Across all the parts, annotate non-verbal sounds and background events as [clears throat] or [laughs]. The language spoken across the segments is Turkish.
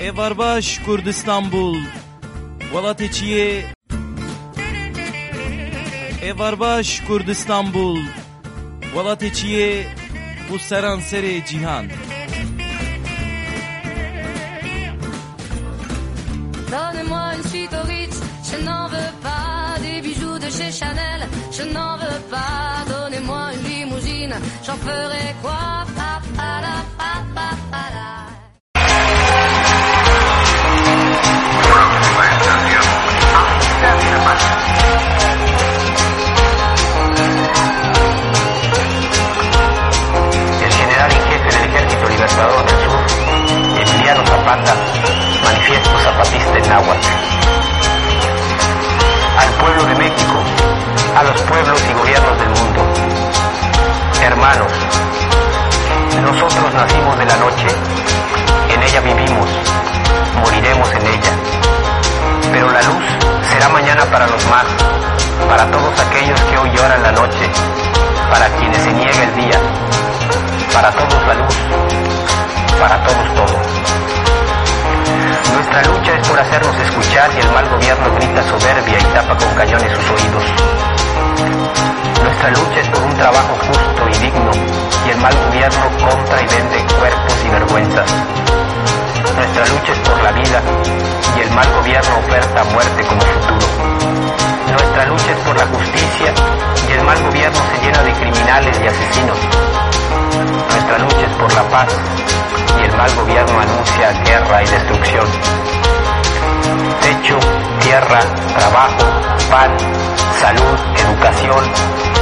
Evarbaş Kurdistanbul Walateçiye Evarbaş Kurdistanbul Walateçiye Bu seransere cihan. Donnez-moi une suite au Ritz, je n'en veux pas des bijoux de chez Chanel, je n'en veux pas. Donnez-moi une limousine, j'en ferai quoi? Nacimos de la noche, en ella vivimos, moriremos en ella. Pero la luz será mañana para los más, para todos aquellos que hoy lloran la noche, para quienes se niega el día, para todos la luz, para todos todo. Nuestra lucha es por hacernos escuchar y el mal gobierno grita soberbia y tapa con cañones sus oídos. Nuestra lucha es por un trabajo justo y digno y el mal gobierno compra y vende cuerpos y vergüenzas. Nuestra lucha es por la vida y el mal gobierno oferta muerte como futuro. Nuestra lucha es por la justicia y el mal gobierno se llena de criminales y asesinos. Nuestra lucha es por la paz y el mal gobierno anuncia guerra y destrucción. Techo, tierra, trabajo, pan, salud, educación,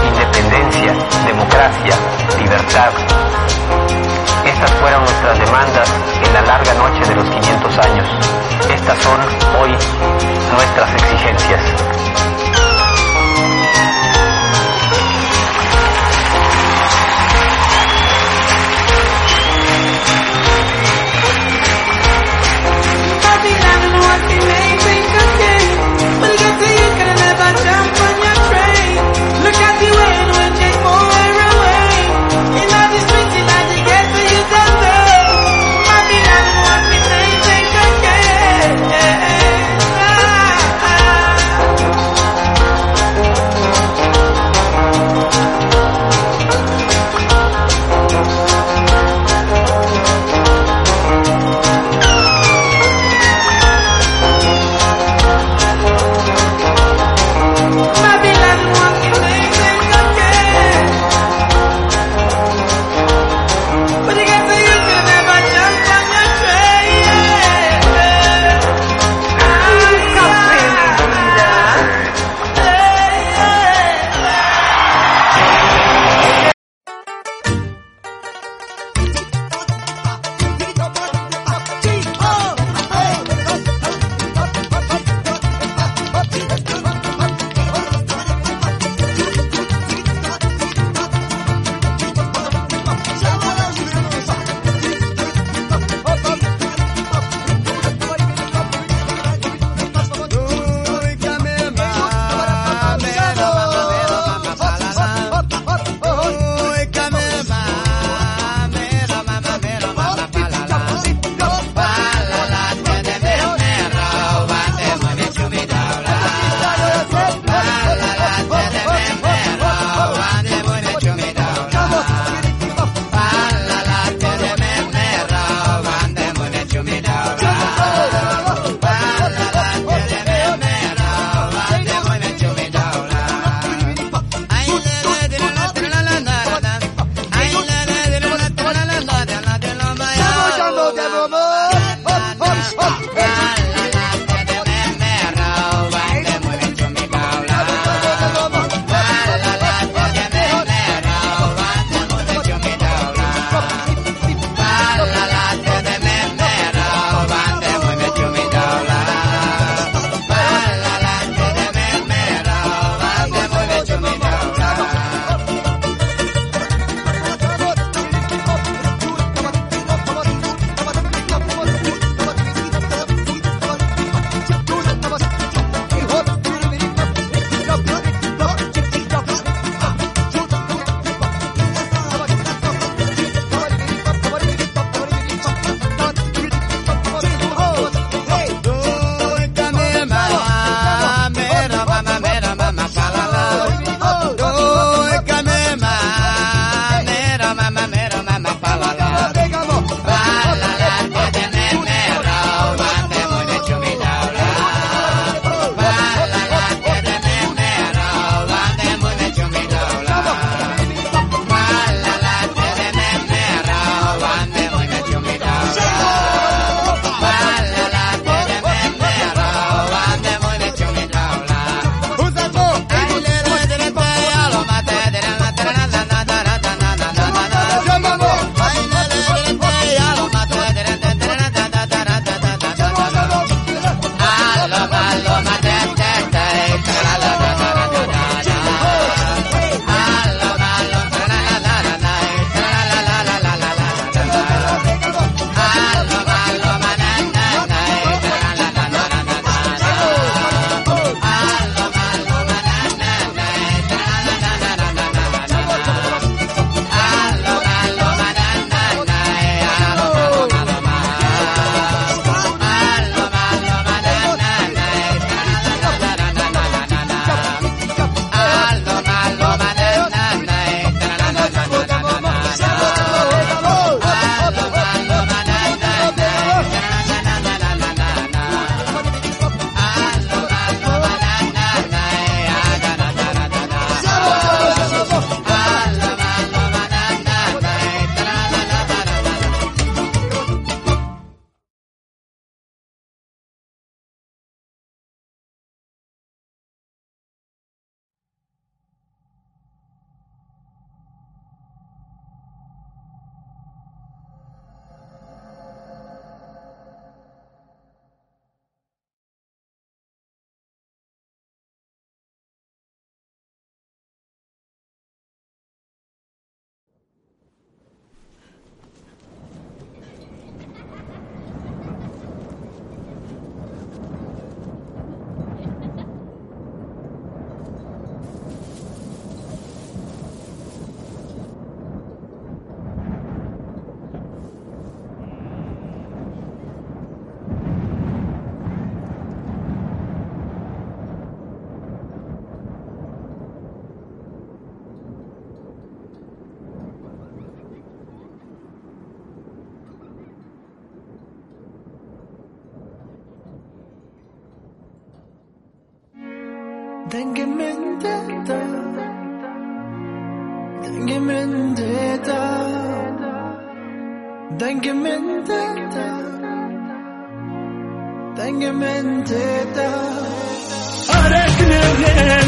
independencia, democracia, libertad. Estas fueron nuestras demandas en la larga noche de los 500 años. Estas son hoy nuestras exigencias. Tengemündeta, Tengemündeta, Tengemündeta, Tengemündeta, Tengemündeta, Tengemündeta,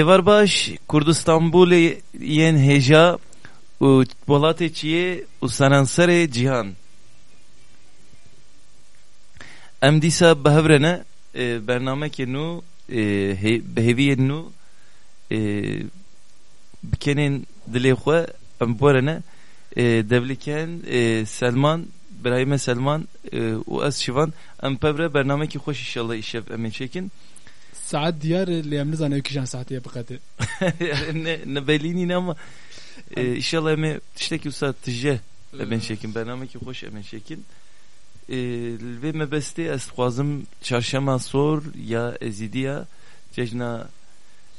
Evar baş Kurdistanbul'e yen heja u Polateci'ye u sanansare cihan. Em dîsa behevrene bernameke nû e, beheviyê nû e, bikenên dilê xwe em borene e, devleken Selman Birayme Selman û ez şivan em pevre bernamekî xweş inşallah îşev em çekin. ساعات ديار اللي عم نزعنا يكشان ساعات يا بقاتي نباليني نما ان شاء الله ما تشتكي وساعات تجاه ابن شاكين برنامجي خوش ابن شاكين ve mebeste es kuazım çarşamba sor ya ezidiya cejna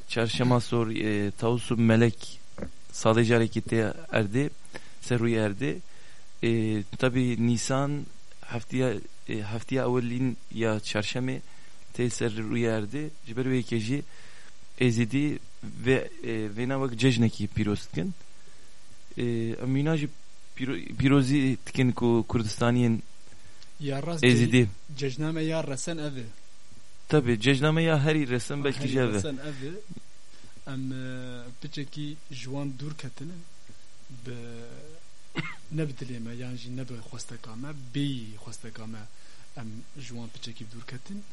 çarşamba sor e, tavusu melek sadece harekete erdi seruy erdi e, tabi nisan haftaya e, haftaya evvelin ya çarşamba tesir rüya erdi ciber ve keji ezidi ve e, vena bak cejneki pirostkin e, amina ji piro- pirozi tkin ku Kurdistaniyen ezidi cejname ya resen evi. tabi cejname ya her resim belki jeve Resen evi. Em biçeki jwan dur ketinin be [coughs] ne bidileme yani ne be xwestekame bê xwestekame em jwan biçekî dur ketin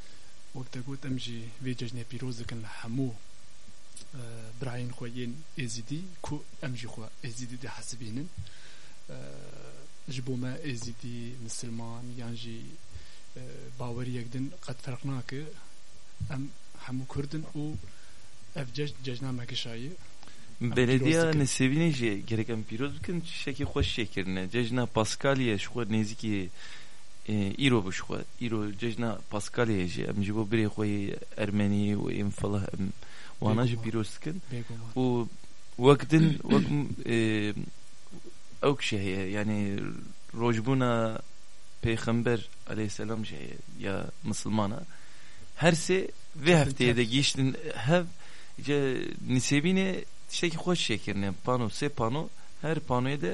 yên êzîdî ku em jî xwe êzîdî de hesibînin E, ji bo me êzîdî misilman yan jî e, baweriyek din qet ferq nake em hemû kurdin û ev cejn cejna me kişayî belediye ne sevine ji gereken piroz bikin şeki hoş şekirine cejna Paskalya şu neziki em ji bo birê xwe Ermenî ve em falah em wana ji Bêguman. piroz dikin bêguman û wektin wek e, ew kişi heye yani rojbuna peygamber aleyhisselam şey ya Müslümana her se ve haftaya da geçtin hev ce nisebine işte ki hoş şekerine pano se pano her panoya da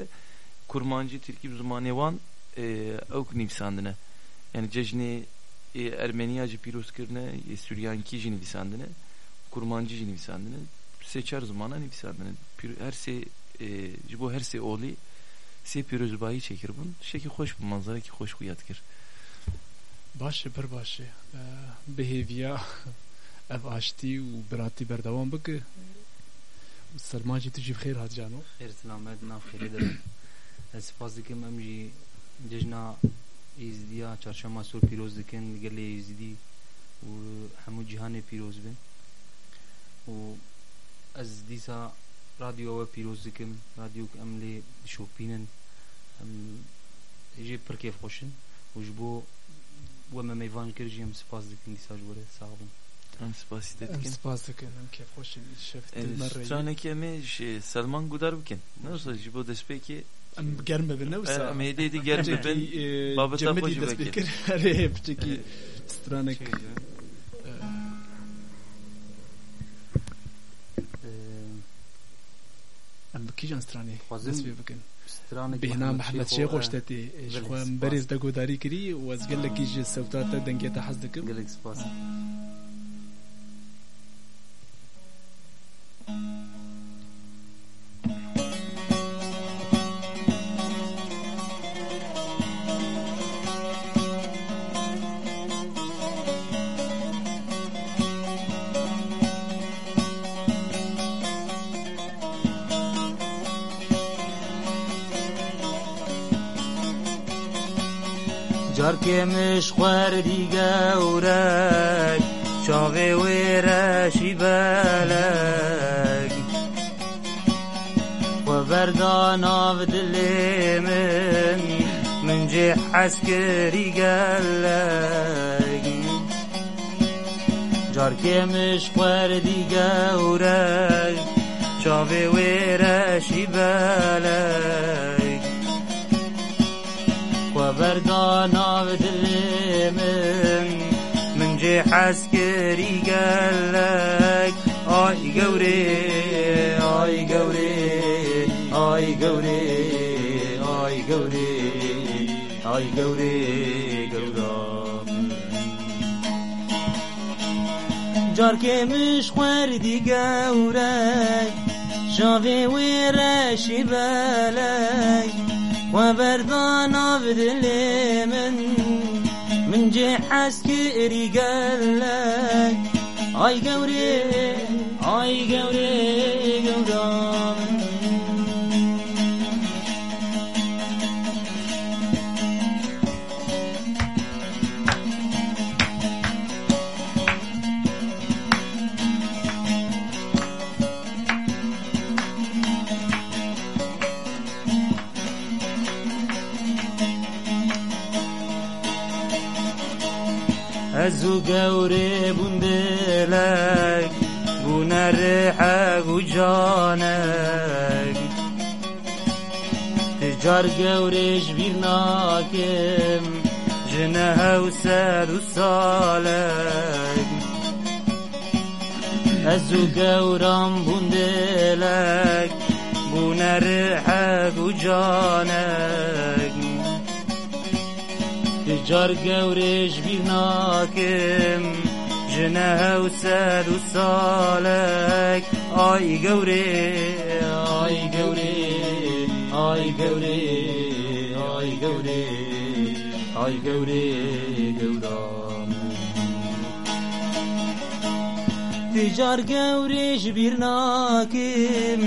kurmancı Türkiye zamanı van e, ev nivsandine yani cejne e, Ermeniyacı piroskirine e, Süryanki jini visandine kurmancı jini visandine seçer zamana nivsandine Pir- her se e, bu her se oli se pirozbayı çekir bun şeki hoş bu manzara ki hoş bu yatkir باشه پر باشه بهیویا اف آشتی و براتی بردوام بکه سلمان جی تجیب خیر هات جانو خیر سلامت ناف خیلی دارم سپاس دکم ام جی ججنا ایزدیا چارشما سور پیروز دکن گل ایزدی و همو جهان پیروز بن و از دیسا رادیو و پیروز دکم رادیو که ام لی شوپینن ام جی پر کیف خوشن و جبو و ما میوان کرجی هم سپاس دکن دیسا جوره صاحبم هم سپاسی ام dedik سپاس دکن ام کیف خوشم شفت E, المره Straneke me şey, Selman Gudar bikin. Nasıl jibo despeki ام گرم ببینه و سا ام هدیدی گرم ببین بابت جمدی خوشی دست بکن. بکر اره بچکی سترانک ام بکیجان سترانی خوازم دست بکن سترانك بهنا محمد شیخ خوشتتی بله، شخو سپاس. بریز دگو داری کری و از گل کیج سوتات دنگیت حز دکم مرکمش خواردی گورک چاقه و رشی بلگ و بردان آف دل من من جه حس حسکری گلگ دیگه خواردی گورک چاقه و رشی بلگ بردان و دلمن من جه حسکری گلک آی گوری آی گوری آی گوری آی گوری آی گوری گورا جار که مش خوردی گورک شاوی وی بلک وبردانا بدلي من من جي عسكري قالك أي قوري أي قوري قورا ازو گوری بوندلک بونر حق و جانک تجار گوریش بیر ناکم جنه و سد و سالک ازو گورم بوندلک بونر حق هجار گورش بیناکم جنه و سد و سالک آی گوری آی گوری آی گوری آی گوری آی گوری گورام هجار گورش بیناکم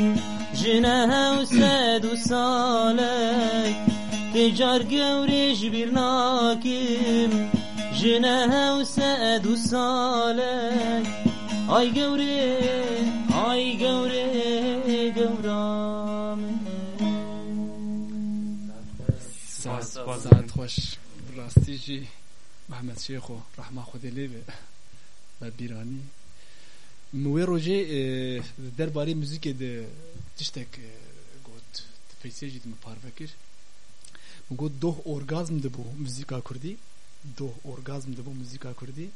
جنه و سد و سالک بجار جنه هاو ناکم و هەوسە آی گوری آی گوری گورام. گەورێ بازند خوش. خۆش جی محمد شێخ و ڕەحما خودێ لێوێ بە بیرانی. موێ درباره موزیک موزیکێ تشتک گوت. پێسێژیت مە پارڤە کرد Go doh orgazm de bu müzika kurdi. Doh orgazm de bu müzika kurdi.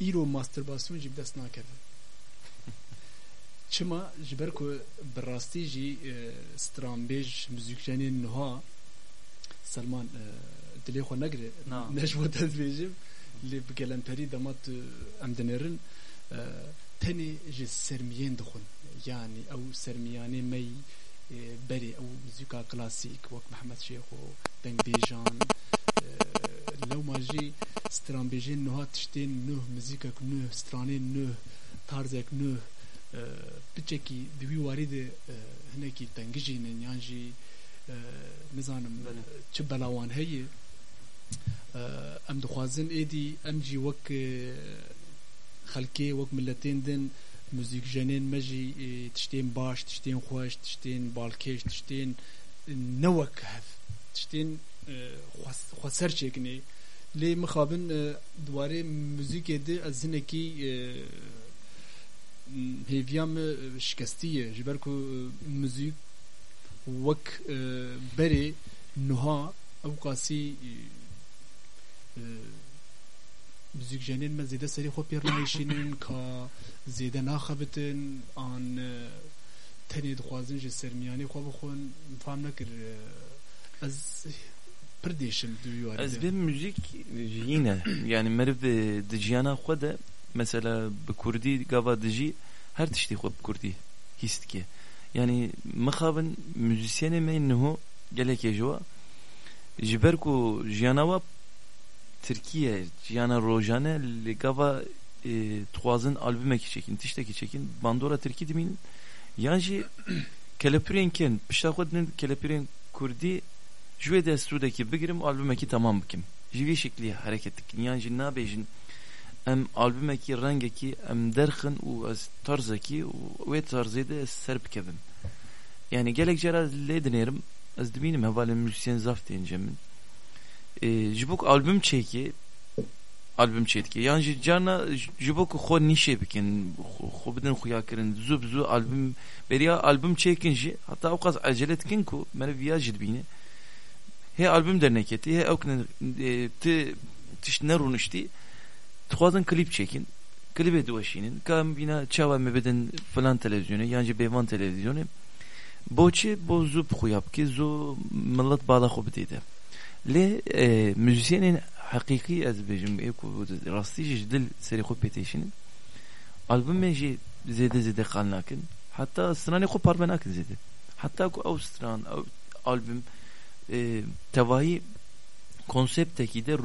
İro mastürbasyon jibdes nakede. Çima jiber ku berasti jî e, strambej müzikjenên nuha Selman e, dilê xwe negire neş bo te dibêjim lê bi gelemperî dema tu e, em dinerin tenê ji sermiyên dixwin yani ew sermiyanê mey بری او موزیکا کلاسیک وک محمد شیخ و دنگ بیجان لو ما جی ستران بیجین نها تشتین نه موزیکا نه سترانی نه تارزک نه بچکی دوی واری ده هنکی دنگجی نyan جی نزانم چه بلاوان هی ام دخوازن ایدی ام جی وک خلکی وک ملتین دن müzik jenên me jî e, tiştên baş tiştên xweş tiştên balkêş e, tiştên ne wek hev? Tiştên e, xweserçêkinê lê mixabin diwarê müzikê de ez hinekî hêviya me şikestiye ji ber ku müzik wek berê niha ew موزیک جنین من زیده سری خو پیر نایشینن که زیده ناخبتن آن تنی دخوازن جه سرمیانی خو بخون فهم نکر از پردیشم دوی Ez bir müzik yine yani merv diciyana xwe de mesela bi Kurdî gava dijî her tiştî xwe bi Kurdî hîst ki. Yani mixabin müzisyenê me niho gelekê ji wa ji ber ku jiyana wa Tirkiye jiyana rojane li gava e, dixwazin albümekî çekin tiştekî çekin bandora Tirkî dimînin yan jî kelepürên kin pişta xwe dinin kelepürên Kurdî ji wê destûrekî bigirim albümekî tamam bikim ji vî şeklî hareket dikin yan jî nabêjin em albümekî rengekî em derxin û ez tarzekî û wê tarzê de ez ser bikevim yani gelek jara lê dinêrim ez dibînim hevalên müzisyen zaf min e, ji bo ku albüm çêkê albüm çêdike yan jî carna ji bo ku xwe nîşê bikin xwe bidin xuyakirin zû bi zû albüm beriya albüm çêkin jî heta ew qas ecele dikin ku mere viya dibîne هي albüm derneketi he evkine ti tiş ne runuşti tuhazın klip çekin. Klibe duaşinin kam bina çava mebeden falan televizyonu yancı beyvan televizyonu. Boçi bozup xuyap ki zo millet bağla xo bideyde e ku rasti dil seri xo petişinin albüm meji zede zede kalnakin hatta strane xo parvenakin zede. Hatta ku av stran av albüm e, tevahî konseptekî de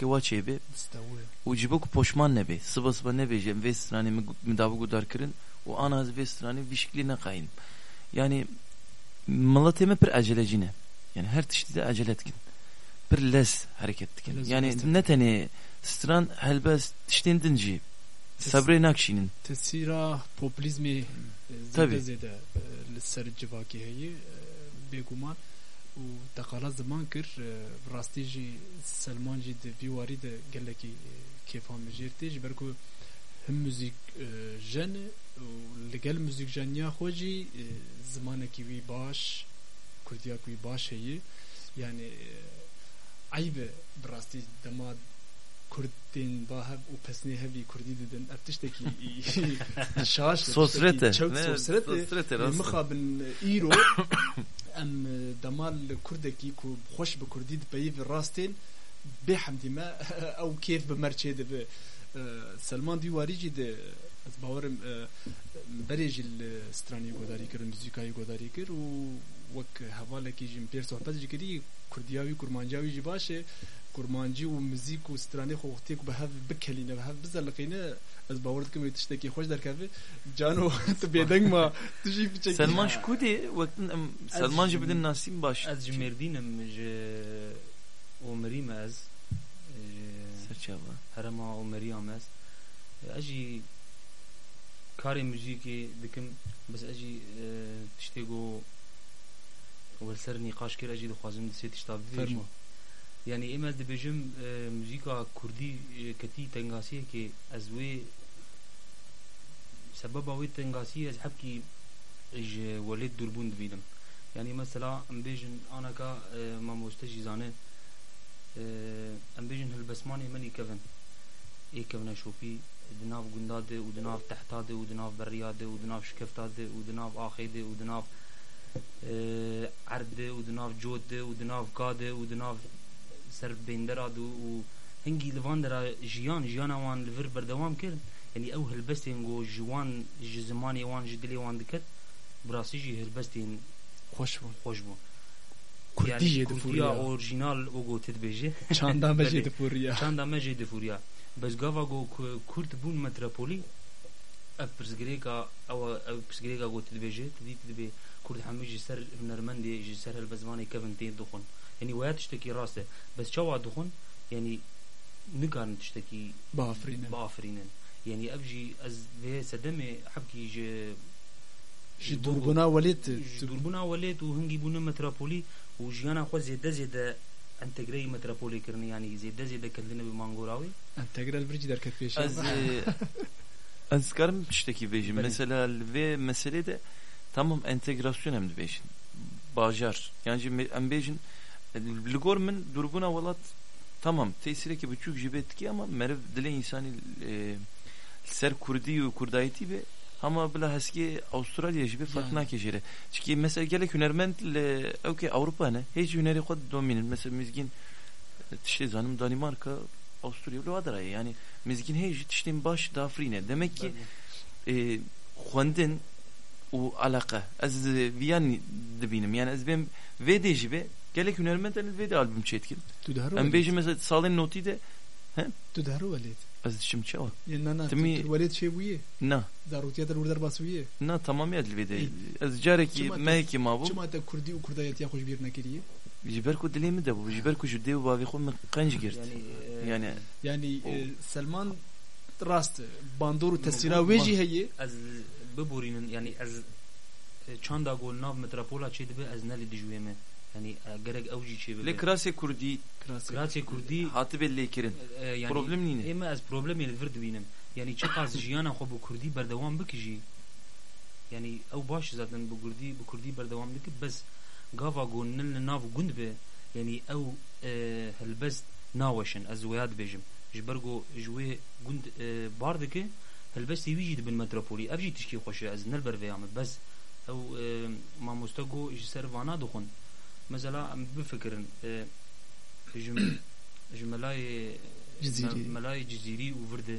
wa çêbe û ji bo ku poşman nebe sıba sıba nebêje em vê stranê min davî gudar kirin û an ez vê stranê vî şeklî neqayîn yani miletê me pir ecelecî ne yani her tiştide acele etkin. Bir lez hareket etkin. Yani neteni stran helbez tiştin dinci. Sabri Nakşi'nin. Tesira popülizmi e, zede zede ser civakiyeyi beguman u tekala zaman kir e, rastiji Selmanci de biwari de geleki e, kefam jirti jiberku hem müzik jen ligel müzik jenya hoji zamaneki vi baş Kurdiya kui baş heyi yani e, aybe brasti dema Kurdin bahab u pesni hevi Kurdi dedin ertişteki e, [laughs] şaş e, sosrete çok sosrete. Mıxabın iro [coughs] em damal Kurdeki ku hoş bir Kurdi beyi ve rastin bihamdime [laughs] ev keyf bi merçe de bi Selman Divarici de ez bavarım berejil straniye godari kir müzikayı godari u وەک هەواڵێکیژیم پێر سوحبەت جگری کوردیاوی کورمانجیاوی جی باشێ کورمانجی و مزیک و سترانەی خۆختێک بە هەف بکەلینە هەف بزەلقینە ئەس باوەڕ دکم تشتێکی خۆش دەکەوێ جانۆ بێدەنگ ما تژی بچێک سەلمانش کودێ وەک سەلمان جی بدن ناسیم باش. ئەس جی مردینم جی عمریم ئەس سەرچاوە هەرەما عمریام ئەس ئەژی کارێ مژیکی دکم بەس ئەژی تشتێک و Omerî me ez serçava herema Omeriya me ez ez jî karê müzîkê dikim bes ez jî tiştê got wer nîqaş kir ez jî dixwazim di sê tişta bivêjim Fermo. yani em ez dibêjim müzîka Kurdî ketî tengasiyekê ez wê sebeba wê tengasiyê ez hepkî ji welêt dûrbûn dibînim yani mesela em bêjin anaka mamoste jî zane em bêjin hilbesmanê menî de de de de û di nav axê de û di nav erd de û di nav cod de û di nav ka de û di nav ser bêndera de û hingî li van dera jiyan jiyana wan li vir berdewam kir yani Kurdiya orijinal o gotê dibêje çanda me jê Belê. difuriya çanda me jê difuriya bez gava got ku Kurd bûn metropolî ev pirsgirêka ew ew pirsgirêka gotê dibêje tidî dibe Kurd hemû ji ser hunermendê ji ser helbezvanê kevin tê dixwin yani waya tiştekî rast e bez çawa dixwin yani nikarin tiştekî bafrîne biafirînin yani ev jî ez vê sedemê hepkî ji ji durbuna welêt ji durbûna welêt û hingî bûne metropolî û jiyana xwe zêde zêde entegreyî metropolê kirinê yani zêde zêde kendine bi mangora wê entegral virî de tamam entegrasyon em dibêjin bajar. Yani jî me- em bêjin li gor min durbûna welat tamam tesirekî biçûk jî bê dikê ama meriv dilê însanî e, ser Kurdî û Kurdayîtî be ama bila heskê Avustralya jî bê fark Yani. nake jê re çikî mesela gelek hunermend li ewkê Avrupa ne? Hêj hunerê xwe domînin mesela mizgîn tiştê zanim Danimarka Avusturya li wadira ye yani mizgîn hêj tiştên baş dafrîne demek ki e, xwendin û alaka ez viyan dibînim. Yani ez dê jî vê gelek li vê de albüm dihero em bêjim mesela salên notî de. Tu dihero welêt ez çawa yani na na Timî- welêt çê bûye? Na. Zaroktiya te wer derbas bûye? Na tamamiyet li vê de ez te- mehekî mabûm çima te Kurdî û Kurdayetiya xweş bîr nekiriye? Ji ber ku dilê min de bû? Ji ber ku ji dê û bavê xwe min qenc girt. Yani yani yani O- e, Selman Bu- bu- yani ez çanda gol nav metropola çê dibe ez nelî dijwê me yani gerek ew jî çê lê bibe kirasê Kurdî Krasê. Graçê Kurdî hatibê lêkirin e, yani Problem nîne. ême ez problemê li vir dibînim yani qas jiyana xwe bi Kurdî berdewam bikijî yani ew baş zaten bi Kurdî bi Kurdî berdewam dikir bes gava gonil li nav gund be yani ew e, helbest naweşin ez waya dibêjim ji ber got ji wê gund e, bar dike helbestê wî jî dibin metropolî ev jî tişkî xweş e ez nil ber vêya me bes ew e, mamoste got ji ser vana dixwin mesela em bifikirin e, ji ji melayê Cizîrî. me- melayê cizîrî û virde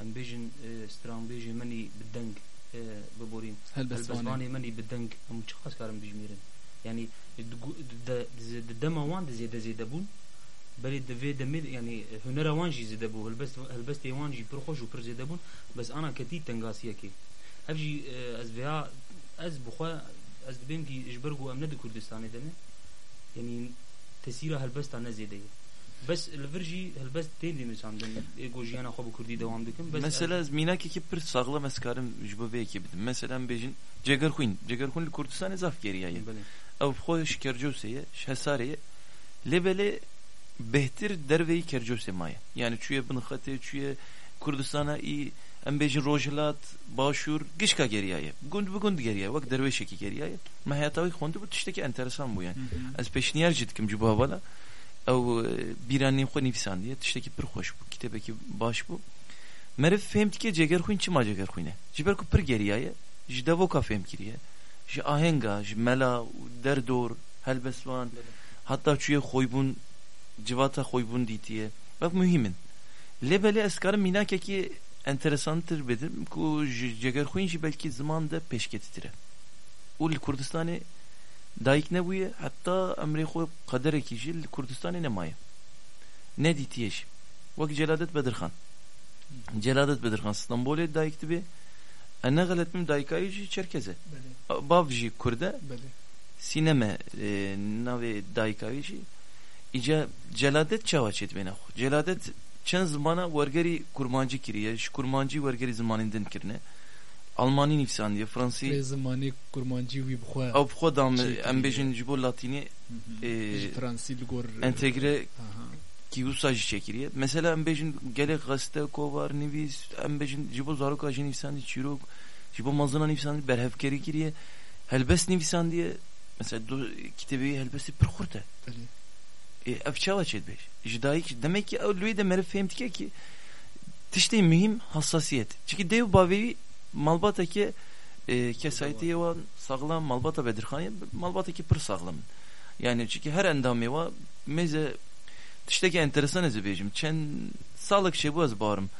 em bêjin e, stranbêjê menî bi deng e, biborîn Helbestvanê. helbestvanê menî bi deng em çi qas karin bijmêrin yani di gu- di- di- di dema wan di zêde zêde bûn belê di vê demê yani hunera wan jî zêde bû helbest helbestê wan jî pir xweş û pir zêde bûn bes ana ketî tengasiyekê ev jî e, ez vêya ez bixwe ez dibêm kî ji ber got em ne di Kurdistanê de ne yani tesîra helbesta ne zêde ye bes li vir jî ev behtir derveyî Kercosê maye yani çûye binixetê çûye Kurdistan'a iyi em bêjin Rojhilat Başûr gişka geriyaye gund bi gund geriye wek derweşekî geriyaye me heyata wî xwendî bû tiştekî enteresan bû yani ez pêşniyar jî dikim ji bo hevala ew bîranên xwe nivîsandiye tiştekî pir xweş bû kitêbekî baş bû meriv fêm dike cegerxwîn çima cegerxwîn e ji ber ku pir geriyaye ji devoka fêm kiriye ji ahenga ji mela û derdor helbesvan hatta çûye xweybûn civata koybun ditiye. Bak mühimin. Lebeli eskarı minakeki enteresandır bedir. Ku jeger kuyunji belki zamanda peşketitire. Ul Kurdistan'ı dayık ne buye hatta emri koy kader ekijil Kurdistan'ı ne maye. Ne ditiyeş. Vak Celadet Bedirhan. Celadet Bedirhan İstanbul'e dayıktı bir. Ene galetmim dayıkayıcı Çerkeze. Bavji Kurde. Beli. Sineme e, nave dayıkayıcı e, navê dayîkayî jî îca Celadet çawa çêdibêne xwe Celadet çend zimana wergerî kurmancî kiriye ji kurmancî wergerî zimanên din kirine. Almanî nivîsandiye Fransî Rê zimanê kurmancî wî bixwe ew bi xwe dam Çê em kiriye. bêjin ji bo latînê e, ji Fransî li gor entegre Aha. kîwisa jî çêkiriye mesela em bêjin gelek gazete kovar nivîs em bêjin ji bo zaroka jî nivîsandî çîrok ji bo mezina nivîsandî berhevkerî kiriye. Helbest nivîsandiye mesela do kitêbê helbestî pir Ewçava çedbeş. Jidayik demek ki lüye de merif fehmtike ki tişte mühim hassasiyet. Çünkü dev bavevi malbata ki e, kesayeti yeva sağlam malbata bedirhaniye malbata ki pır sağlam. Yani çünkü her endam yeva meze tişteki enteresan ezbeycim. Çen sağlık şey bu az bağırım.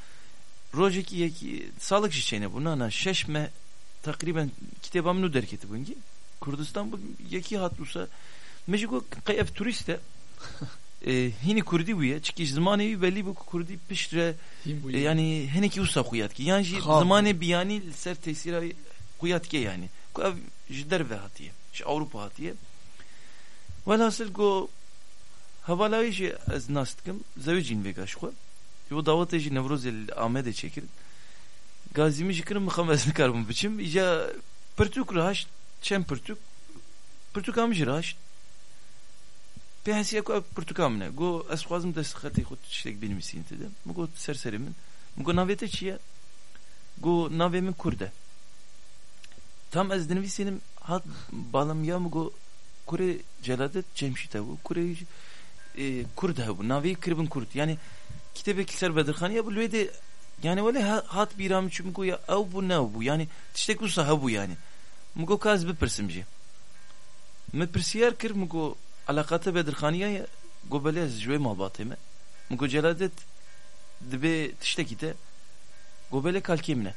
Rojik yeki sağlık şişeyine bu nana şeşme takriben kitabam nu derketi bungi. Kurdistan bu yeki hatusa. Meciko kayıp turiste [laughs] hini Kurdi bu ya. Çünkü zamanı belli bu Kurdi pişre e, yani heneki usta kuyat ki. Yani zamanı biyani ser tesira kuyat ki yani. Ev jder ve hatiye. Şu Avrupa hatiye. Velhasıl go havalayı jî ez nastkim zevcin ve gaşko. Bu davet jî Nevruz el Ahmet'e çekir. Gazimi jî kirim mıxam ez nikarım biçim. İca pırtuk rahaş çem pırtuk. Pırtuk am jî rahaş به حسیه که پرتوکام نه گو از خوازم دست خطی خود شتک بنویسین تده مگو سرسری من مگو ناویت چیه گو ناوی من کرده tam ez dinivîsînim hat balam ya mı go kure celadet cemşit bu kure e, kurd bu navi kirbin kurd yani kitebe kilser bedirhan ya bu lüde yani öyle ha- hat biram çünkü go ya ev bu ne bu yani tiştek usa bu yani mı go kaz bir persimci me persiyar kir mı go ez jwe malbatê me mı go celadet dibe tiştekî te go bele kalkê min e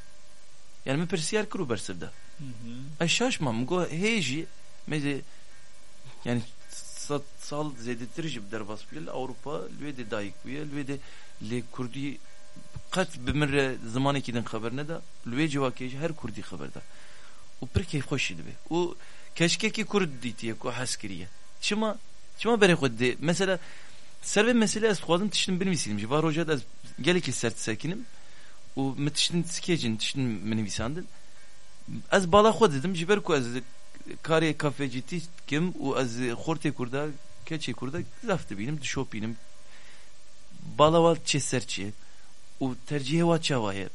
yani me persiyar Hı hı. Ay şaşmam. Go heji meze yani sa- sal zedetir jib derbas bil Avrupa lüede dayık buya lüede le Kurdi kat bimir zamanı kiden haber ne da lüe civake her Kurdi haberde. O pir keyif hoş idi be. O keşke ki Kurd ditiye ko haskiriye. Çima bere kodde mesela serve mesele ez xwadim tiştin bir misilmiş. Var hoca da gelek sert sakinim. O mitiştin skecin tiştin minivisandın. Ez bala xwe dedim ji ber ku ez karê kafecîtî kim û ez xortê kurda keçê kurda zaf dibînim dişopînim bala wa çê ser çiye û tercihê wa çawa ye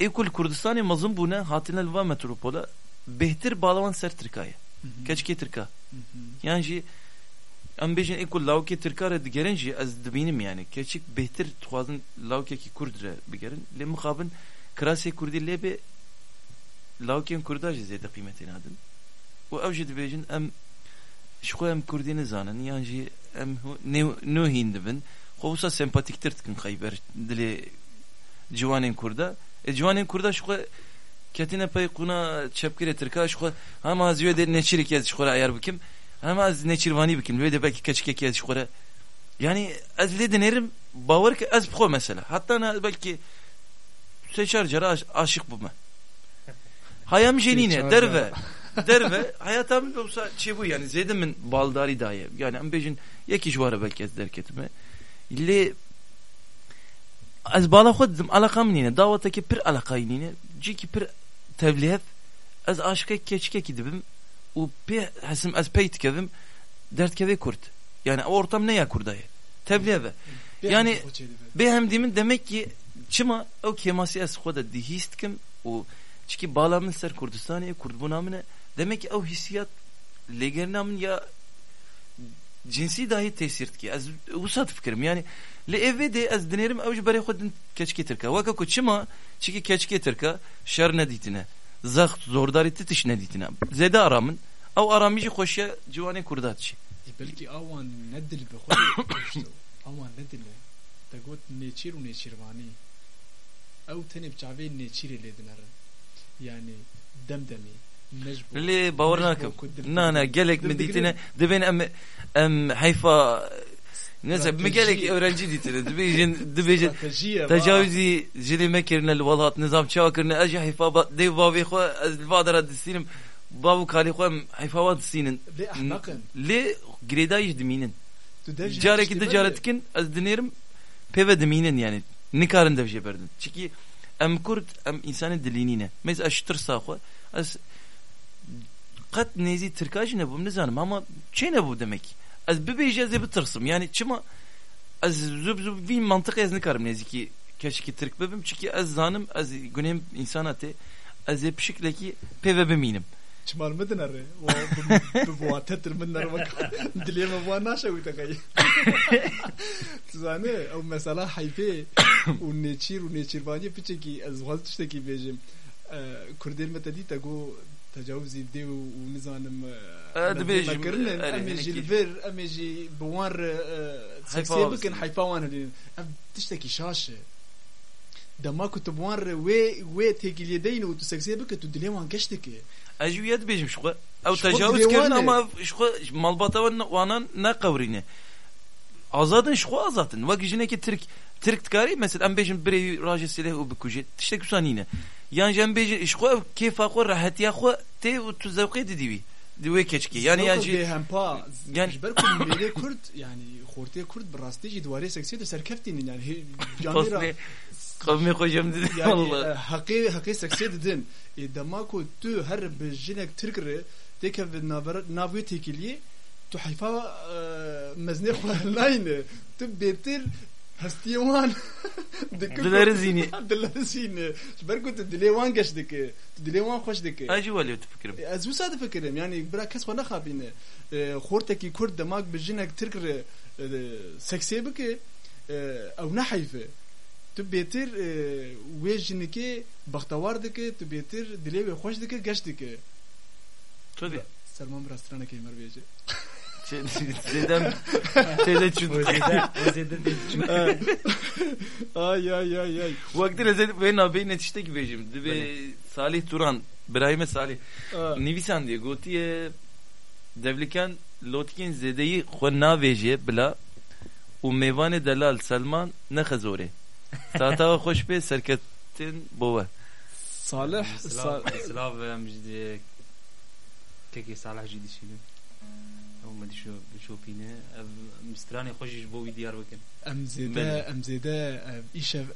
ê kul Kurdistanê mezin bûne hatine li va metropola. Bêhtir bala wan ser Tirka ye keçikê Tirka Hı hı. yan jî em bêjin ê kul lawkê Tirka re digerin jî ez dibînim yani. Keçik bêhtir dixwazin lawkekî Kurd re bigerin lê mixabin kirasê Kurdî lê bê lawkên Kurda jî zêde qîmetê nadin û ew jî dibêjin em xwe em Kurdî nizanin yan jî em nê- nû hîn dibin xwe wisa sempatiktir dikin xeyber dilê ciwanên Kurda. E ciwanên Kurda xwe ketine pey qûna çepkirê Tirka ji xwe hema ez wê de neçîrekê ez ji xwe re ayar bikim hema ez neçîrvanî bikim wê de belkî keçikekê ez ji xwe re yani ez lê dinerim bawer ki bi xwe mesela. Hatta belki seçer cara aş- aşık bu me. [laughs] Hayam jenine derve [laughs] derve hayatam olsa şey bu yani zeydimin baldari daye. Yani em bejin yek iş var belki ez derketime li az bala xwe didim alakam nine davataki pir alakayı nine ciki pir tevlihet ez aşka keçke dibim u pe hesim ez peyt kevim dertkeve kurt. Yani ortam neye kurdayı? Tebliğe Yani behemdimin demek ki çima o kemasi ez koda dihistkim o çünkü bağlamın ser Kurdistan'ı kurd bu namine demek ki o hissiyat legernamın ya cinsi dahi tesirtki. Ez usat fikrim yani Li evvê de ez dinêrim ew ji berê xwe din keçikê tirke. Weke ku çima çikî keçikê tirke şer nedîtine. Zext zordarî tu tişt nedîtine. Zêde aramın. Ew aramî jî xweşiya ciwanê çi. Belki awan ne dil bi xwe awan ne dil te got nêçîr û nêçîrvanî ew tenê bi çavê nêçîrê lê dinarin yani demdemî Lê bawer nakim. Na na gelek min dîtine dibên em em heyfa نزل مقالك öğrenci ديتنا دبيجن دبيجن استراتيجية تجاوزي جلي مكرنا الولاط نظام شاكرنا اجي حيفا دي بابي خو الفادر السينم بابو كالي خو حيفا السينن ليه احمقا ليه جريدايش دمينن تدرج Careki de caretkin az dinerim peve deminin yani nikarın devje berdin. Çünkü em kurd em insanın dilinine. Mez aştır saxo az kat nezi Türkaj ne bu ne zanım Ez bibêje ez ê bitirsim. Yani çima ez zûb zûb vî mantiqê ez nikarim nêzîkî keşkî tirk bibim. Çünkü ez zanim ez gunêm însana tê ez ê pişiklekî pêve bimînim. Çimar midin erê? Bibuwa tetir min nerve [laughs] dilê me buwa naşewî te qey [laughs] tu zanî ew mesela heyfê û nêçîr û nêçîrvaniyê piçekî ez dixwazim tiştekî bêjim ee, kurdên me te dît te got آه، امي هناك جي كيف. الفير امي جي بوار سكسي حيفاوز. بكن حيفاوان هدين ام تشتكي شاشه دما كنت بوار وي وي تيجي اليدين وتسكسي بك تدليوان كشتكي اجويات بيجم شخو او شخو تجاوز دليوانه. كرنا ama شخو malbata وانا ne kavrine azadın şko azatın vak jineki Türk Türk tkari mesela em bejim bire raje silah u bikuje tişte kusanine yani jem bejim şko keyf akho rahatiya xo te u tu zevqi didivi diwe keçki yani yani yani هم با يعني- يعني جبركم ميلي كرد يعني خورتي كرد براستي جي دواري سكسي ده سركفتين يعني هي جاميرا Fasne kavmi koyacağım dedi يعني Allah حقي حقي سكسي ددن دماكو تو هر بجينك تركري تيك نافر نافي تيكلي تو حيفا مزني خو لاين تو بيتر هستيوان Dileri zini. دلار زين جبركو تدليوان قش دك تدليوان خوش دك acı vali fikrim از وسا ده فکرم یعنی برا کس خو نه خابینه خورته کی کرد دماغ بجنک ترکر سکسی بکه او نه حیفه تو بهتر وی جنکی بختوار دکه تو بهتر دلی وی خوش دکه گشت دکه tabi سلمان Şey, şeyden şeyden çündük. Özeden değil çünkü. ay ay ay ay. Vakti lezzet ve nabeyi netişte gibi şimdi. Ve Salih Turan, Brahime Salih. Nivisan diye gotiye devleken lotkin zedeyi xwenna veje bila û mêvanê delal Selman nexe zorê. Tata xweş pê serketin bo we. Salih Silav em jidê kekê Salih jidî. او ما ادري شو شو فينا مستراني خوشش بو ديار بكن ام زيدا ام زيدا ايش ام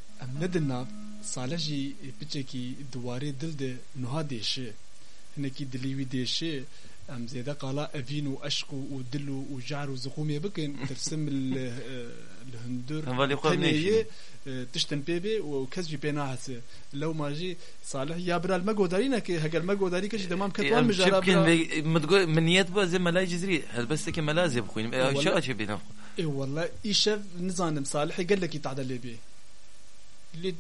ندنا صالح جي بچكي دواري دل ده نها ديشه هنكي دليوي ديشه ام زيدا قالا افين واشق ودل وجعر وزقومي بكن ترسم ال- الهندور هذا خو تنية، منيش. تشتن بيبي بينا هسه لو ما جي صالح. يا برال ما قدرينا كي هقل ما قدري كش تمام كتوان إيه، مجرب شبكن متقول من يد بو زي ملاي جزري هل بس كي ملازي بخوين؟ شو اشي بينا؟ اي والله إيش نزانم إيه صالح؟ قال لك يتعدى اللي بيه.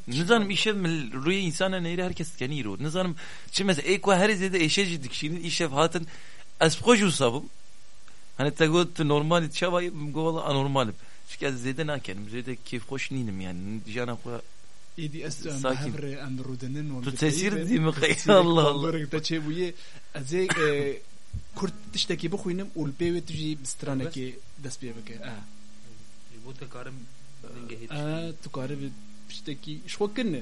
نزانم إيش من روي إنسان أنا يري هركس کنی رو. نزانم چه مثلا ای که هر زیده ایشه جي دكشين؟ ایشف هاتن؟ اسبوجو صابو و سابم هنه تا گوت والله keyif hoş ninim yani. Jana ko ايدي اس ام ساكن. هفر ام رودنن و تو تسير دي مخي الله الله الله تشي ويه ازي كرت تشتكي بخوينم والبي تجي بسترانكي دس بيه بك اه بو تكارم نجهد اه تقارب بشتكي شو كنا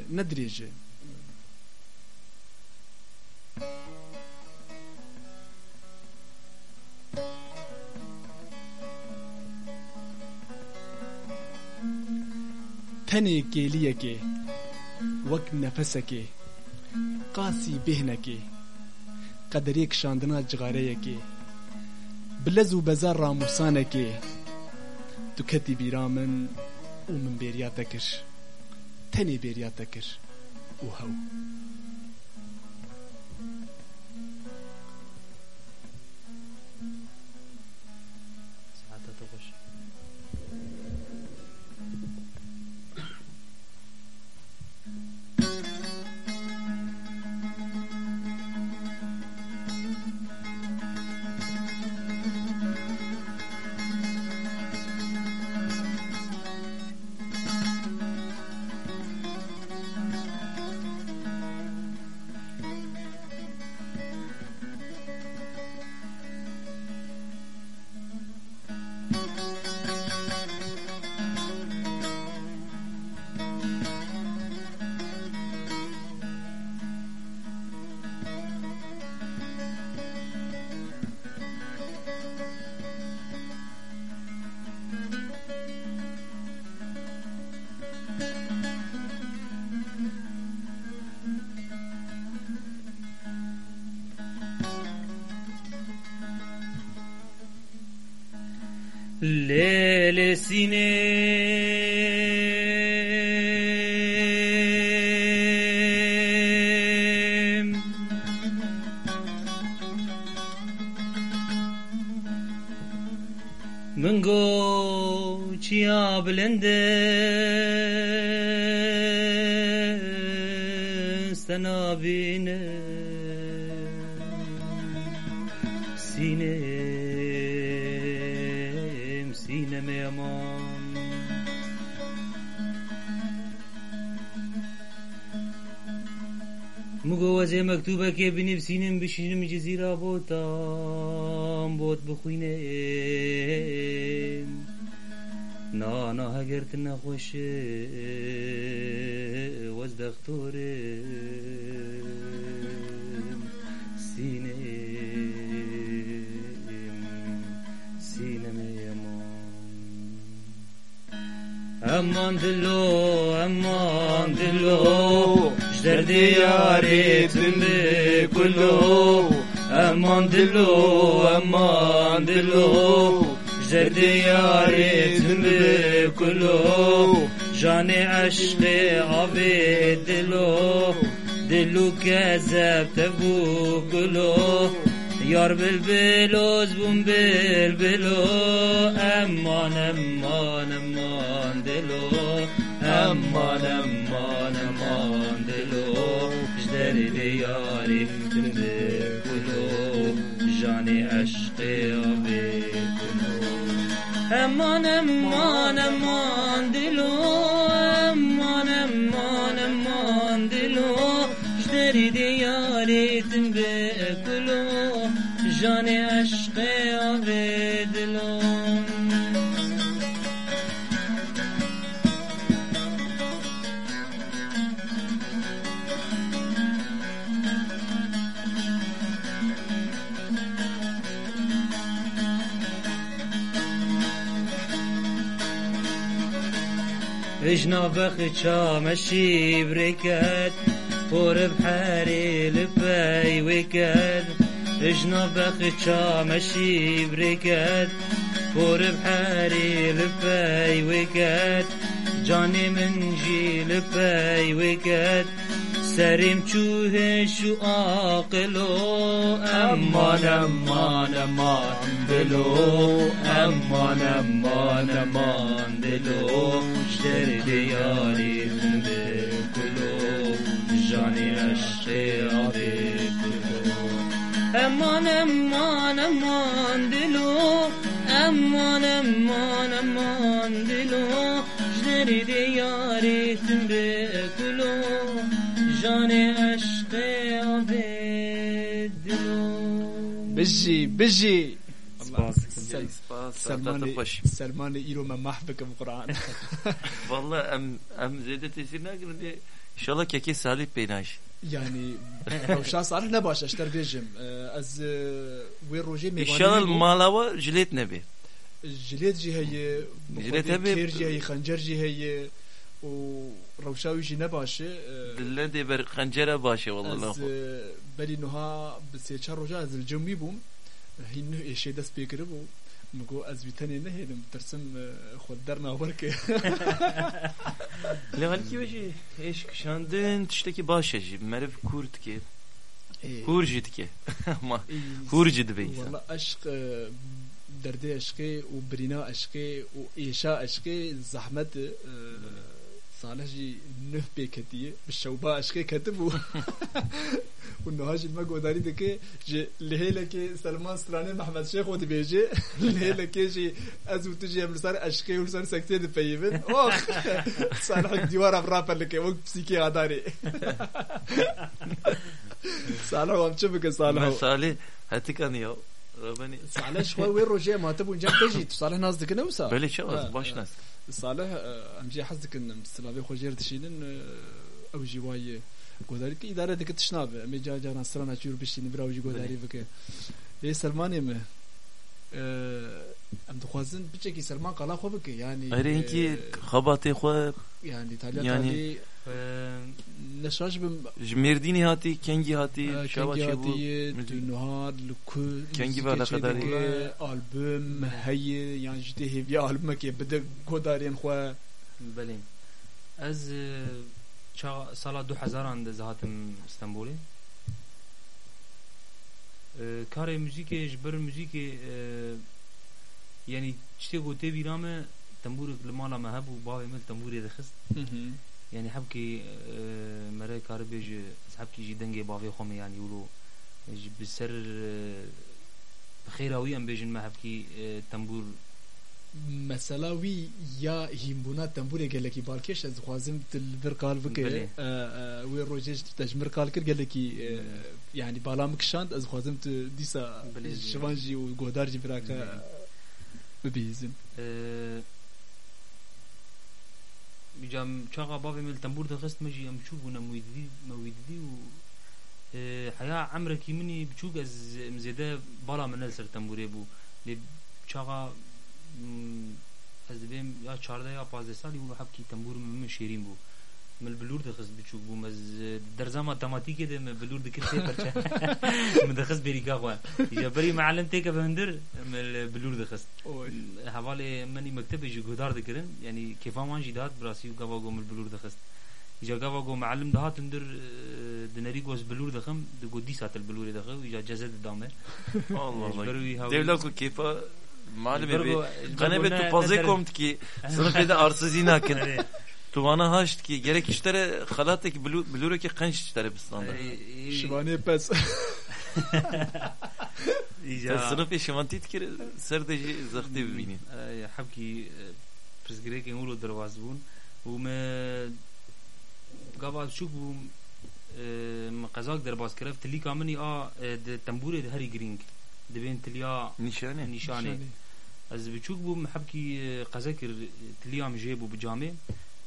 تەنێ گێلیەکێ وەک نەفەسەکێ قاسی بهنەکێ قەدرێک شاندنا جغارەیەکێ بلەز و بەزار ڕاموسانەکێ دوکەتی بیرا من و من بێریاتە کرد تەنێ بێریاتە کرد و هەوو lelesine. Mıngo çiya blende. Sen وزه مکتوبه که بنفسینم بشینم جزیره بوتام بوت بخوینم نا نا هگرت نخوشه وز سینم سینم امان دلو امان دلو. جدر دیارتم بکلو امان دلو امان دلو جدر دیارتم بکلو جان عشق آبی دلو دلو کذب تبو کلو یار بلبلوز بوم بلبلو امان امان امان دلو امان امان امان kulu Jder diyari dimdi kulu Jani aşkı abi kulu Eman eman eman dilum. جنابه خشام شیبرکد پر بحری لبی وکد جنابه خشام شیبرکد پر بحری لبی وکد جانی من جی لبی وکد سریم چوه شو آقلو امان امان امان دلو امان امان امان دلو derdi yarim de kulum Jani eşte abi kulum Eman eman eman dilo Eman eman eman dilo Jderdi yarim de kulum Jani eşte abi dilo Bizi bizi. Sponsor سلمان سلمان خوش سلمان ایرو من محبکم قرآن والله ام ام زیاده تاثیر نگیرن دی انشالله که کی سالی پیناش يعني روشان صالح نباش اشتر بيجم از وين روجي انشالله المالاوا جليت نبي جليت جي هي جليت هبي- كير جي هي خنجر جي هي و روشاوي جي نباشه دلندي بر خنجره باشه والله از بلی نوها بسیار چهار روزا از الجمعی بوم هین نه ایشه دست بکره بو مگو از ویتنی نه هیدم ترسم خود در ناور که لغن کی بشی ايش شاندن تشتكي باشا جي مرف كورت كي هورجد كي ما هورجد بي والله عشق درد عشقي وبرينا عشقي وإيشا عشقي زحمت صالح جي نه بيكتيه بالشوبا عشقي كتبو. [laughs] والنهاج ما قداري دكي. جي لهيلا كي سلمان سراني محمد شيخ ودي بيجي [laughs] لهيلا كي جي أزو تجي امرسار عشقي ورسار سكتي دي بيبن اوخ [laughs] صالح ديوار ابرافا لكي وقت بسيكي غداري صالح وامشي بك صالح؟ صالح هاتكن يا ربني صالح شوي وين روجية؟ ما تبون جنب تجي. صالح ناس دك نوسا. بلي شو؟ باش ناس. صالح امجي حزك ان مستلافي خوجير تشيلن او جي واي گوداری که اداره دکت شنابه امی جا جا نصران چور بشین برا وجی گوداری بکه ای سلمانی مه ام دخوازن بچه کی سلمان قلا خو بکه یعنی اره اینکی خباتی خو yani İtalya Yani- tali neşaj bim جميرديني هاتي كينجي هاتي kengi شابا شبو hatiye dunuhar luku Kengi var la kadar albüm heye yani jite heviye albüm ki bide godarien xwe بله از چا سالا دو هزاران ده زهاتم استنبولی کار موزیک جبر موزیک یعنی چتی گوته بیرامه تنبور لمالا مهب و باوی مل تنبوری دخست يعني حبكي آه، مرة كاربيج حبكي جي دنجي بافي خومي يعني يقولوا جي بسر آه، بخيراوي ام بيجن ما حبكي آه، تنبور mesela wî ya hînbûna tembûrê gelekî balkêş ez dixwazim til vir kal bike Bilê. wê rojê ji tejmir kal kir gelekî yani bala min kişand ez dixwazim tu dîsa Bilê. جام شاغا بافي من التنبور دخست مجي ام شوف انا مويدي مويدي و آه، حياة عمرك مني بشوك از مزيدا بالا من السر تنبوري بو لي شاغا م، از بهم یا 14 یا 15 سالی و حب کی تنبور من شیرین بو من بلور دخست بچوک بو مز در زمان تماتیک ده من بلور دکر سی پرچه من دخست بریکا خوا جبری معلم تیک بندر من بلور دخست حوالی منی مکتب جی گودار دکرن یعنی کیفا من جی دهات براسی و گوا گو من بلور دخست جا گوا گو معلم دهات اندر دنری گوز بلور دخم دگو دی سات البلور دخه و جا جزد دامه الله الله جبروي هاوي. devlaku keyfa معلم جبرو- بي جبرو قناه نا- بتو بازي ندر- كومت كي صرف ده arsızı nakin تو انا هاشت كي gerek işlere خلاتك بلو بلورو كي قنش işlere بستاندا şivanê pes صرف شمانتيت كي سردجي زختي ببينين آه، حبكي برزگريك يقولوا درواز بون وما قابل شوك بو آه، ما قزاك درباز كرف تلي كامني اه د تنبوري د هري جرينج دبين تليا نشانه نشانه از بچوك بو محبكي قزاكر تليام جيبو بجامي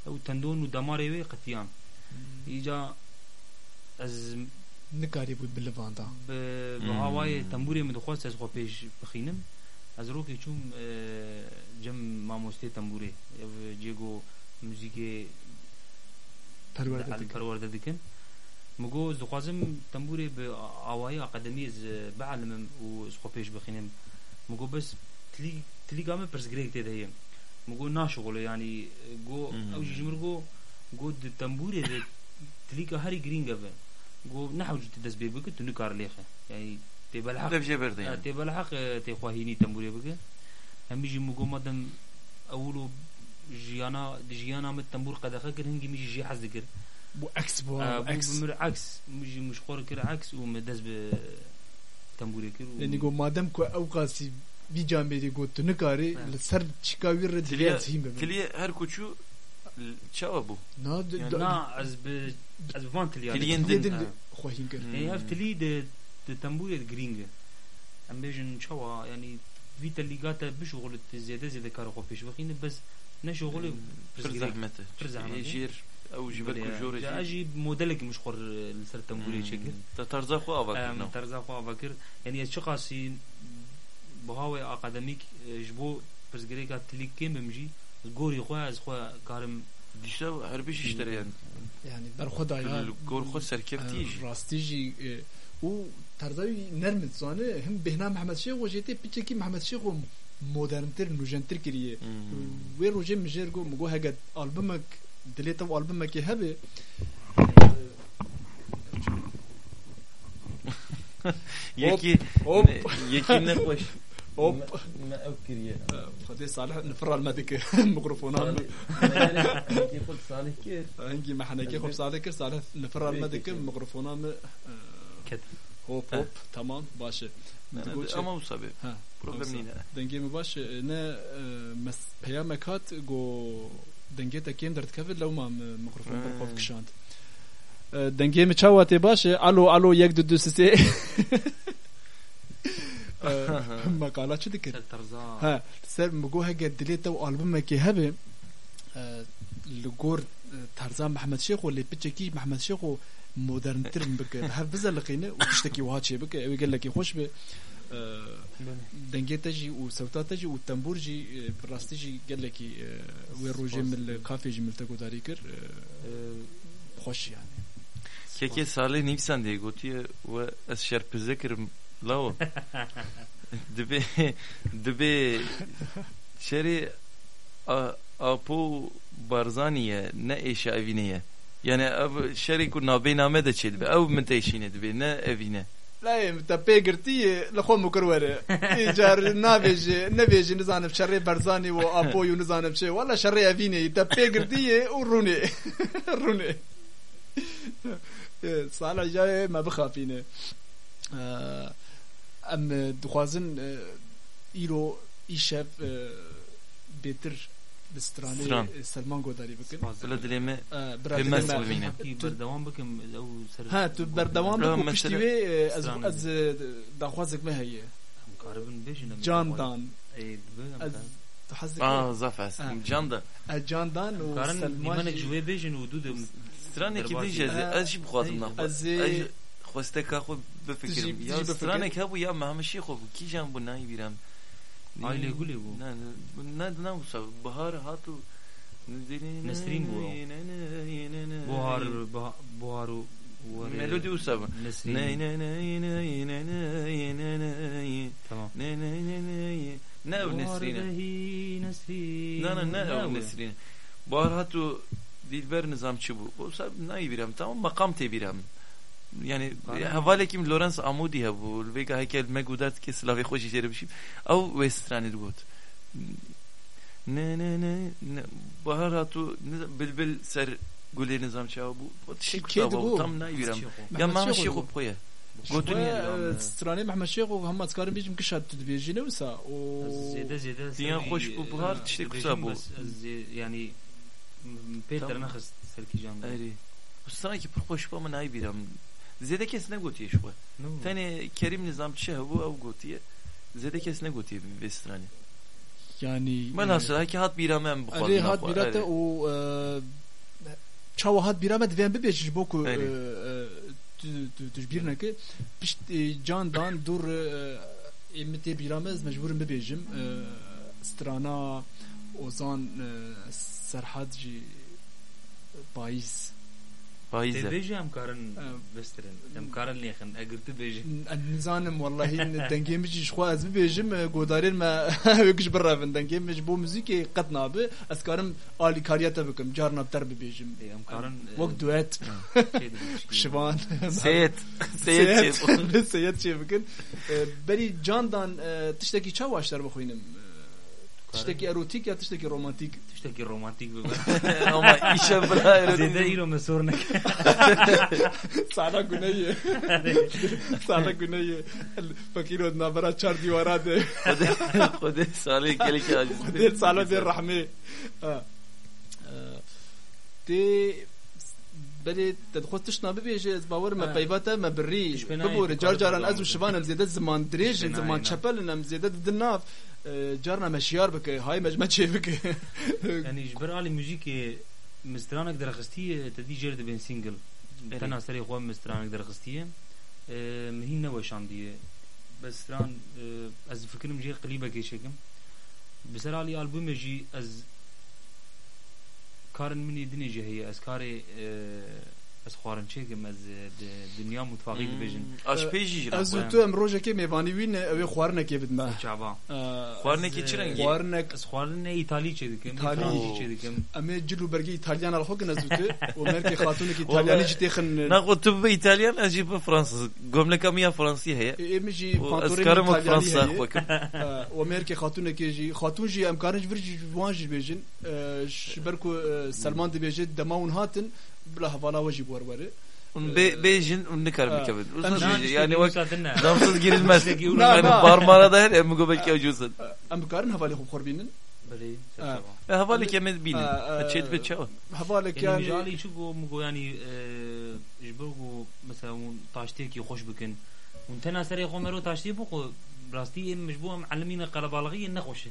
او تندون و دماري وي قتيان ايجا از نکاری بود به لواندا به هوای تنبوری من خواست از خو پیش بخینم. از روکی چون جم ماموسته تنبوری. جیگو موزیک پرورده دکن. مگو زخوازم تنبوری به آوای اقدمی از بعلمم و از خو پیش بخینم. مگو بس تلی تلی گام پرسگریک تیدهیم مگو ناشغله یعنی گو أو جمر گو گو تنبوری ده تلیکا هری گرینگه به گو نه جت دس بی بگه تو نکار لیخه. یعنی تی حق بجه برده آه، یعنی تی حق آه، تی خواهینی تنبوری بک هم میجی مگو مدن اولو جیانا دجیانا مت تنبور قدخه کرد هنگی میجی جی حز کرد. بو عکس بو آه، عکس. مر عکس. مجي مش خور عکس و مدس ب تنبوري كر لاني قو مادام کو اوقاتی ew qasî vî camê got tu nikarî Ha. li ser çika wî re تلي dilê hîn bibin تلي هر كوچو تشاوا بو na يعني نا از ب از فانت اللي تليين dilê دن din آه. xwehîn kir يعني هاف تلي د د تنبوري جرينجا ام بيجن شوا يعني فيتا اللي قاتا بشغل زيادة زيادة كارو خو بيش بخين بس نشغل فر زحمته فر زحمته. يجير او جبل كجور جا اجي موديلك مش خور لسر تنبوري شكل تترزا خو افا ام كنو ترزا خو فكر يعني شو قاسي بهاوي اكاديميك جبو برزگري قات تلي كيم بمجي غوري خو از خو كارم دیشتر هر بیش işleri yani. yani berxweda ya Gol xo serkefti jî. rastî jî e, û terzavî nermit zane him bêhna Mehmed Şêx û jêtê piçekî Mehmed Şêx û moderntir nûjentir kiriye Hmm. wê rojê min jêr got min got hege albumek dilê te albumekê أوب. ما كريان خدي صالح نفر الماديك الميكروفون. هنكي خب صالح كير. هنكي ما حنا كي خب صالح كير؟ صالح نفر الماديك الميكروفون. آه، كده هوب هوب تمام باشا. اما مصابي بروبلم نينا. دنجي مباشا أنا آه، مس بيامك هات جو دنجي تكيم درت كفل لو ما ميكروفون برقوف كشانت آه. دنجي متشوتي باشا ألو ألو يك دو سي [laughs] مقالات شو ذكر ترزا ها سر مگو هگه دلیتا و آلبوم که هبه لگور ترزان محمد شیخ و لیپچکی محمد شیخ و مدرن تر بکه هر بزر لقینه و تشتکی و هاتشی بکه اوی گل لکی خوش به دنگه تجی و سوتا تجی و تنبور جی براستی جی گل لکی و روژه مل کافی جی ملتکو داری کر خوش yani Keke salih nivsan diye gotiye ve ez şerpize kirim lavo. Dibe dibe şeri a- apo barzaniye ne eşa eviniye. Yani ev şeri ku nabêname de çelbe. Ev min teşine dibe ne evine. لا انت بيجرتي لخو مكروره جار نافج نافج نزانب شري برزاني و ابو نزانب شي ولا شري افيني انت بيجرتي وروني روني صالح جاي ما بخافينه ام دخوازن ايرو ايشف بيتر بستراني ستران. سلمان گوداری بکن Öyle dileme برادر Bilmez ما- Selmine. بردوام بكم او سر ها تو بردوام لا، بکو مثلا پشتیوی از ستران از دخوازك ما هي مقاربن بيجن جان دان اي از تحزك aa zafas Ha. can da. جان دان و مقارن سلمان يمنك جوي بيجن ودود Strane ki Derbasi. diyeceğiz. Ha. Ez jî bixwazim naxwe. از Ez xweste ka xwe bifikirim. Tijî- Ya tijî stranek hebu ya mehmişî xwe bû. Kîjan bû nayê bîram. Aile gulê bû. Ne ne ne ne wisa bahar hatu Nesrin bû. بوهار بوهار ور Melodi wisa bû. نسرين Ne ne ne ne ne ne ne ne تمام ne ne ne ne ne ev Nesrin'e. وردهي نسرين Ne ne ne ev Nesrin'e. Bahar hatu dilber nizamçı bu. O sab nayê bîram tamam makam te bîram. Yani Aynen. havalekim Lorenz Amudi ha bu. Vega hekel me gudat ki slavê xwe jî jêre bişîm. Ew wê stranê digot. Ne ne ne ne bahar hatu ne- bilbil ser gulê nizamçı ha bu. O tişek Kê kutaba digo? bu tam nayê bîram. محمد Ya شيخ mehmişî digo. xwe bixwe ye. Gotun ye. ستراني محمد شيخ وهم تكارم بيجم كشات تدبيجي نوسا و زيادة زيادة Dünya hoş bu buhar tiştek kusa bu. يعني بيتر Tamam. نخس سلكي جان Ayri. Bu sanki pır hoş bu Zede kes ne gotiye şu. Tane Kerim Nizam çehbu ev gotiye. Zede kes ne gotiye bir vestrani. Yani ben e, hasra ki hat biramem bu kadar. Ali hat birata o e, çava hat biramet ve bir beşici boku tücbirine e, ki pişt candan dur emite biramez mecburum bir bejim strana ozan serhat ji Faize. تبيجي ام كارن آه. بسترن ام كارن ليخن اگر تبيجي نزانم والله دنگي مجي شخوا از ببيجم گودارين ما وكش برافن دنگي مج بو موزيكي قد نابه اسكارم آلي كارياتا بكم جارنا بتر ببيجم ام كارن وقت دوات شبان Seyit. Seyit. سيد سيد چه بکن بری جان دان تشتکی چه واشتر بخوینم تشتکی اروتیک یا تشتکی رومانتیک تشتكي رومانتيك بقى [laughs] Ama işe bırak. زيادة ايرو مسورنك سالا گنیه سالا گنیه فکر ودنا برا چار دیوارا ده Kode salih gelik aciz. دل سالا دل رحمه تی بلی تدخل تشنا ببیجه از باور ما آه. پیباتا ما بری تشبنای ببور جار جاران تقارب از و شوانم زیاده زمان دریج تشبنای زمان نه. چپلنم زیاده دناف جارنا مشیار بکه های مجمع چه بکه يعني جبر علي موزيك مسترانك درخستية تدي جرد بين سينجل تنا سري خوان مسترانك درخستية مهين نوى شاندية بس تران از فكرم جي قليبة كيشكم بسر علي ألبوم جي از karın mini dini cehiye ez karı ez xwarin çekim ez de dünya mutfağı dibêjin Aşpêjî jî Ez û tu em rojekê mêvanî wî ne ew ê xwarinekê bidin me çava Xwarinekê çi rengî? xwarinek ez xwarin ne İtalî çê dikim İtalî. Fransî çê dikim em ê cil û bergî İtalyan al xwe kin ez û tu û merkê [laughs] xatunekî İtalyanî jî têxin Naqo tu bi İtalyan ez jî bi Fransız. Gomleka miya Fransî heye. êmi jî Ez pantolonê karim wek İtalyanî Fransa heye xwekim. [laughs] û merkê xatunekê jî xatun jî em karin ji vir jî wan jî bêjin ji ber ku Selman dibêje dema hûn hatin bila hevala we jî werwere Un be bejin un nikarim Ha. bikevin. Em Uzun jî- yani bak damsız [laughs] girilmez. Yani na. parmağına da her em gobek yavucusun. em bikarin havali kemet binin. Ha, e, Çet be çava. hevalek Yani yani mecali çu go mu go yani ji ber go mesela un taşteki hoş bikin un tena serê xwe mero taştê bu xwe rastî em mecbû em elimîne qelebalixî ne xweş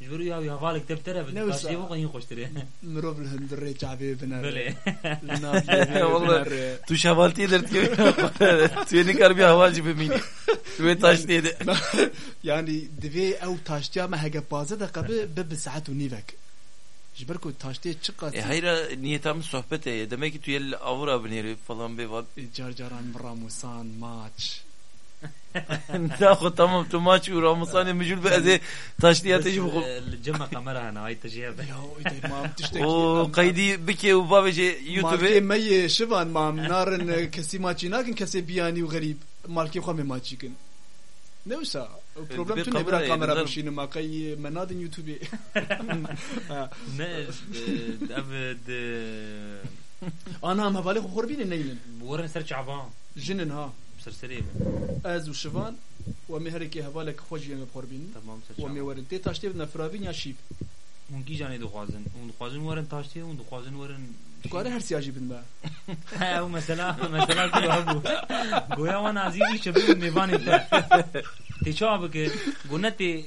ji ber ya hevalek teftere bi Ne taştê wisa? bu xwe hin xweştir mirov li hundirê çavê biner Belê li nav lêvê Vallahi. biner. Tu şavaltiye dert ki. Tu nikar bir havalci bimini. Tu taş dedi. yani divê ew taştiya me hege baze de qebe bi bi saet û nîvek ji ber ku taştiyê çi qat E hayra niyetam sohbet e. Demek ki tu yel avra bineri falan be var. car caran ramusan maç Naxo tamam tu maç uğra musane mücül be eze taşlı ateşi bu. cema kamera hena ay tejih be ya oy mam tiştekî O kaydı bike u babece malkê YouTube. me yê şivan mam narin e, kesî maçî nakin kesê biyanî û xerîb malkê xwe me maçî kin. Ne wisa problem bir tu ne kamera bira kamera yedin, [laughs] bişînim akay me nadin YouTube'ê Ha. ne ev de ana em hevalê xwe xwar bînin neynin warin ser çava jinin ha serserê ez û şivan we me herêkê hevalek xwe jî em xwar bînin tamam ser و می çava ورن تی تاشتی بنا فرابین یا شیب un ki canê dixwazin un dixwazin warin taştê un dixwazin warin تو کاره هر سیاجی بن با او مثلا مثلا كل هبو گویا وانا عزیزی شبیه میوانی تا تی چا بك گونتی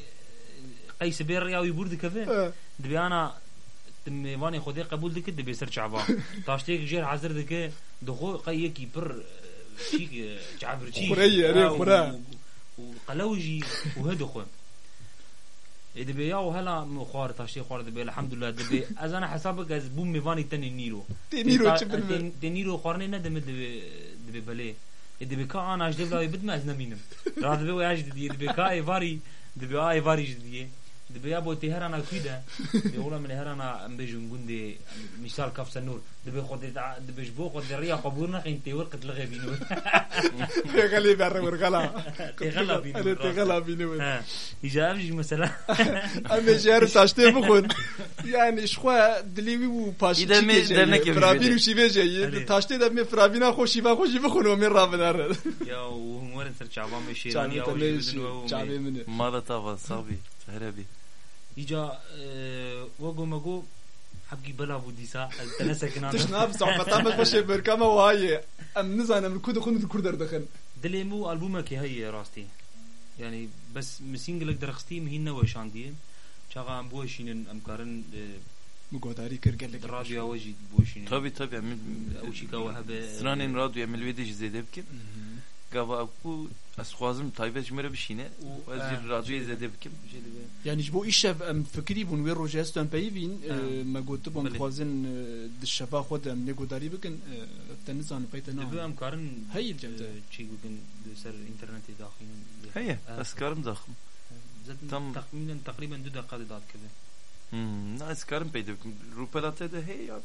قیس بیر ریاوی برد کفه دبی انا میوانی خودی قبول دکه دبی سر چعبا تاشتی جیر حاضر دکه دخو قی کی پر شيك جعبر شيك خورية، ريح خورا. وقلوجي وهدخو دبي يا وهلا مخوار تاشي خوار دبي الحمد لله دبي از انا حسابك از بوم ميفاني تاني نيرو تی نیرو چه بن تنيرو قرني ندم دبي دبي بلي دبي كا انا اجدب لا يبد ما ازنمينم راد دبي وياج دي دبي كا ايفاري دبي اي ايفاري جدي دبي ابو تهران أكيد. بيقول من هران بيجون جندي مثال كف النور دبي خد دبي جبو خد الريا قبورنا انت ورقه الغبين تغلي بره ورغلا تغلا بين أنا تغلا بين يجاب جي مثلا اما جار تاشتي بخون. يعني شخوا دليوي و باش إذا مي دنك فرابين وشي بيجي. تاشتي دم فرابينا خوشي با خوشي بخون ومن رابنا يا ومر سر شعبان شيراني أو ماذا تفضل صبي هلا يجا آه، وقو مقو حبقي بلا بوديسا تنسى [laughs] كنا تشناب صعب قطامة بشي بركامة وهاي أم نزانا من كود خند دخل دردخن دليمو ألبومك هاي راستي يعني بس مسينجلك درختي مهينا وشاندين شاقا أم بوشين أمكارن آه، مقداري کرد لك راديو واجد بوشين طبی طبی من اوشی که وهب راديو رادیو من زيد زیده dakika e, şey- şey bu ez xwazim taybet ji me re bişîne û ez jî radyoyê zêde bikim yani ji bo îşev em fikirî bûn wê rojê ez em peyivîn me gotu bom dixwazin e, di şeva xwe de em nêgodarî bikin e, te nizanin pey te nabê em karin heyê cem te çî bikin li ser internetê daxînin heye ez karim daxim. Tam takminen takriben du dakikadê dadkirin na hmm, ez karim pey de bikim rûpela te de hey ya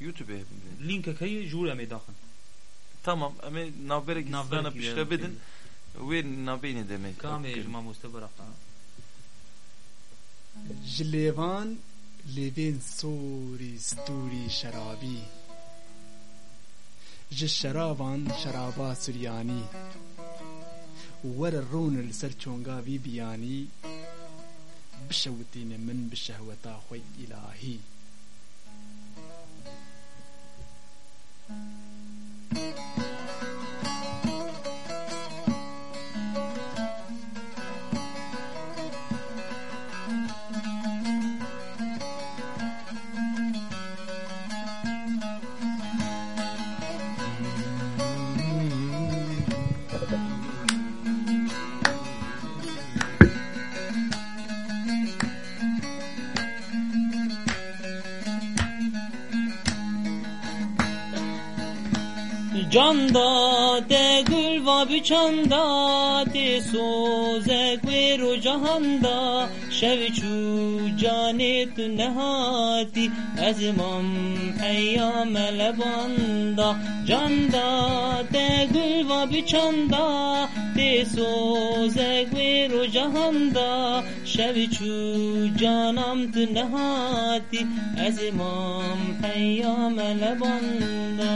YouTube'e linkek heye jûr em ê daxin. تمام امي نابرك استانا بيشتا بدن وين نابيني دمي كامي ما مستبرا جليفان لبين سوري ستوري شرابي جل شرابان شرابا سرياني ور الرون السر چونغا في بياني بشوتين من بشهوتا خوي إلهي Thank you. Canda de gül va biçanda de sozek ve ro cahanda şevçu canet nehati ezmam eyyam lebanda Canda de gül va biçanda de sozek ve ro cahanda. Şevçu canam tu nehati ezmam eyyam lebanda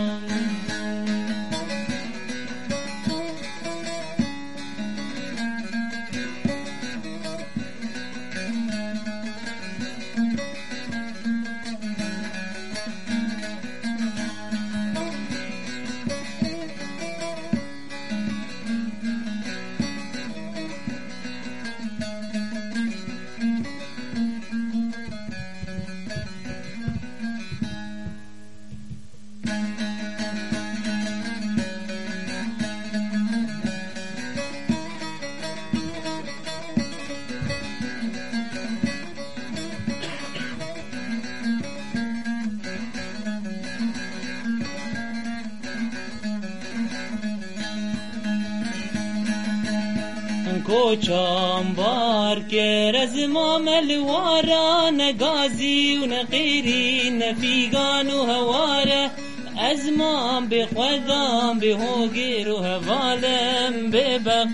کوچام بار که رزمام الوارا نگازی و نقیری نفیگان و هواره ازمام بخوضام بهوگیر و هوالم ببق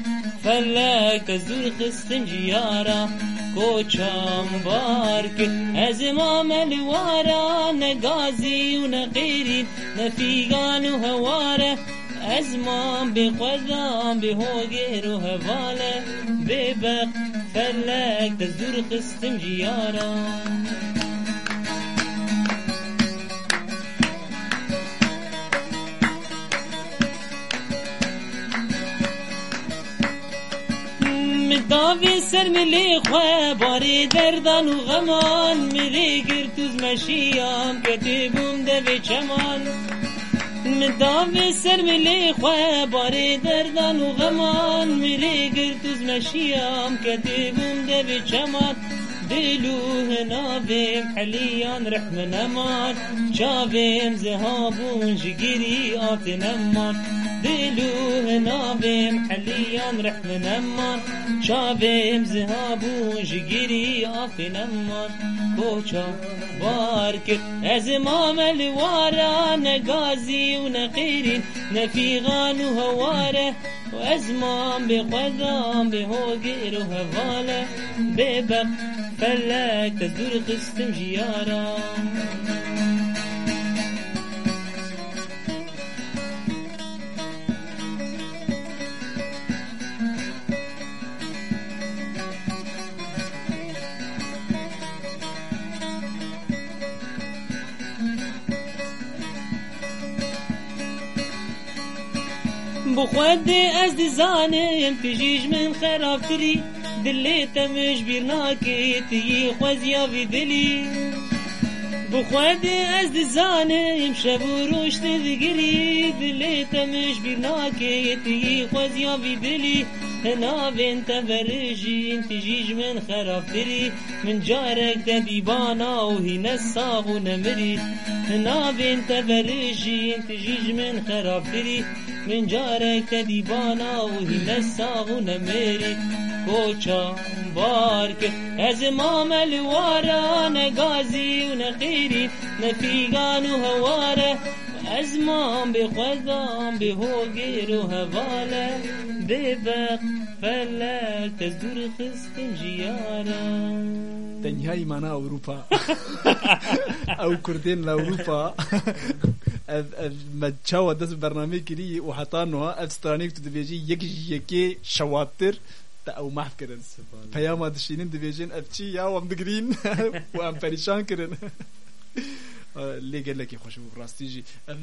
فلک تزور قسطن جیارا کوچام بار که ازمام الوارا نگازی و نقیری نفیگان و هواره از ما به قضا به هوگه رو حواله. به بق فلک دزور قسم جیارا داوی سر ملی خواه باری دردان و غمان. ملی گرتوز مشیام که بوم دوی چمان. مداوی سر ملی خواه باری دردان و غمان ملی گرتوز مشیام کتبوم دوی چمان دلو هنابم حلیان رحم نمان چابیم زهابون جقري آت نمان. دلو هنابم حلیان رحم نمان چابیم زهابون جقري آت نمان. بوچا باركت از مامل وارا نقازي ونقيرين نفيغان وهواره وازمان بقدام بهوقير وهفاله ببخ فلاك تزور قسم جيارة ژیارە بخوادي از دزانم پجيج من خرابتري دلی تمش بیر ناکی تی خوزیا وی دلی بخواد از دزانه امشب و روش دگری دلی تمش بیر ناکی تی خوزیا وی دلی هنا بين تبرجي تجيج من خرابري من جارك دبيبانا وهنا الصاغ ونمري. هنا بين تبرجي تجيج من خرابري من جارك هی نساغ و نمری کوچان بار که از مامل وارا نگازی و نقیری نفیگان و هواره. از مام به خودم به هوگیر و هواله به بق فلل تزدور خستن جیاره دنیای مانا اوروبا [laughs] او كردين لاوروبا ما تشاو داس برنامج كلي وحطانوها استرانيك تدبيجي يك يكي شواتر او محف کرن پیام دشینین دبیجین اف چی یا وام دگرین و ام پریشان کرن لگه لگه خوش بو راستی جی اف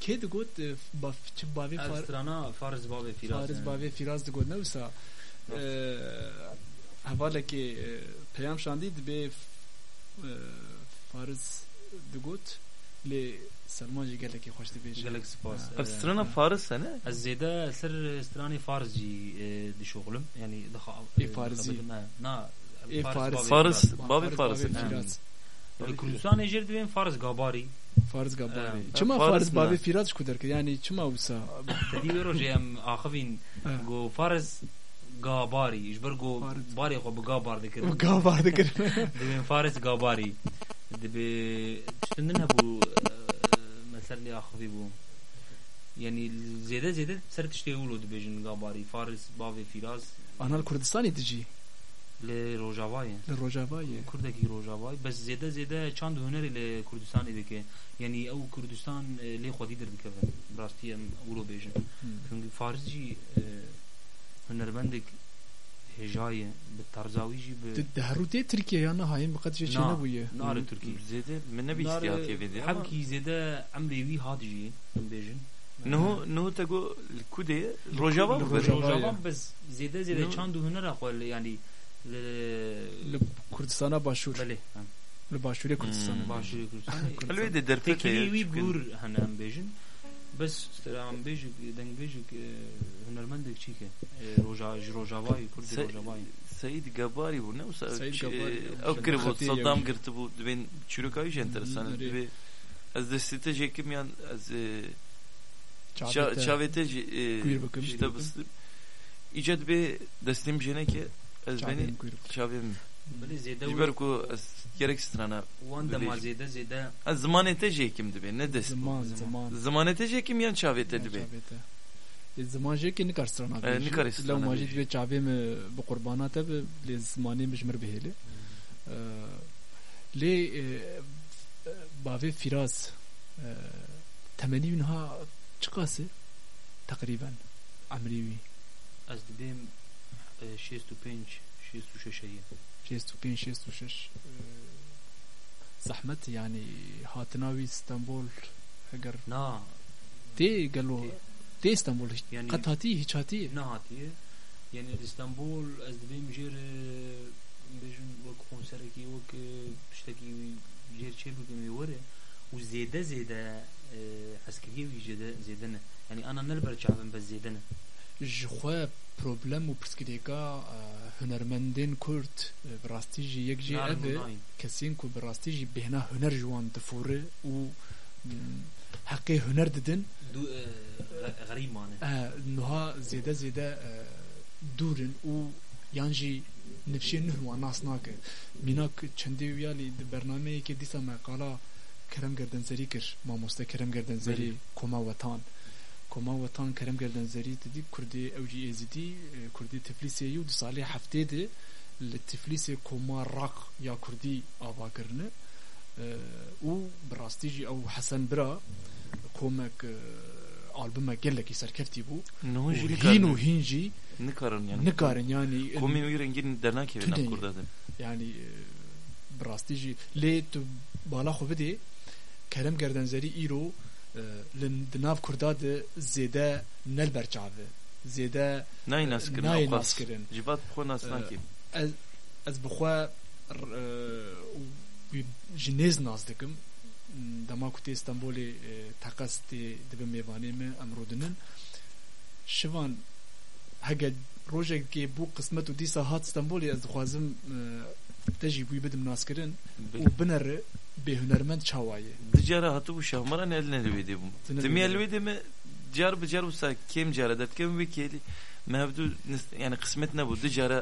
که دگوت با چه باوی فار استرانا فارز باب فیراز فارز باوی فیراز دگوت نوسا حواله که پیام شاندی دبی فارز دگوت لی سلمان جی گلکی خوش دبیجی گلک سپاس استرانا فارس سنه از زيادة سر استراني فارزي دي شغلم يعني دخل إيه فارزي؟ نا إيه فارس فارس بابي فارس فارس کردستان اجر دوین فارس گاباری فارز گاباری اه، چما فارز فارز نه. بابی فیراز کو درک یعنی چما وسا تدی رو جیم آخوین اه. گو فارس گاباری اجبر گو فارس. باری خو بگابار دکر گابار دکر دوین فارس گاباری دبی تشتندن هبو مثلا لی آخوی بو yani zede zede ser tişte ulu dibêjin gabarî faris bavê firaz آنال کردستانی دجی li rojavayê ل روجاوای kurdekî rojavayê bes zêde zêde çand û hunerê li kurdistanê dike yani ew kurdistan e, lê xwedî derdikevin rastî em ûro hejayê bi tarzawî jî bi Derûtê Tirkiye ya nahayên bi qetişe çêne bûye. Nare Tirkiye. Zêde min nebî istiyatiye vêde. Hemkî zêde emrê wî hat jî bêjin. Nuhu nuhu te gu kudê rojava bû. Rojava bez zêde zêde çand û hunera xwe yani li Kurdistana başûr. Belê. Li başûrê Kurdistanê. Başûrê Kurdistanê. Elvê de derpê te. Tekî wî bûr hene em bêjin. bes em bêjik deng bêjik e, hunermendek çîke E, roja ji rojavayê Kurdî Se- rojavayê سعيد قباري بو نو سعيد قباري. او كربو خطير صدام يوم. قرت بو دبين چروكاي انترسان Hmm, دبي از دستته جيكم يان از چاوته چاوته Buyur bakalım. işte bıs icat bir destim jene ki az beni چاویم کویر çavim belê zêde jiber ku az gerekstrana. Wanda mazide zide. Ha, zmanete jekimdi be ne desin? Zaman, zaman. Zmanete jekim yan çavetedi be. زمانجه کې نکار سترنا دی نکار سترنا لو ماجد به چاوي مې به قربانات به لزمانه مشمر به له لي باوي فراس تمني منها çıkası takriben Amrivi. Az dediğim 65 65 şeyi. 65 65 زحمت یعنی هاتناوی استانبول اگر na دی گلو دی استانبول Yani- قط هاتی هیچ هاتی ne hatiye yani li İstanbul ez dibêm jêr e, bêjin wek konserekî wek e, tiştekî jêr çê bikim ê were û zêde zêde e, eskeriyê wî jêde zêde ne yani ana nel ber çavin bez zêde ne جخوا پروبلم و پرسکریکا هنرمندین کرد براستی جی یک جی Narin اوه nayîn. کسین کو براستی جی بهنا هنر جوان دفوره و م، حقی هنر ددن Du e, ge- gerîb mane اه، نها زیده زیده اه، دورن و یان جی نفشی نه و ناس ناکه میناک چندی ویالی د برنامه که دیسا مقالا کرم گردن زری کر ماموسته کرم گردن زری کما وطن کما وطن کرم گردن زری تدی کردی اوجی ازدی اه، کردی تفلیسی یو دو سالی هفته ده لتفلیسی کما راق یا کردی آوا کرنه اه، و براستی جی او حسن برا کومک آلبوم گلکی سرکفتی بو نهو و جي هین و هین جی نكارن يعني نکارن یعنی komi uyurengin dernak evine Tüdeni. kurdadım yani براستی جی لی تو بالا خو بده کرم گردن زری ایرو لن دناف کردا ده زیده نل برچاوه زیده ناي ناس كرن نای أوقات. ناس کرن جبات بخو ناس اه، ناكي از از بخوا جنیز ناز دکم دما کوتی استانبول تقص تی دبه میوانی می امرو دنن شوان هگه روژه که بو قسمت و دیسا هات استانبول از خوازم تجی بوی بدم ناس کرن و بنر به هنرمند چاوایه دجارة هاتو bu şahmaran eline elvedi bu. Tine Temi elvedi. elvedi mi car bu car bu sa kem cara dat kem bir keli mevdu nis- yani kısmet ne bu dجارة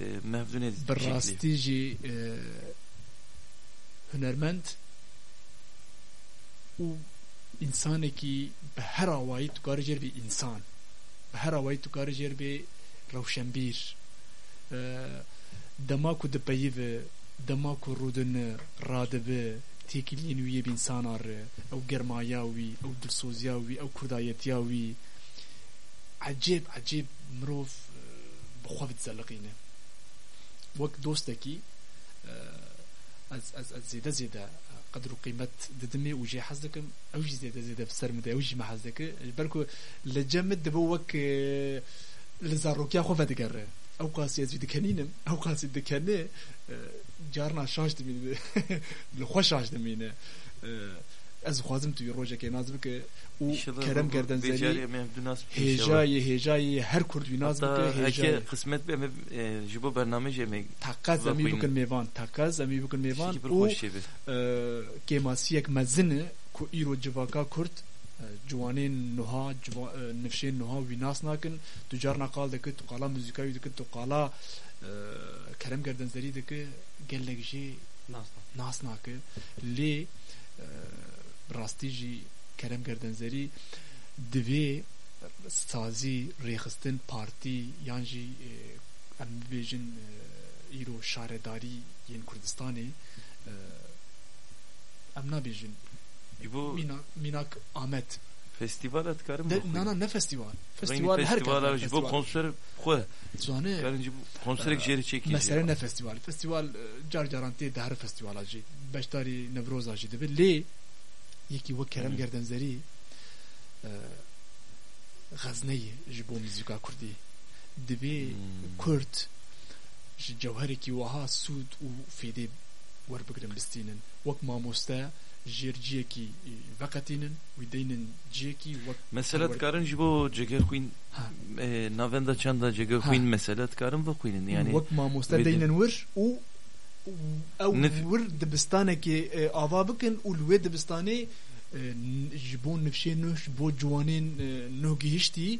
e, mevdu ne براستی جی هنرمند و انسانی که به هر آوایی تو کار جر به انسان به هر آوایی تو کار جر به روشنبیر دما کو دپیو دما کو رودن رادبه تیکلین وی بینسان آر او گرمایاوی او دلسوزیاوی او کردایتیاوی عجیب عجیب مروف بخوا بتزلقینه وەک دۆستێکی ئەس ئەس ئەس زێدە زێدە قدر و قیمت ددمێ و ژێ حەز دەکەم ئەوژی زێدە زێدە سەر مدە ئەوژی مە حەز دەکە بەرکو لە جەمت دەبە وەک لە زارۆکیا خۆ دەگەڕێ ئەو قاسی ئەزوی دکەنینم ئەو قاسی دکەنێ جارنا شاش دمینێ لە خۆ شاش دمینە ez xwazim tu rojekê naz bike û İnşallah kerem bu gerden beceriyê zerî em ê du nasip bike inşallah. hêjayê hêjayê her kurd wî naz bike Hatta hêjayê heke kısmet be em ê, ji bo bername jê me taqaz em ê Vexwînin. bikin mêvan taqaz em ê bikin mêvan tiştî bir û xweş çê be. kêmasiyek mezin e ku îro civaka kurd e, ciwanên niha ciwa- e, nifşên niha wî nas nakin tu carna qal dikit tu qala muzîka wî dikit tu qala e, e, e, e, e, bo Minak, Minak Ahmet festivala dikarim De, na na ne festival Festival festival her festivala ji bo konser xwe zane karin ji bo konserek jêrê çekî mesele ne festival? Festival e, car caran tê de her festivala jî beşdarî nevroza jî dibe lê yekî wek kerem gerden-zerî e, xezneyê ji bo muzîka kurdî divê Hmm. kurd ji cewherekî wiha sûd û fêdê werbigirin bistînin wek mamoste deynin ciyekî wek Mesela Perver- dikarin ji cegerxwîn Ha. e, navenda çanda cegerxwîn Ha. mesela dikarin bixwînin yani wek mamoste Vedin. deynin wir û ew wir dibistanekê ava bikin û li wê dibistanê ji bo nifşê nû ji bo ciwanên nû gihiştî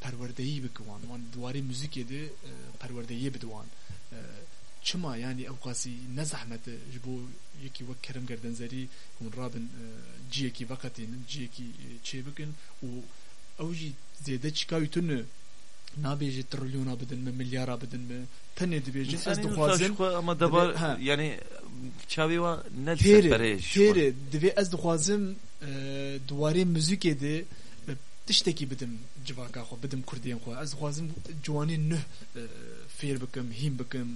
perwerdeyî bikin wan diwarê muzîkê de ew qasî ne zehmet e, ji rabin e, ciyekî veqetînin ciyekî e, çê bikin û ew jî zêde çika wî tune nabêjî trilyona bidin mi milyara bidin mi tenê dibêjin ez dixwazim ama Ha. yani çavi wa ne têrê divê ez dixwazim diwarê muzîkê de tiştekî bidim civaka xwe bidim kurdiyên xwe ez dixwazim ciwanên nûh e, fêr bikim hîn bikim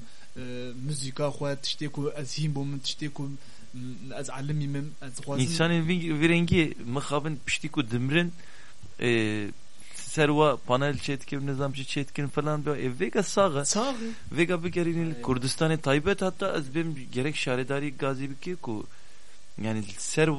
min tiştê ku m, ez elimî min ez dixwazim İnsanın vi- virengi mıxabın pişti ku dimrin e, serva panel çetkin nizamçı çetkin falan böyle e, vega sağa sağı vega bir gerin Kurdistan'ı taybet hatta az benim gerek şaredari gazi bir ki ku yani ser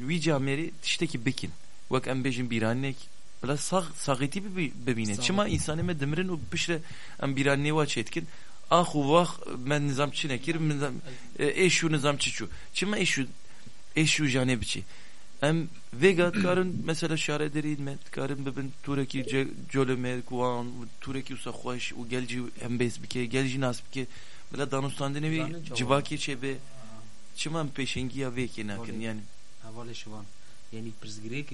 vi cameri tişteki bekin vak em bejin bir annek Bla sağ sağiti bir bebine. Çima insanı me dimirin u pişre em bir anne va çetkin Ah u vah men nizamçı nekir men nizam e, eşu nizamçı şu. Çima eşu eşu jane biçi. Em vega karın [clears throat] mesela şare derin met karın bebin tureki ce- joleme kuan tureki usa xoş u gelci hem bez bike gelci nas bike bela danustan denevi Danı cevap. civaki çebe çima peşengi ya veki nakin Tabii. yani. Havalı şivan. Yani pirzgirek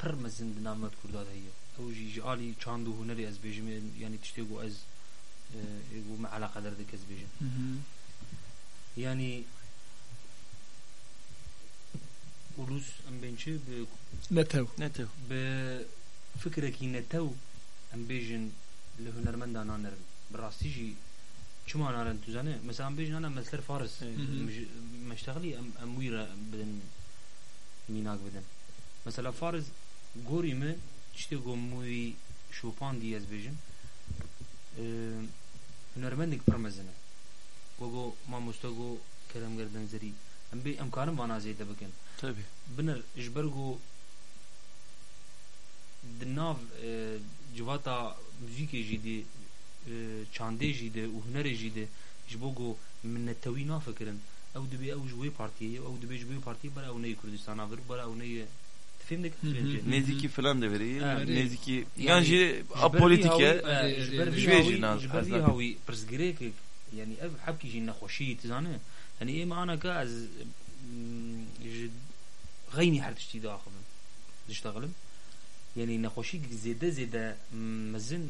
پر مزن دنامت کرده هیه او جی جالی چاندو هنری از بیجم یعنی تشتیگو از و مع علاقه دردك از بیجم yani Ulus em bençi bi netew Ne tev? bi fikrekî netew em bêjin li hunermendan nanerin bi rastî jî çima narin tu zanî mesela em bêjin ana mesler faris meşteğlî em em wî re bidin mînak bidin mesela faris gorî me tiştê got mûî şopan dî ez bêjim hunermendek pir mezin e وەگۆ مامۆستەگۆ کەرەمگەردن زەری ئەم بێ ئەم کارم وانازێتە بکەن Tabii. بنر ji ber got di nav civata müzîkê jî de çandê jî de û hunerê jî de ji bo got minnetewî nafikirin ew dibe ew ji wê partiyê ew dibe ji wê partiyê bera ew neyê Kurdistana vir bera ew neyê fêm dikin Hı hı. bence Neziki falan da veriyor. Evet. Neziki. Yani- Yani ji apolitike. ber ji vî wê hawî jî naz- ji ber vî ez hawî pirsgirêkek yani ev hepkî jî nexweşî tizane yani êm anaka ez ji غيني حد تشتي داخل تشتغلم يعني نخوشي زيادة زيادة مزن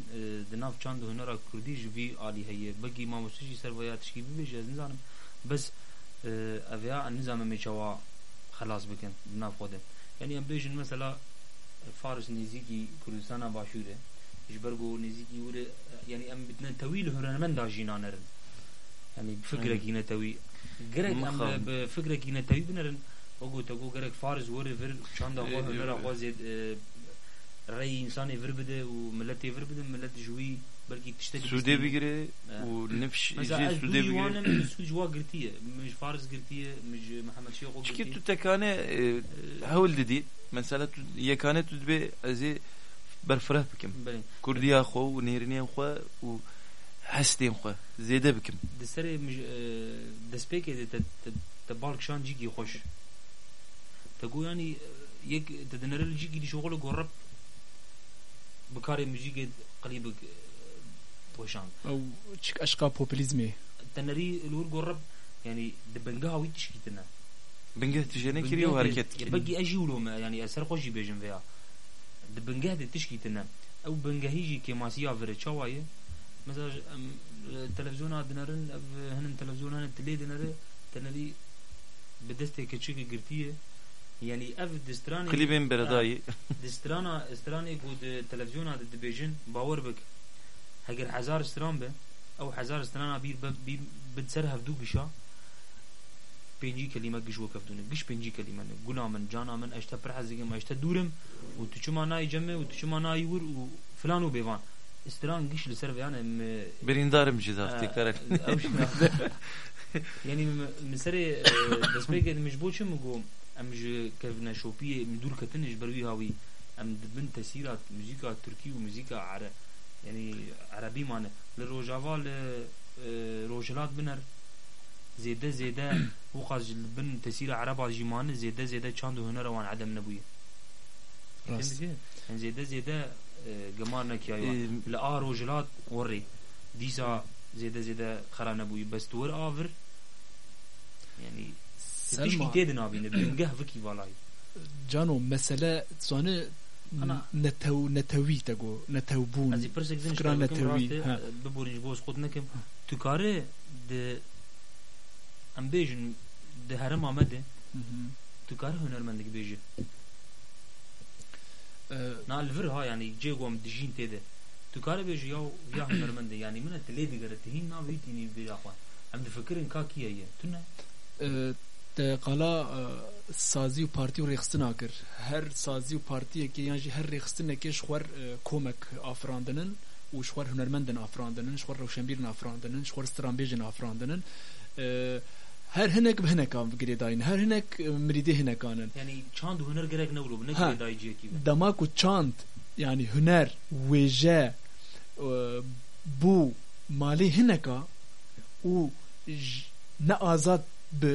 دناف چاند هنرا كردي جبي عالي هي بقي ما مستشي سروايا تشكي بيجي از نزانم بس افيا النظام ميشوا خلاص بكن دناف خودم يعني ام بيجن مثلا فارس نزيكي كردستان باشوره جبرگو نزيكي وره يعني ام بتن تويل هرن من دا جينانرن يعني بفكرك ينتوي قرق ام مخام. بفكرك ينتوي بنرن وقو تقو قرق فارس وره فر چاندا خو إيه، هنرا إيه. خو زيد رأي إنسان يفر بده وملت يفر بده ملت جوي بلكي تشتري Sude bigire آه. u nefş مثلا ji از sude دوی وانم bigire. من سو جوا قرتيه مش فارس قرتيه مش محمد شيخ Çünkü قرتيه tu tekane e, havl dedi. Mesela tu yekane tu be azê berfireh bikim. بله Kurdiya xwe û nêriniya xwe û hestên xwe zêde bikim. دسري مش دسبيك تبالك شان جيجي خوش تقول يعني يك تدنر الجيجي دي شغل قرب بكاري مجيجي قريبك پوشان أو چك اشقا بوبليزمي تنري الور قرب يعني دبنقها ويتش كيتنا بنقه تجينا كري وحركات كري بقي أجي ولوم یعنی اثر خوشی بیجن ویا. دبنگه دی دبنقه تشكيتنا أو بنقهيجي كيماسيا فرتشاوايه مثلا تلفزيون دنرن هن تلفزيون تلی تلي تنری تنري بدستي كتشيكي گرتیه. یعنی اف دستراني كليبين برداي آه، دسترانا استراني قود تلفزيون هذا دبيجن باور بک. هجر حزار استران به او حزار استرانا بير بي بتسرها بدو قشا بينجي كلمة قش وكفتونه قش بينجي كلمة قنا من جانا من اشتا برحزق ما اشتا دورم وتشما ناي جمع وتشما ناي ور وفلان وبيفان استران قش لسر يعني م... Birindarım ji zav tekrar. أو شنو يعني م- مسري بس بيك مش بوش مقوم ام ج كيفنا شوبيه مدور كتنج بروي هاوي ام دبن تسيرات موسيقى تركي وموسيقى عرب يعني عربي معنى للروجافا ل روجلات بنر زيادة زيادة وقاز بن تسير عربا جيمان زيادة زيادة چاند هنر وان عدم نبويه rast فهمت يعني زيادة زيادة قمار نكيا إيه. لا روجلات وري ديسا زيادة زيادة خرا نبوي بس تور آفر يعني تشكي Selma تيدن آبين بنقه فكي والاي cano mesele zanı Ana- netev netevi tego netevbun از پرسک دنش فکران بکم نتوی، راسته ها. ببورنج بوز خود نکم تو کاره ده ام بیجن ده هرم آمده تو کاره هنرمندگ بیجه نا الفر ها يعني جي قوم دجين تيده تو کاره بیجه یا یا هنرمنده يعني من تلی دیگر تهین نا ویتینی بیر اخوان ام دفکرن کا کیه یه تو نه te qala e, sazî û partî û rêxistina kir. Her sazî û partiyekê yan jî her rêxistinekê ji xwer e, komek afirandinin û ji xwer hunermendin afirandinin ji xwer rewşenbîrin afirandinin ji xwer stranbêjin afirandinin e, her hinek bi hinekan girê dayîn her hinek miridê hinekanin yani çand huner gerek ne ne girê dayîciyekî dema ku çand yani huner wêje bu malê hineka û ne azad bi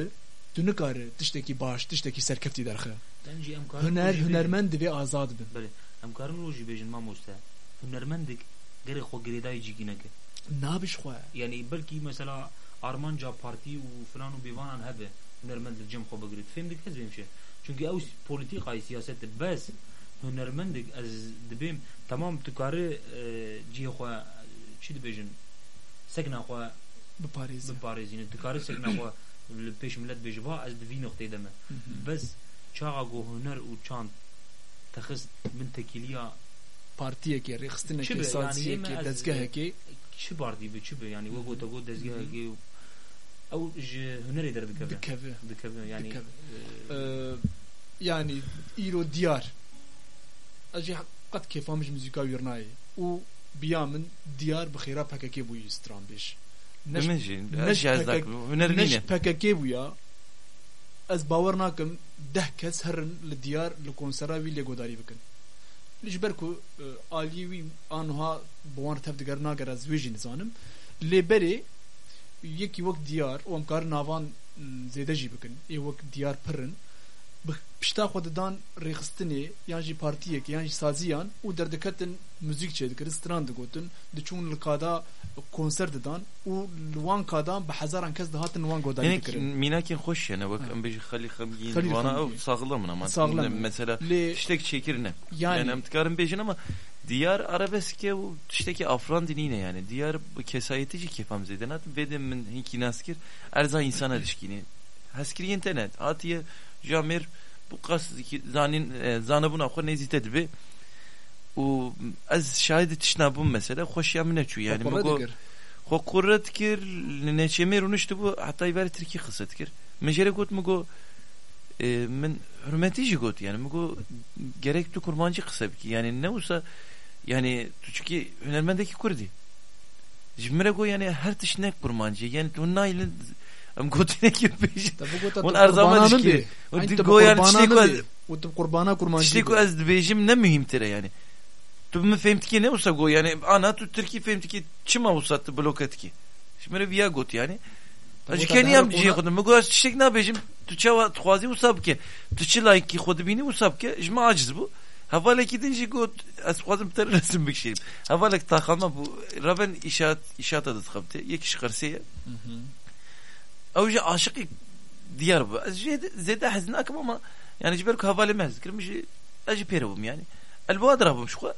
Tünü karı tişteki baş, tişteki serkefti derxe. Hüner, hünermendi ve azad bin. Bele, emkarın roji bejin mamosta. Hünermendik gere xo giredayı cigineke. Nabiş xo. Yani belki mesela Armanca parti u filan u bivanan hebe. Hünermendik cem xo begirid. Femdik ez bemşe. Çünkü ev politikayı siyasette bes hünermendik ez dibim tamam tukarı e, cihe xo çi dibejin. Sekna xo. Bi Parizine. Bi Parizine. Tukarı sekna xo. [clears throat] li pêş millet bêjî va ez di vî nokteyê de me bes çaxa got huner û çand texist min tekiliya yani yeme ez- dezgehekê çi partî bi çi be yani we got got dezgehekê ew ji hunerê derdikeve dikeve. dikeve. Yani Dikeve. e, Ee, yani îro diyar. Ez jî qet kêfa min ji muzîka wîr nayê û biya min diyar bi xêra pekekê bûyî stranbêj Min jî neş ez jî ez bawer nakim deh kes herin li diyar li konsera wî lêgodarî bikin. Li ji ber ku e, aliyê wî anha bi wan tev diger nager ez wê jî nizanim pişta xwe didan rêxistinê yan jî partiyekê yan jî saziyan û derdiketin müzik çê dikirin stran digotin diçûn li kada konser didan û li wan kadan bi hezaran kes dihatin wan godarî Yani dikirin. minakin hoş yani bak em bejî xelî xemgîn wana sağlam ama mesela tiştek çekirine yani, yani em dikarin bejin ama diyar arabeske û tiştekî afran dinîne yani? Diyar bu kesayetici kefam zeden hat vedim min hinkî naskir erza insana dişkîne heskiriyên te ne? Hatiye jamêr bu qas zanin e, zanebûna xwe nezîte dibe û ez şahidi tişna bûm mesela xweşiya min neçû yani Xwe migo dikir. خو قرت کر نچمه رو نشته بو حتی بر ترکی خصت کر مجره گوت مگو e, min hürmeti jî got yani mego gerek tu kurmancı kısa ki yani ne olsa yani tu çünkü hünermendeki kurdi jimre go yani her tişne kurmancı yani tu nailin am gotine gibi Tabi gota Onun tu erzama kurbananın dişki. bir. O Aynı di- tabi go yani kurbananın tiştek bir. O tabi kurbana kurmancı İşte bir. ko az dibêjim ne mühimtir yani. Tu mi fehmt ki ne olsa go yani ana tu Türkiye fehmt ki çima olsa tu blokat ki. Şimdi viya got yani. Tabi Acı gota kendi der yam ona- diye kodum. Mu go az çiçek ne yapacağım? Tu çava tuhazi usab ki. Tu çilay ki kodu bini usab ki. Jma aciz bu. Havalek gidince go az kodum ter resim bir şeyim. Havalek takama bu. Raben işaret işaret adı tıkabtı. Yek iş karsiye. Avcı aşık diyar bu. Az şey zede haznakum ama yani jiberku havale mez. Kirmiş اجي بيربم يعني البو اضربهم شو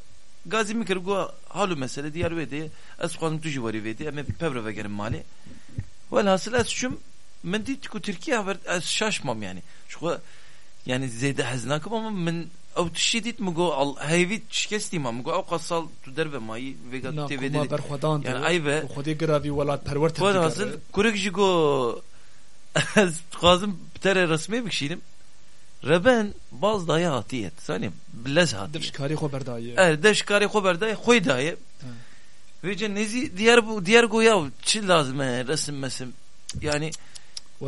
غازي مكر جو حالو مسألة ديار ويدي اس خوازم تجي وري ويدي اما ببرا وگرم مالي والحاصل اس شم من دي تكو تركيا هبر اس شاشمام يعني شو يعني زيد حزناكم اما من او تشديد مگو هيفي شكستي ما مگو او قصال تو درب ماي ويغا Na تي kuma ويدي berxwedan Yani yani aybe. Xwedê giravî welat perwer والحاصل كورك جيجو از قازم بتر رسمي بكشينم ربن باز دايا هاتيت ثاني بلز هاتيت Divşkarî xwe berdaye. Evet deşkari xo da xoy daye. Ve nezi diğer bu diğer goya çi lazım he, resim mesim. Yani Wala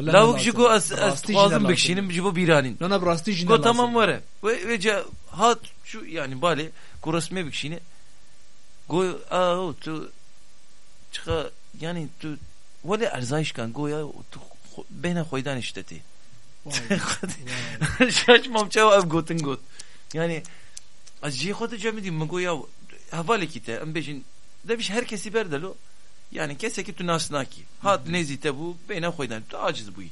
lavuk lazım lazım. bekşinim jibo biranin. Na na rastî jî ne Go lazım. tamam var. Ve ve hat şu yani bale ko resme bekşini. Go a tu çıka yani tu vale erzayış kan goya tu bena xoydan işteti. [laughs] Şaşmam çava ev gotin got. Yani az jî xwe de cemidî min got ya hevalekî te em bêjin deviş herkesî berdelo yani nas nakî hat nezî te bû bêhna xwedan tu aciz bûyî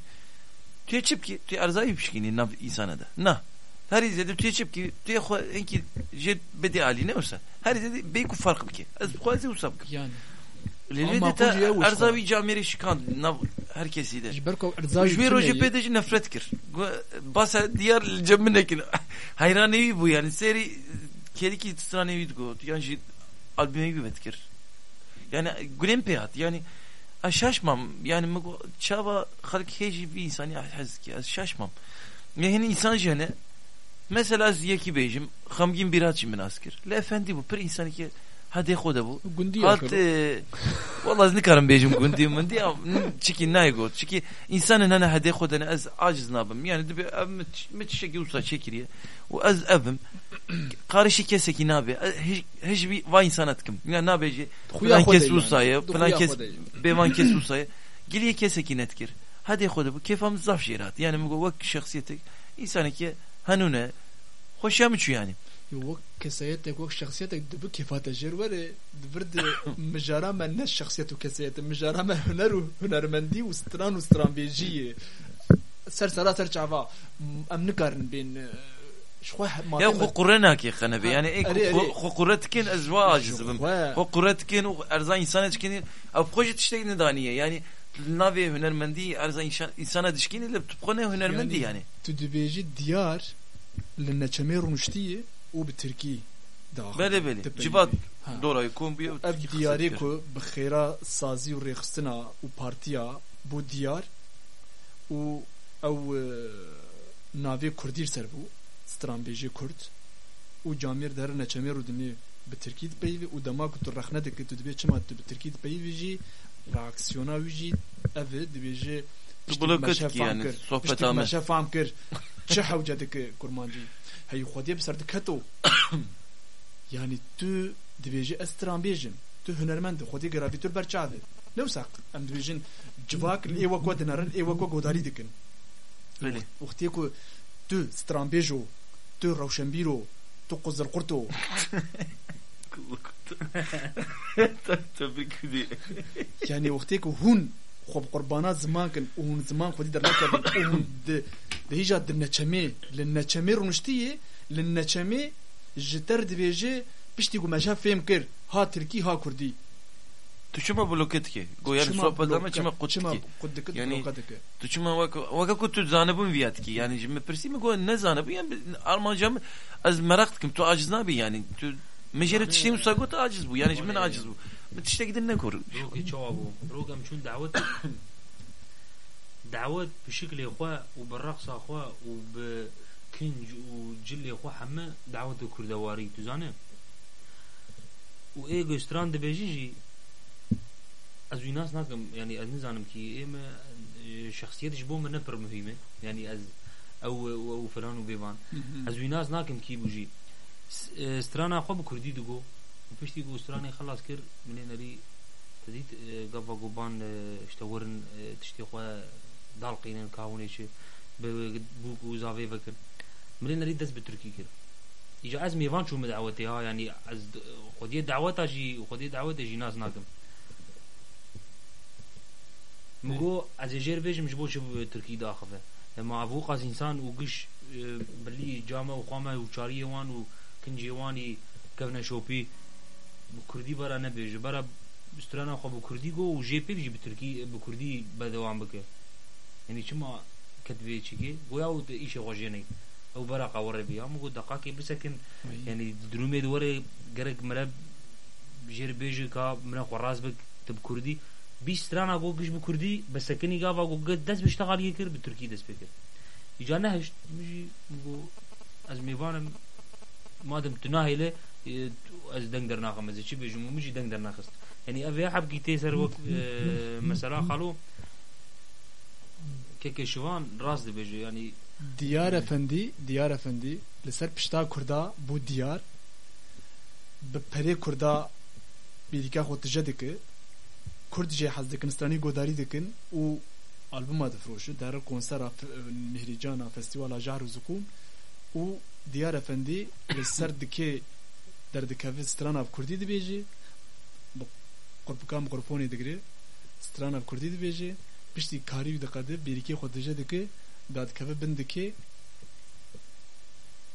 tu yê çip kî tu yê erzayî bişkînî nav însana de na. Herî zêde tu yê çip kî tu yê xwe hinkî jê bidê alî ne wisa herî zêde bê ku fark bike ez dixwazî wisa bike Yani. lêvê Ama de te ku jî ew wisa. erzavî camerê şikand nav herkesî de. Ji ber ku erzayî Jwê rojê pê de jî nefret kir. Basa diyar li cem min nekin. [laughs] Hayranevî bû yani serî kelekî stranevî digot yan jî albümevî vetkir. Yani hat yani şaşmam yani vî însanî hez ki ez şaşmam. Ya hin insan jî hene mesela xemgîn bîrat jî min az kir. Li efendî bû pir însanî ki hedê xwe de bû. Gundî Hat yakır. e, والله نكرم بيجم كنتي من دي تشكي نايغوت تشكي انسان ان انا هدي خد انا از عاجز نابم يعني دبي متشكي وصا شكري واز افم قارشي كسكي نابي هج بي واي انسانتكم يعني نابي Xuya فلان xwe كيس de yani. وصايا Du فلان xuya كيس xwe de. بيمان كيس وصايا قلي كسكي نتكر هدي خد كيف هم زاف شيرات يعني مقول وك شخصيتك انسانك هنونه خوش يامچو يعني وەک کەسەیەتێک وەک شخصیتێک دەبوو کیفاتە ژێر وەرێ دبرد مژارامە نە شخصیت و کەسەیەت مژارامە هوەر و هوەرمەندی و ستران و سترانبێژیە سەر سەرا سەر چاوا ئەم نکارن بین شخوا يا خو قرناك يا خنبي يعني أري- ايه أري. خو قرتكن ازواج زبم Xwe. خو قرتكن ارزان انسان تشكين او خوش تشتي ندانيه يعني نافي هنرمندي ارزان انسان تشكين اللي بتبقونه هنرمندي يعني تو dibêjî diyar li neçemê rûniştiyê û bi Tirkî daxil. بله بله Dipeyivî. جبات Ha. دورا يكون بي ev diyarê ku bi xêra sazî û rêxistina û partiya bû diyar û ew e, navê Kurdîr ser bû stranbêjê Kurd û camêr der neçemê û dinê bi Tirkî dipeyivî û dema ku tu rexne dikî tu dibê çima tu bi Tirkî dipeyivî jî reaksiyona wî jî ev ê dibêje Tu blokit ki yani sohbet ame. meşe fam kir çi hewce dike kurmancî heyî xwedê bi ser diketo yani tu dibêjî ez stranbêjim tu hunermend xwedê giravî tu berçavê newsa em dibêjin civak li êwek we dinarin êwek we godarî dikin بله وقتی کو تو سترانبیجو تو روشنبیرو تو قزرقرتو تبرك دي یعنی وقتی کو هون خب قربانات زمان کن و هون زمان خودی در نکردن و هون ده ده هیجا در نچمه لنچمه رونشتیه لنچمه جتر دبیجه پشتی کو مجا فهم کر ها ترکی ها کردی تو شما بلوكت كي قو يعني صحبت ما شما قلت چما كي قدك Yani- yani تو شما وك وك كنت زانبون فيات كي يعني جم برسي ما قول نزانب يعني المانجا از مرقتكم تو عاجز نبي يعني تو مجرد تشتي مساقوت عاجز بو يعني من عاجز بو ما تشتي قد نكور روگی چاوا بو روگم چون دعوت دعوت بشكل خوا وبالرقص خوا وبكنج وجل خوا حما دعوت كردواري تزانه وايه جستران دبيجي از وی ناس ناکم یعنی از نزانم کی ایم شخصیتش بو من نپر مهمه یعنی از او او فلان و بیوان از وی ناس ناکم کی بوجی سترانا خو بکردی دگو و پشتی گو سترانی خلاص کر من نری تزيد قفا قوبان اشتورن تشتي خو دالقين كاوني شي بوك وزافي فكر من نريد دز بتركي كده يجي از ميفان شو مدعوتي ها يعني از خدي دعوتها جي خدي دعوتها جي ناس ناكم مگو از جير بيج مش بوش تركي داخفه اما ابو قاز انسان وقش بلي جامه وقامه وشاريه وان وكنجي واني كفنا شوبي بكردي برا نبيج برا استرانا خو بكردي جو وجي بي بتركي بكردي بدوام بك يعني چما كتبه چيكي ويا و ايش غوجيني او برا قور بيا مگو دقاقي بسكن يعني درومي دوره گرك مرب جير بيج كا من خراز بك تب كردي بیسترانا گو گش بکردی بسکنی گاوا گو دست بشتغال یکر به ترکی دست بکر ایجا نهشت مجی گو از میوانم مادم تناهیله از دنگ در ناخم از چی بجم مجی دنگ در ناخست يعني أبي أحب كي تيسر وك مثلا خلو كيك شوان راس دي بيجي يعني Diyar Efendi, Diyar Efendi li ser pişta Kurda bu diyar bi perê Kurda bîdîka xwe tije dike Kurd jê hez dikin stranî godarî dikin û albuma difroşin der konsera Mihricana Festîvala Jahr û Zukûm û Diyar Efendi li ser dikê derdikeve strana Kurdî dibêjî bi qurbika mikrofonê digire strana Kurdî dibêjî piştî karî û diqede bêrîkê xwe dije dike dadkeve bin dike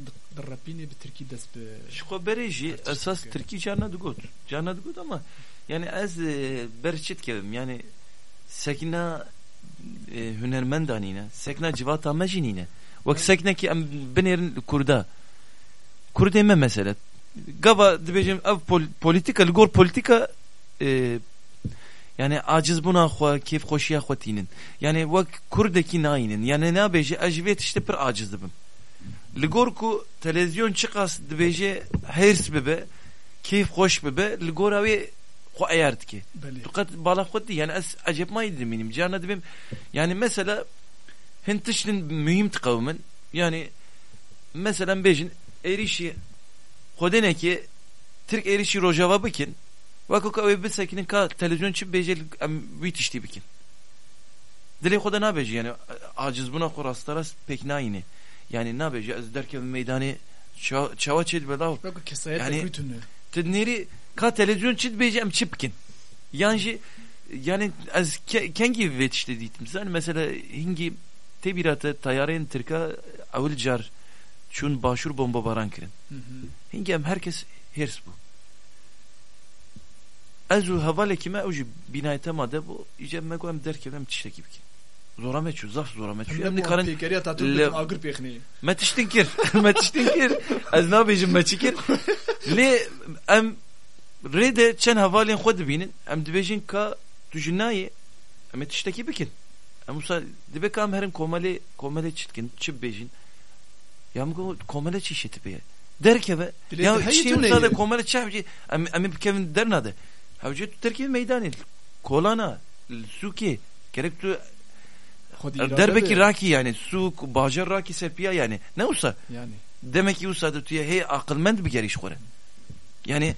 di rapînê bi Tirkî dest bi Şko berêjî esas Tirkî carna digot. Carna digot ama yani ez e, berçit kevim yani sekna e, hünermendanîne sekna civata mejînîne wek seknekî em binêrin li Kurda Kurdê me mesele gava dibêjim ev pol, politika li gor politika e, yani aciz buna xwe keyf xoşiya xwe tînin. Yani wek Kurdekî nayînin. Yani nabêje ez ji vê tiştê pir aciz dibim. Li gor ku televizyon çiqas dibêje hêrs bibe keyf xoş bibe li gora wê xwe eyer dike. Belê Fakat bala xwedî yani ez acep mayî dimînim cana dibim. Yani mesela hin tiştin mühim tıkavımın yani mesela bêjin êrişî xwedenekê Türk êrişî rojava bikin. Wekû ka ew bisekinin ka televizyon em wî tiştî bikin. Dilê xwe de nabêje yani? Aciz buna xwe rastarast pek nayîne yani nabêje ez derkevim meydanê çawa çawa çê dibe law Wek kesayet Yani- tune Tidneri ka televizyon çit beyeceğim çipkin. Yani yani az ke- kengi vetişte diytim. Yani mesela hingi tebiratı tayarın Türk'a avul car çun başur bomba baran kirin. Hingi Hingem herkes hırs bu. Ezu havale kime ucu binayete madde bu icemme koyam derkevlem tiştekip ki. Zora meçhu, zaf zora meçhu. Hem de karın... Tekeri atatürk dedim, agır pekneyi. Metiştinkir, [laughs] metiştinkir. Ez ne yapayım meçikir? Le, em, rede çen havalin xod binin, em dibejin ka tujinayi, em tiştekip bikin. Em usa dibe kam herin komali, komali çitkin, çip bejin. Ya mu komali çişeti beye. كومالي تشيت بيه دركه be Bile ya de hayır işte tüneli. usta da komale çavcı am am kevin dernadı havcı Türkiye meydanı kolana suki gerek tu Xwedî derbeki raki yani suk bajar raki serpiya yani ne olsa yani demek ki usta da tuya hey akılmend bir geliş kore. Yani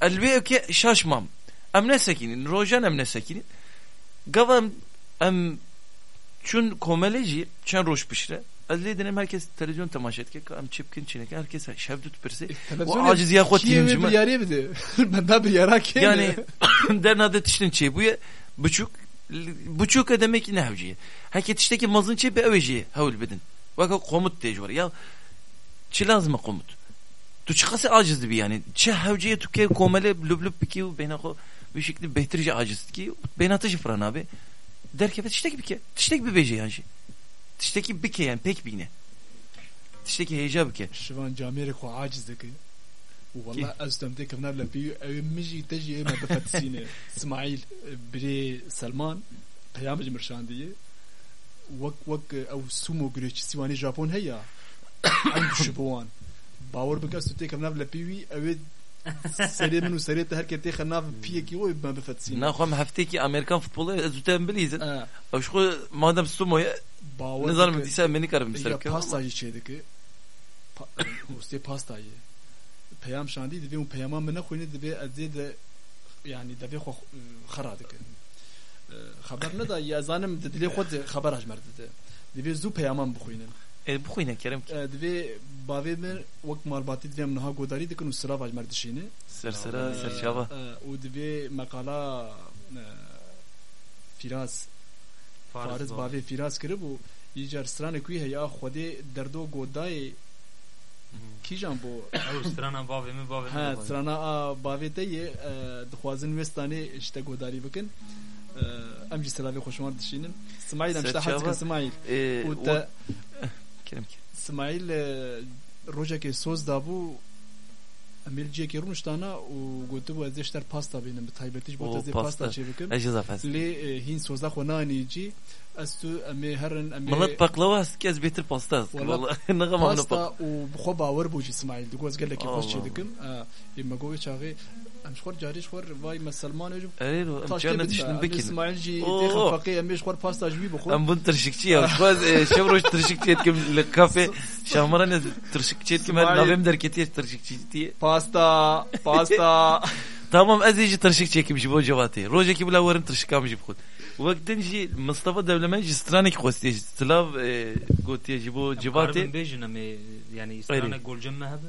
elbette ki şaşmam. Em ne sekinin, rojan em ne sekinin. Gavam em çün komeleji çen roş pişre. Azli denem herkes televizyon temaşa etke em çipkin çineke herkes şevdut pirsi. O aciz [laughs] [coughs] ya xwet Kiyevê yincime. bir yarê bide benda bir yara kêne Yani derna tiştin çe buye buçuk buçuk demek ne havciye. Herkes tişteki mazın çe bir eveciye havul bedin. Vaka komut tej var ya. Çi lazım komut. Tu çıkası acizdi bir yani. Çe havciye tuke komele lüb lüb biki beyna ko bir şekilde behtirce acizdi ki beyna taşı fıran abi. Derke tişteki bir ke. Tişteki bir bece yani. Tişteki bir ke yani pek bir ne. Tişteki heyecan bir ke. şivan camêrê xwe aciz dike û wallah ez dem tê kevnar le pî ew min jî te jî me bifetisîne İsmail birê Selman peyamê ji mirşandiye وەک وەک ئەو سوم و گرێکی سیوانی ژاپۆن هەیە ئەم شبوان باوەڕ بکە سوتێکە ناو لە پیوی ئەوێ سەرێ من و سەرێتە هەرکە تێخە ناو پیەکی وی بە بفەتسین ناخوام هەفتێکی ئەمریکان فوتبۆڵی زوتەن بلیزن ئەوش خۆ مادەم سومۆیە باوەڕ نظام بکە- دیسا منی کارم یا بسەر پاستاژی چێ دەکە وستێ پاستایە پەیام شاندی دەبێ و پەیامان من نەخوێنێ دەبێ ئەدێ دە ینی دەبێ خۆ خەرا دەکەن خبر نەدا یازانم دلێ خۆت خبر هەژمەر دەدە دەبێ زوو پەیامان بخوێنن بخوینە کەرم دەبێ باوێ من وەک مالباتی دێم نها گۆداری دەکەن و سرا هەژمەر دشینە سەرسرە سەرچاوە و دەبێ مەقالا فیراز فارز باوێ فیراز کرد بوو یجار سرانێکوی هەیە خودێ دەردۆ گۆدایێ کیژان بۆ ئەو سترانە باێ من باێ ها سرانا باوێتەیە دخوازن وێستانێ شتە گۆداری بکەن ئەمجی سلاوی خۆشمان دشینن سمایل ئەم شتە حەزکە سمایل و تا- کەرم سمایل ڕۆژێکی سۆز دابوو ئەمێلجێکی ڕونشتانە و گوتبوو ئەزێ شتەر پاستا بینم بە تایبەتیش بۆ ئۆ، تەزێ پاستا. پاستا چێ بکەم ئەجزا فەز لێ هین سۆزدا خۆ نانیجی ئەس تو ئەمێ هەرن ئەمێ مڵەت پەقلەوە هەست کەس بێتر پاستاست والله، نەغەمان پاستا و بخۆ باوەڕ بووجی سمایل دگۆز گەلێکی خۆش چێ الله. دکم ئێمەگۆی چاغێ ئەم خۆر جاریش خۆر وای مەسلمانێ ئەرێ ئەم جانە دشتن بکن اسماعیلجی أوه. تێخەفەقی ئەمێش خۆر پاستا ژوی بخۆ ئەم بوون ترشکچیە شخواز شەو ڕۆژ ترشکچێتکەم لە کافێ شامەڕەنە ترشکچێتکەم هەر سماعیل. ناوێم دەرکێتێ ترشکچیتیە پاستا پاستا تمام ئەزیژی ترشکچێکیمژی بۆ جواتێ ڕۆژێکی بلا وەرن ترشکامژی بخۆت وەک دنجی مستەفە دەولەمەنجی سترانێکی خۆستێژ سلااو گوتێژی بۆ جواتێ بێژن ئەمێ ینی سترانە گۆلجەممە هەبە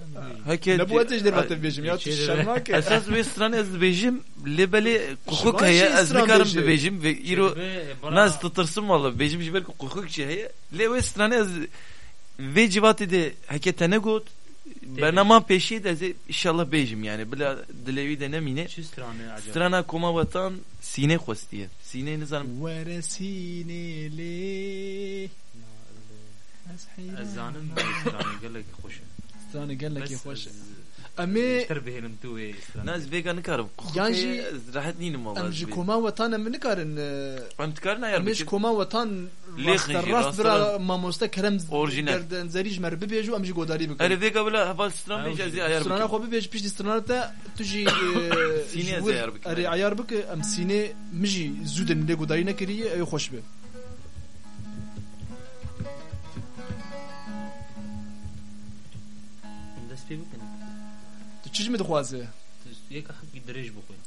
هەکێ نەبووە تێش دەربەتە بێژم یا چێ شەرماکە ئەساس وێ ستران ئەز بێژم لێبەلێ قوخک شماشی هەیە ئەس ستران نکارم بێژێ. ببێژم ئیرۆ ناز تترسم والله بێژم ji ber ku quxukçi heye lê wê stranê ez vê civatê de hekete negot Bernama peši da zdaj šala bežim, yani bila delevide ne mine. Strana koma vatan sine hostiye. Sine ne zanım. Vere sine le. Ez zanım [coughs] gelek hoşe. Strane gelek hoşe. Bes خۆشە ez- ئەمێ Ter bihêlim tu wê سترانە naz vêga nikarim Yan jî rahat nînim ئەم والله ji koma wetan em nikarin em dikar nayar ئەمێش bikin koma wetan Lêxin jî, rast bira rastlara- mamoste kerem Orijinal. derdenzerî ji me re bibêj û em jî godarî bikin erê vêga bila heval stran bêj ez ê ayar Strana bikim xwe bibêj piştî strana te tu jî Sînê ez ayar bikim. erê ayar bike tu çi ji min dixwaze yeka heqî dirêj bixwin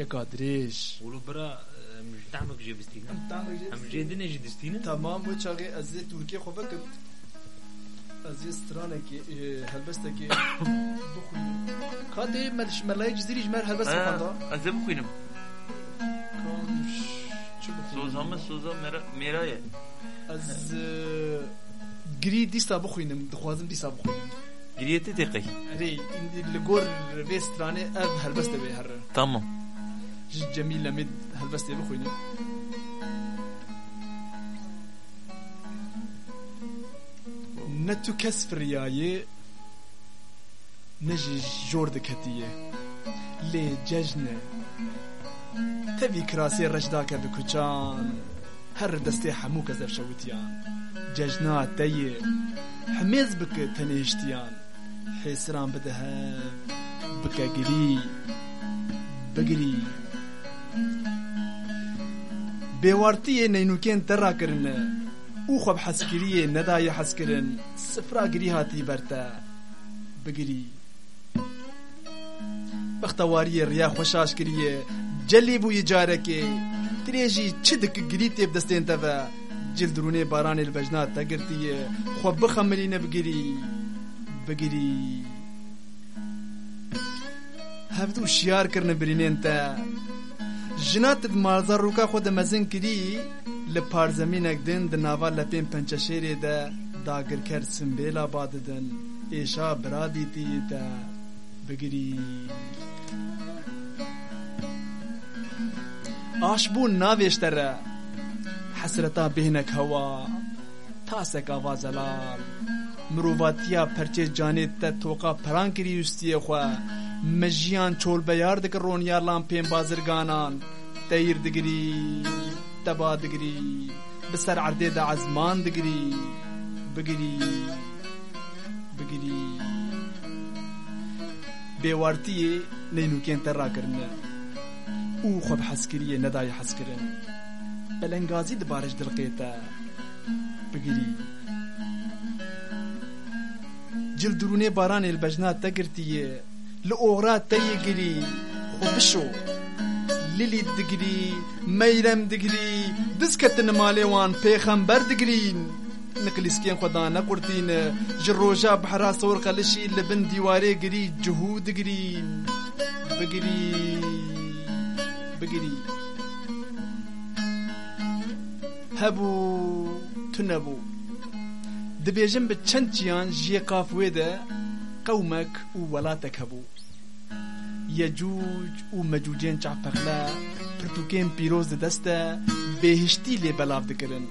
yeka dirêj Ulu bira em ji temek jê bistîne em jê dinê jî distîne Tamam bu çağı ez ê Türkiye xwe vekir ez ê stranekê helbestekê bixwînim Kadê melayê cizîrî ji me helbest xwanda ez ê bixwînim çi bixwînim sozame soza mêra ye Ez جريتي تقي ري اللي جور بيست راني أب هالبست بي هر. تمام. جميله مد هالبست بي خوينا نتو كسف رياي نجي جورد كتية. لي ججن تبي كراسي رجداك بكوچان. هر دستي حموك زرشوتيان. ججنات تيه حميز بك تنهشتيان. حسران بدهم بکگری بگری بێوارتیە نینوکێن تەڕاکردە و خۆب حەسکریە نەدایە حەسکردن سفراگری هاتی بەرتە بگری بەختەواریە ڕیا خۆشاشکریە جەلی بووی جارەکێ درێژی چ دکگری تێب دەستێنتەوە جل درونێ بارانێ بەژنا تەگرتیە خۆ بخەمەلی نەبگری بگیری. هفته شیار کردن برینین تا. جنات مارزا روکا خود مزن کری لپار زمین اگدن دناوا لپین پنچشیری ده داگر کر سنبیلا باددن ایشا برادی دی ده بگیری. آشبون ناویشتره حسرتا بهنک هوا. تاسک آواز لال. مروفاتیا پرچه جانه تا توقا پران کری استیه خوا. مجیان چول بیار دکر رونیار لان پین بازرگانان. تیر دگری تبا دگری. بسر عرده دا عزمان دگری. بگری بگری. بیوارتیه نینوکین تر را کرنه. او خوب حس کریه ندای حس کرن بلنگازی دبارش درقیتا بگری. جل درونه باران البجنات تگرتی لوغرا تی گری خوبشو لیلی دگری میرم دگری دسکتن نمالیوان پیخم بردگرین نقلیسکین خدا نکردین جروجا بحرا سور قلشی لبن دیواره گری جهود گرین. بگری بگری. هبو تنبو. Dibêjin bi çend çiyan jiyê qaf wê de qewmek û welatek hebû yecûc û mecûcên çavpexle pirtûkên pîroz di dest de bêhiştî lê belav dikirin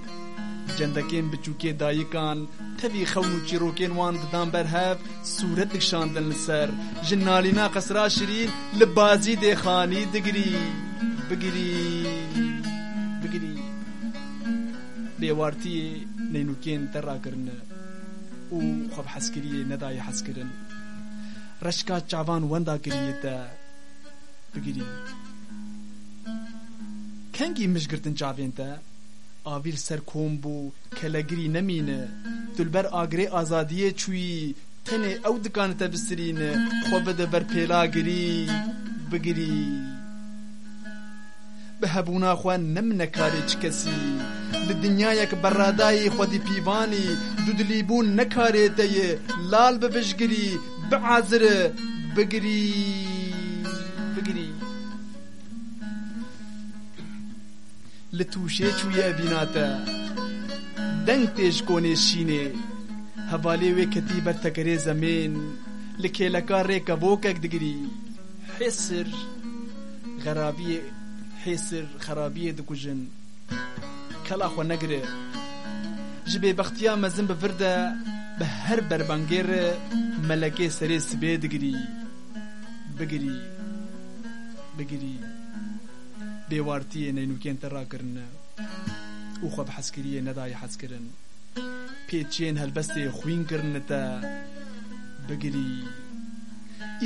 cendekên biçûkê dayikan tevî xewn û çîrokên wan didan berhev sûret dikşandin li ser ji nalîna qesra şirîn li bazî dê xanî digirî bigirî bigirî bêwartiyê te rakirine û xwe bi hezkiriyê nedayê hezkirin reşka çavan wenda kiriyê te bigirî kengî mişgirtin çavên te avîr ser kom bû kelegirî nemîne dulber agrê azadiyê çûyî tenê ew dikan te bisirîne xwe bide ber pêlagirî bigirî بە هەبوونا خوێن نەمنەکارێک کەسی لە دنیایەک برادای خودی پیوانی دودلی بوون تیه لال بە بعذر بگری. بگری. لە تووشێ بیناتا دنگ دەنگ تێژ کۆنێ شینێ هەبالێ وێ کەتی بەرتەکەرێ زمین، لە کێلەکە ڕێکە حسر غەرابیە hêsir xerabiyê dikujin kela xwe negire ji bêbextiya mezin bi vir de bi her berbangê re melekê serê sibê digirî bigirî bigirî bêwartiyê neynûkên te rakirine û xwe bi hezkiriyê nedayê hezkirin pêçiyên helbestê xwîn kirine te bigirî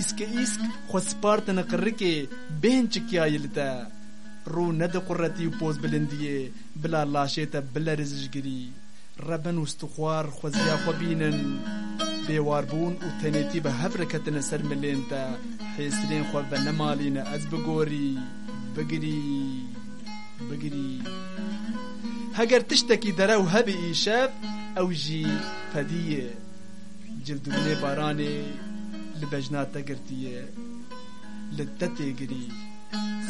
îske îsk xwe spartine qirrikê bên çikiyayê li te رو ند قرتی پوز بلندیه بلا لاشیت بلا رزشگری. ربن و استخوار خوزیا خوبینن بێواربوون و تەنێتی بە هەفرەکەتنە سەر ملێنتە. حێسرێن خۆ بە نەماڵینە ئەس بگۆری. بگری بگری. هەگەر تشتێکی دەرەو هبی ئیشەب او جی فدیه جلد بنه لە بەژنا تەگرتیە لدت دەتێگری.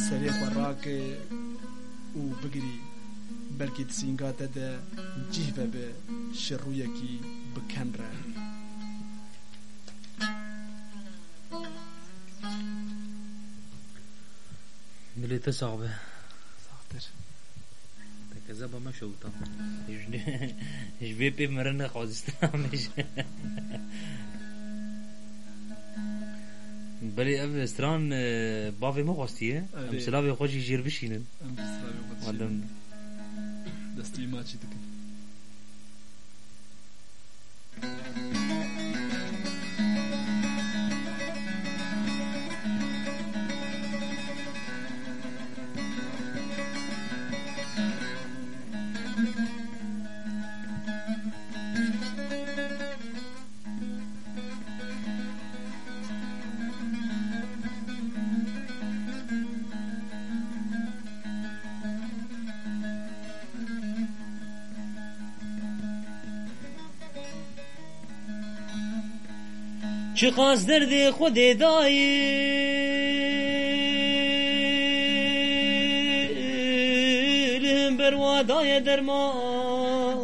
Serê xwe rake û bigirî belkî tisînga te de cih vebe ji rûyekî biken re Dilê te sax be saxtir Tekeze beme şewta Ji vê pê mere nexwazistan بلی ام استران بافی ما خواستیه ام سلاوی خوشی جیر بشینن. ام سلاوی خوشی جیر دستی دکن. Thank you. چه خواست خودي خود دایی؟ لهم بروادای درمان.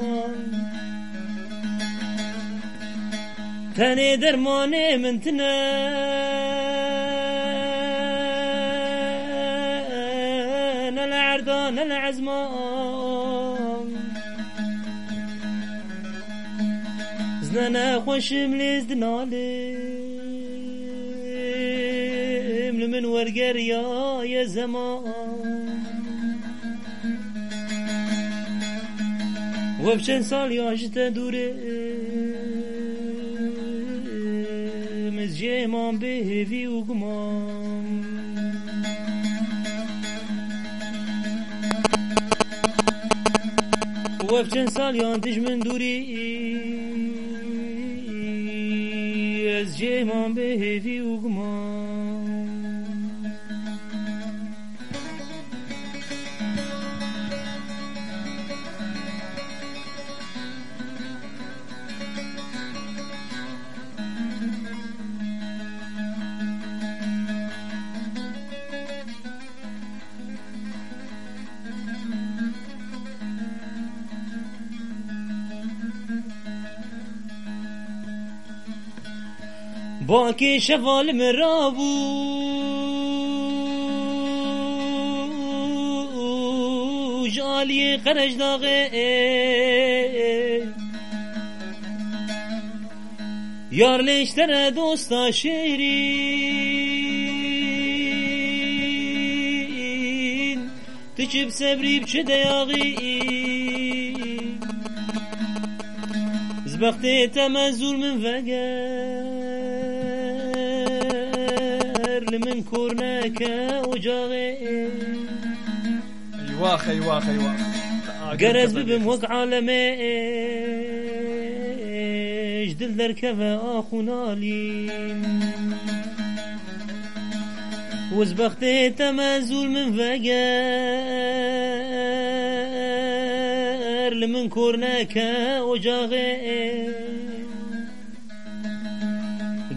تاني درمانه من تنه. نلعردان نلعزمان زنانه خوشم لیز دنالم لمن ورگر یا یه زمان. و بچند سال یاشته دوره. مزجه من به هیوی و گمان. و بچند سال یان دجمن دوری. mon behavior, با کی شوال مرا بو جالی قرش داغه. یار لیشتر دوستا شیرین تو چیب سبریب چه دیاغی زبخت تمزور من وگر لمن كورناك وجاغي. أيواخ أيواخ أيواخ. قرز ببم وق عالمي. جدل دركفة اخونا لي وزبخت تمزول من فقر لمن كورناك وجاغي.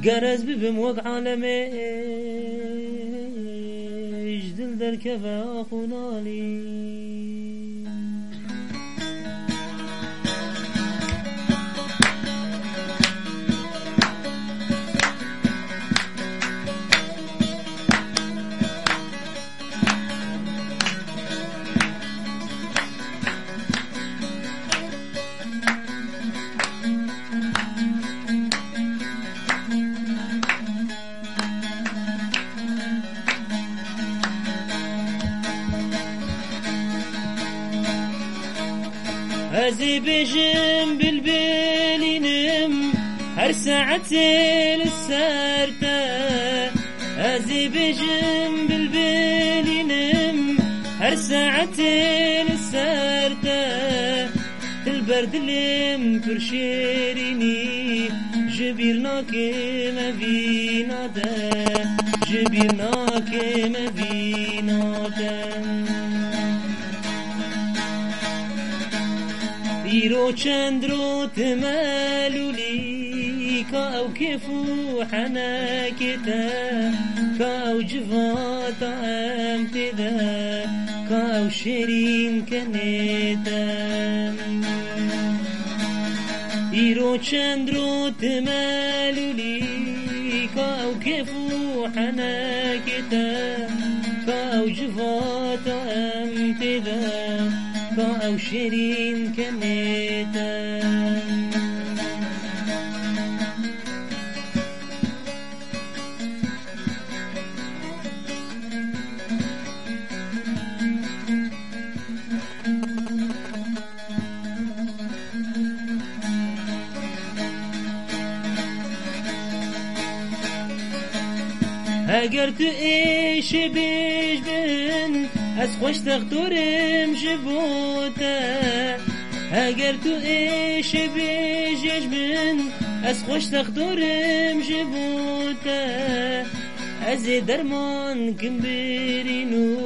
قرز ببم وق عالمي اجدل در كفا خنالي بجم بالبيل نم هر ساعتي للسردة هزي بجم بالبيل نم هر ساعتي للسردة البرد اللي مفرشيريني جبيرنا ما فينا ده. ناكي ما فينا ده. ایرو چند رو تمالولی کا او کفو حناکتا کا او جفات ام تدا کا او شیرین کنیتا ایرو چند رو تمالولی کا او کفو حناکتا او شيرين كميتا اگر تو ایش بیش بن از خوش تختورم جبوتا اگر تو ایش بیش بن از خوش تختورم جبوتا از درمان کم برینو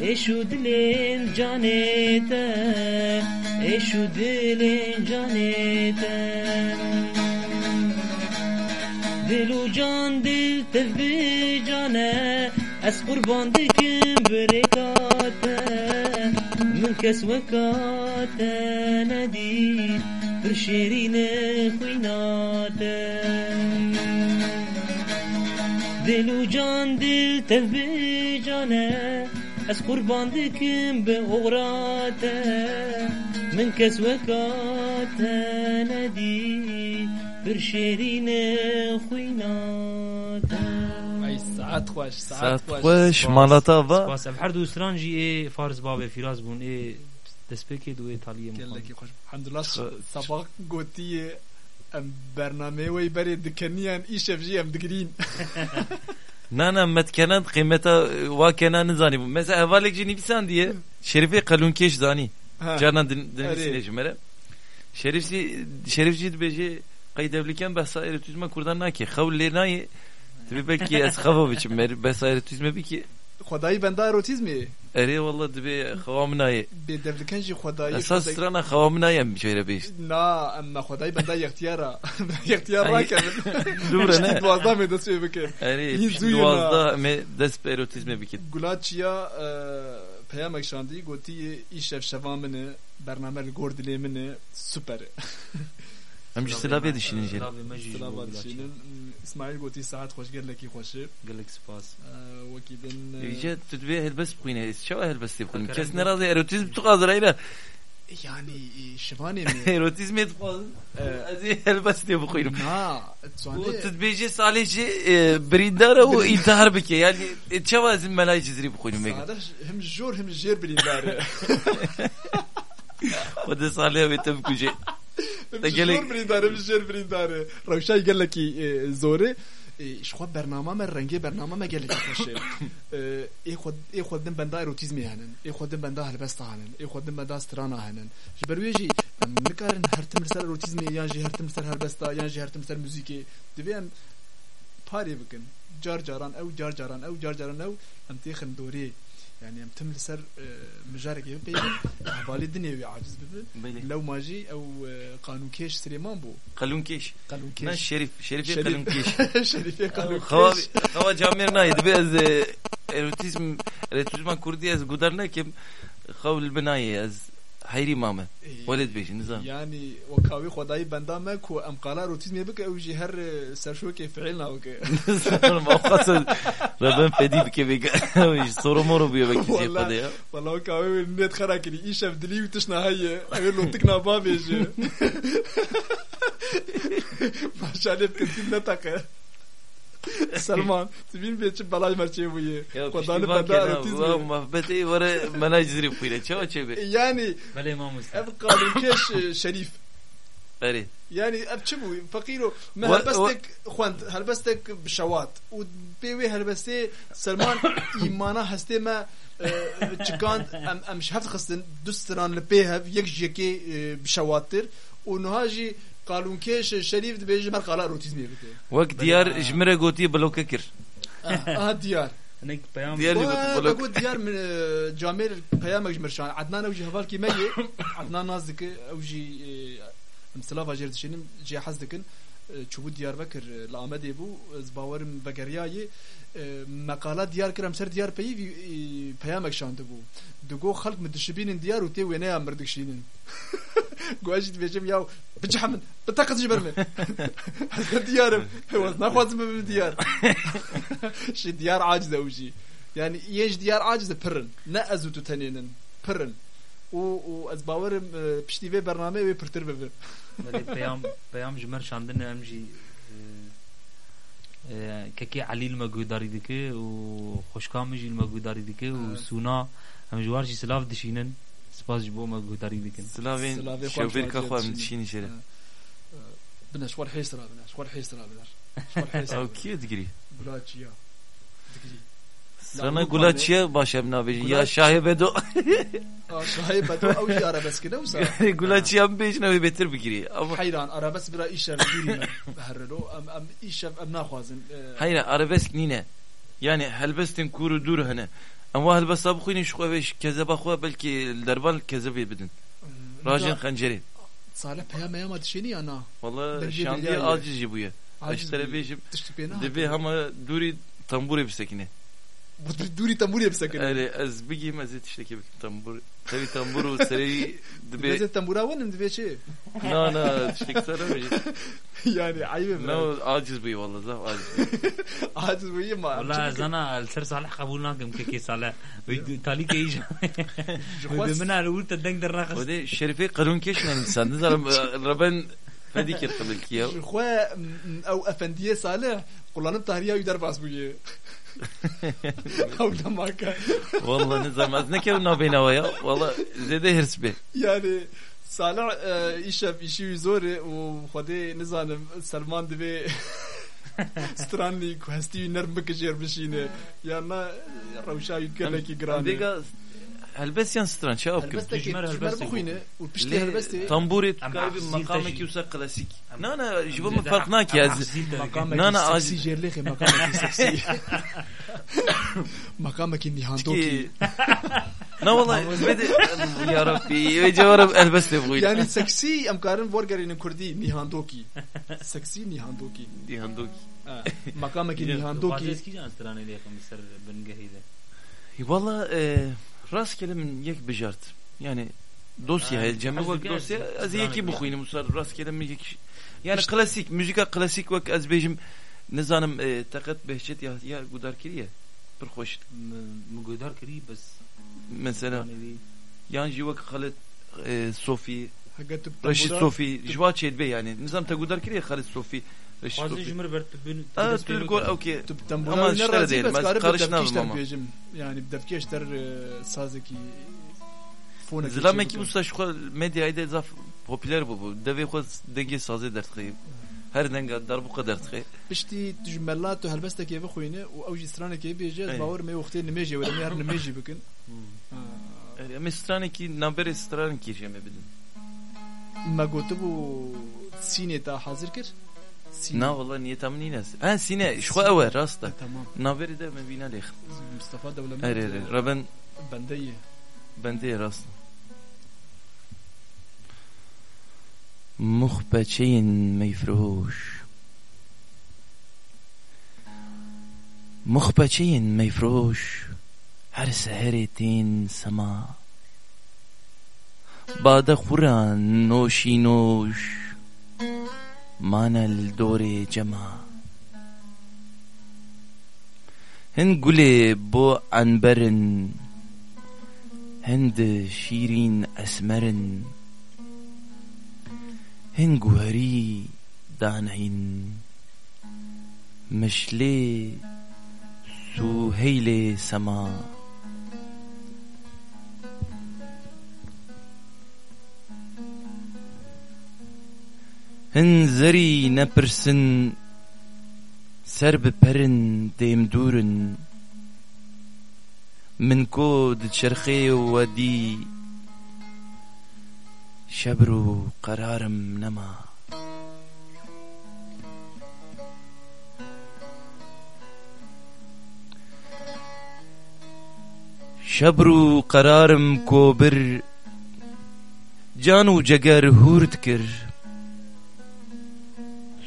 ایشو دلین جانیتا ایشو دلین جانیتا دل و جان دل تفبی جانه از قربان دکم بركاته من كسوكاته ندي برشيرين خويناته. دل جان دل تبجانه از قربان دکم به من کس وکاته ندی بر شیرین خوینات اي ساعات خوش ساعات ساعت خوش خوش مالتا با باس اف هر دو استران جی ای فارس باب فراز بون ای دەستپێکی دوێ تالیە gelekî xweş Hemdullah Xwe- sabah gotiye em bername wê berê dikeniyan îşev jî em digirîn Nana metkenan kıymeta va kenan zani bu. Mesela hevalek jini bisan diye Şerife kalunkeş zani. Ha. Canan din dinlesin Eri. ecmere. Şerifsi şerifci beji qaydevliken behsa eritüzme kurdan naki. Xav lenayı Tabii belki ez xava biçim mer behsa eritüzme bi ki xwedayî benda erotîzmê eri valla dibe xavamnayı. bêdevliken jî xwedayî Esas strana xavamnayım şöyle beş. na em me xwedayî benda yextiyara yextiyar [laughs] rakevin [laughs] Dure ne? Duwazdeh me dest pê bikin Eri İyi piş duyun duazda me dest be erotizme bikin. Gulaçiya peyamek şandî gotiye îşev şeva min e bername li gor dilê min e süper اسماعيل قوتي ساعات خوش قال لك يخوش قال لك سباس آه وكيدن جات تتبيه البس بقينا شو شواهل بس يبقى كاسنا راضي اروتيزم تقاضر إلى يعني شفاني اروتيزم شباني ايروتيزم يتقاضر بس يبقى نا تتبيجي صالح جي بريدار ويدار بك يعني شو تشوا زعما لا يجزري بقينا هم الجور هم الجير بريدار وده صالح ويتم كوجي Mega. Sadeh hem jor hem jêr birîndar e O da salih ve tem kuje. Hem Da jor gelek- birîndar hem jêr birîndar e Rewşay gelekî e, zorê ji e ê xwe ê xwe din benda erotîzmê henin ê xwe din benda helbesta henin ê xwe din benda strana henin ji ber wê jî em nikarin her tim li ser erotîzmê yan jî her tim li ser helbesta yan jî her tim li ser müzîkê divê em parê bikin car caran ew car caran ew car caran ew em têxin dorê يعني ام تم لسر آه، مجارك يبقي [coughs] بالي الدنيا ويعجز ببل لو ما جي أو آه، قانون كيش سليمان بو. قانون كيش. قانون كيش. شريف شريف قانون كيش. شريف قانون كيش. [laughs] خوا جامير نايد بيز اروتيزم اروتيزم كردي از قدرنا كم خول البنايه از حيري ماما ولد بيش نظام. يعني وكاوي خداي بندا ما كو ام قالا روتيز مي بك أو جي هر سرشوكي فعلنا أوكي ما خاص ربن فدي بك بيك صورو مورو بيو بك والله. قضيه والله كاوي نيت خراكني إيش بدلي وتشنا هي غير لو تكنا بابي جي ما شاء كنت نتاك سلمان تبين بيتش بلاي مرشي ويه يا خداني بشتي بندا باكي روتيز انا محبتي ورا مناج زري بخيله شو تشبه يعني بله ما مست اب قانون كيش شريف اري يعني ابتشبو فقيرو ما و- هلبستك خوانت هلبستك بشوات وبيوي هلبستي سلمان ايمانا هستي ما تشكان ام ام شفت خصن دوستران لبيها يك جيكي بشواتر ونهاجي قالون كيش شريف دبيجي مر قالا روتيزمي بك وقت ديار جمره قوتي بلوككر اه ديار هناك بيام ديار اللي قلت بلوك بقول ديار من جامير قيامك جمرشان عدنان اوجي هفالكي مي عدنان نازك اوجي مسلاف جير دشينم جي حزدكن çubu Diyarbakır la Amedê bû ez bawerim vegeriyayê meqalat diyar kiram ser diyar peyî peyamek şandibû digo xelk min dişibînin diyar û tê wêneya mir dikişînin gu ez jî dibêjim yaw bicehe min biteqet ji ber min ez diyarım wez naxwazim bibim diyar şi diyar aciz ew jî yani yê ji diyar aciz e pirin ne ez û tu tenênin pirin û û ez bawerim piştî vê bername wê pirtir bibe بله بيام بيام جمر شاندن امجي ككي علي المجوداري دكه وخشكام جي المجوداري دكه وسونا هم جوارجي سلاف دشينن سباس جبو مجوداري دكن سلافين سلافي خوان شوفير شوان كخوا جير من تشيني شرا بنا sana gulaçiye başem nabijin. Ya şahibedo. Şahibedo av ki arabesk ne olsa. [laughs] Gulaçiye am bej nabi beter bir bigiri. Hayran arabesk bira işe girme. Herrelo am am işe am nakhwazin. E. Hayran arabesk nine. Yani helbestin kuru dur hene. Ama helbest abkhuyni şu eviş kezeba khwa belki derban kezebi bidin. Hmm, Rajin khanjeri. Salih peyameyem adişeni ana. Valla şandiye acizi bu ya. Aciz. Aştere bejim. Dibi ama duri tambur hepsekine. Duri tamburi je vsake. Ali, zbigi ima zdaj še kje tambur. Tebi tamburu sredi dve. Zdaj tambura vonim dve če. No, no, še kje sredi. Yani ayıbım. No, aciz bir valla zaf aciz. aciz bir ma. Valla zana ser salih kabul nakim ki ki salih. Tali ki iş. [laughs] Bimena rul tedeng der nakas. Ode şerife karun keşmen insan. Zalim [laughs] Rabben fedikir kabul kiyav. Şuha ev efendiye salih kullanıp tahriye yüder bas. [laughs] Havda marka. Vallahi ne zaman ne kere nabeyna ya. Vallahi zede hirs be. Yani Salih e, işe işi zor u xwedê nizanim Selman dibe stranî ku hestî wî nerm bikijêr bişîne ya me rewşa wî gelekî چه آب هلبسته کرد کی Tujmer tujmer helbeste بخوینه و پشتی هلبسته تنبوری Ama تکایبی zil مقام taşı. کی وسا کلاسیک نه نه جبه Zil من فرق ناکی از مقام نه نه کی آج سکسی جرلیخه مقام کی سکسی مقام کی نیهاندو کی کی نه والله بده یا ربی و جوارم البس بغوی yani seksi em karin vorgerinin kurdi nihandو کی seksi nihandو کی دی هندوک مقام کی Ya, nihandو Bazı کی eski can stranı ile yakın ser bengehide. والله e, rastgele یک Yani dosya, yani, cem'i vak dosya az yeki bukhuyni musar rastgele mi yek. Yani işte. klasik, müzika klasik vak az bejim ne zanım e, takat behçet ya, ya gudar kiriye. Bir hoş. Mugudar kiriye bas. Mesela yani jivak Halit e, Sofi Reşit Sofi, jva çedbe yani. Nizam ta gudar kiriye Halit Sofi. Gol okey Tu Ama tambura işte ne razı değilim, bes ben karı karışmam devkeşler ama. bejim. Yani devkeşler sazeki fona Zilameki usta şu medya ide zaf popüler bu bu. Deve xwe dengê sazê dertixê. Her denga darbuqa dertixê. Piştî tu ji mella tu helbestekê bixwîne û ew jî stranekê bêje ez bawer me wextê nimêjê were me her nimêjî bikin. Em stranekî naberê stranekî jê me bidin. Me gotibû sînê ta hazir kir. سينا والله نية تمني ناس آه سينا شو اوه راستا. آه، تمام. نافيري ده من بينا ليخ مصطفى دولة اري اري ربن بندية بندية راستا. مخبتين ما يفروش مخبتين ما يفروش هر سهرتين سما. بعد خوران نوشی نوش. مانا لدور جمع هن گل بو انبرن هند شیرین اسمرن. هن گوهری دانین مشلی سوهیل سما. هن زري نبرسن سر بپرن ديم دورن من كود شرخي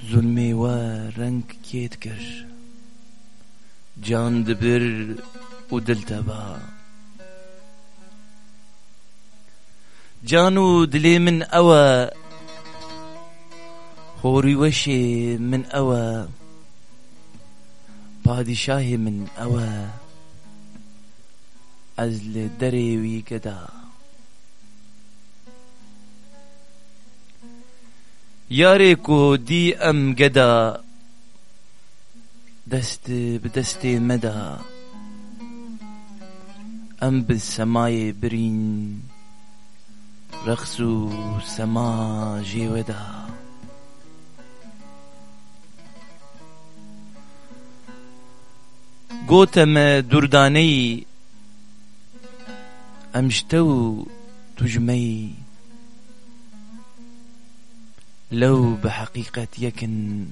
ودي شبر قرارم نما شبر قرارم كوبر جانو جگر هورد کر ظلمي و رنگ کیت کر جان دبر و دل تبا جانو دلي من أوى خوري وشي من أوى بادشاهي یاری کو دی ام گدا. دست بە دەستێ مەدا ئەم برین. رەخس و سەما ژێوەدا گۆتەمە دووردانەی امشتو و لو بحقيقة يكن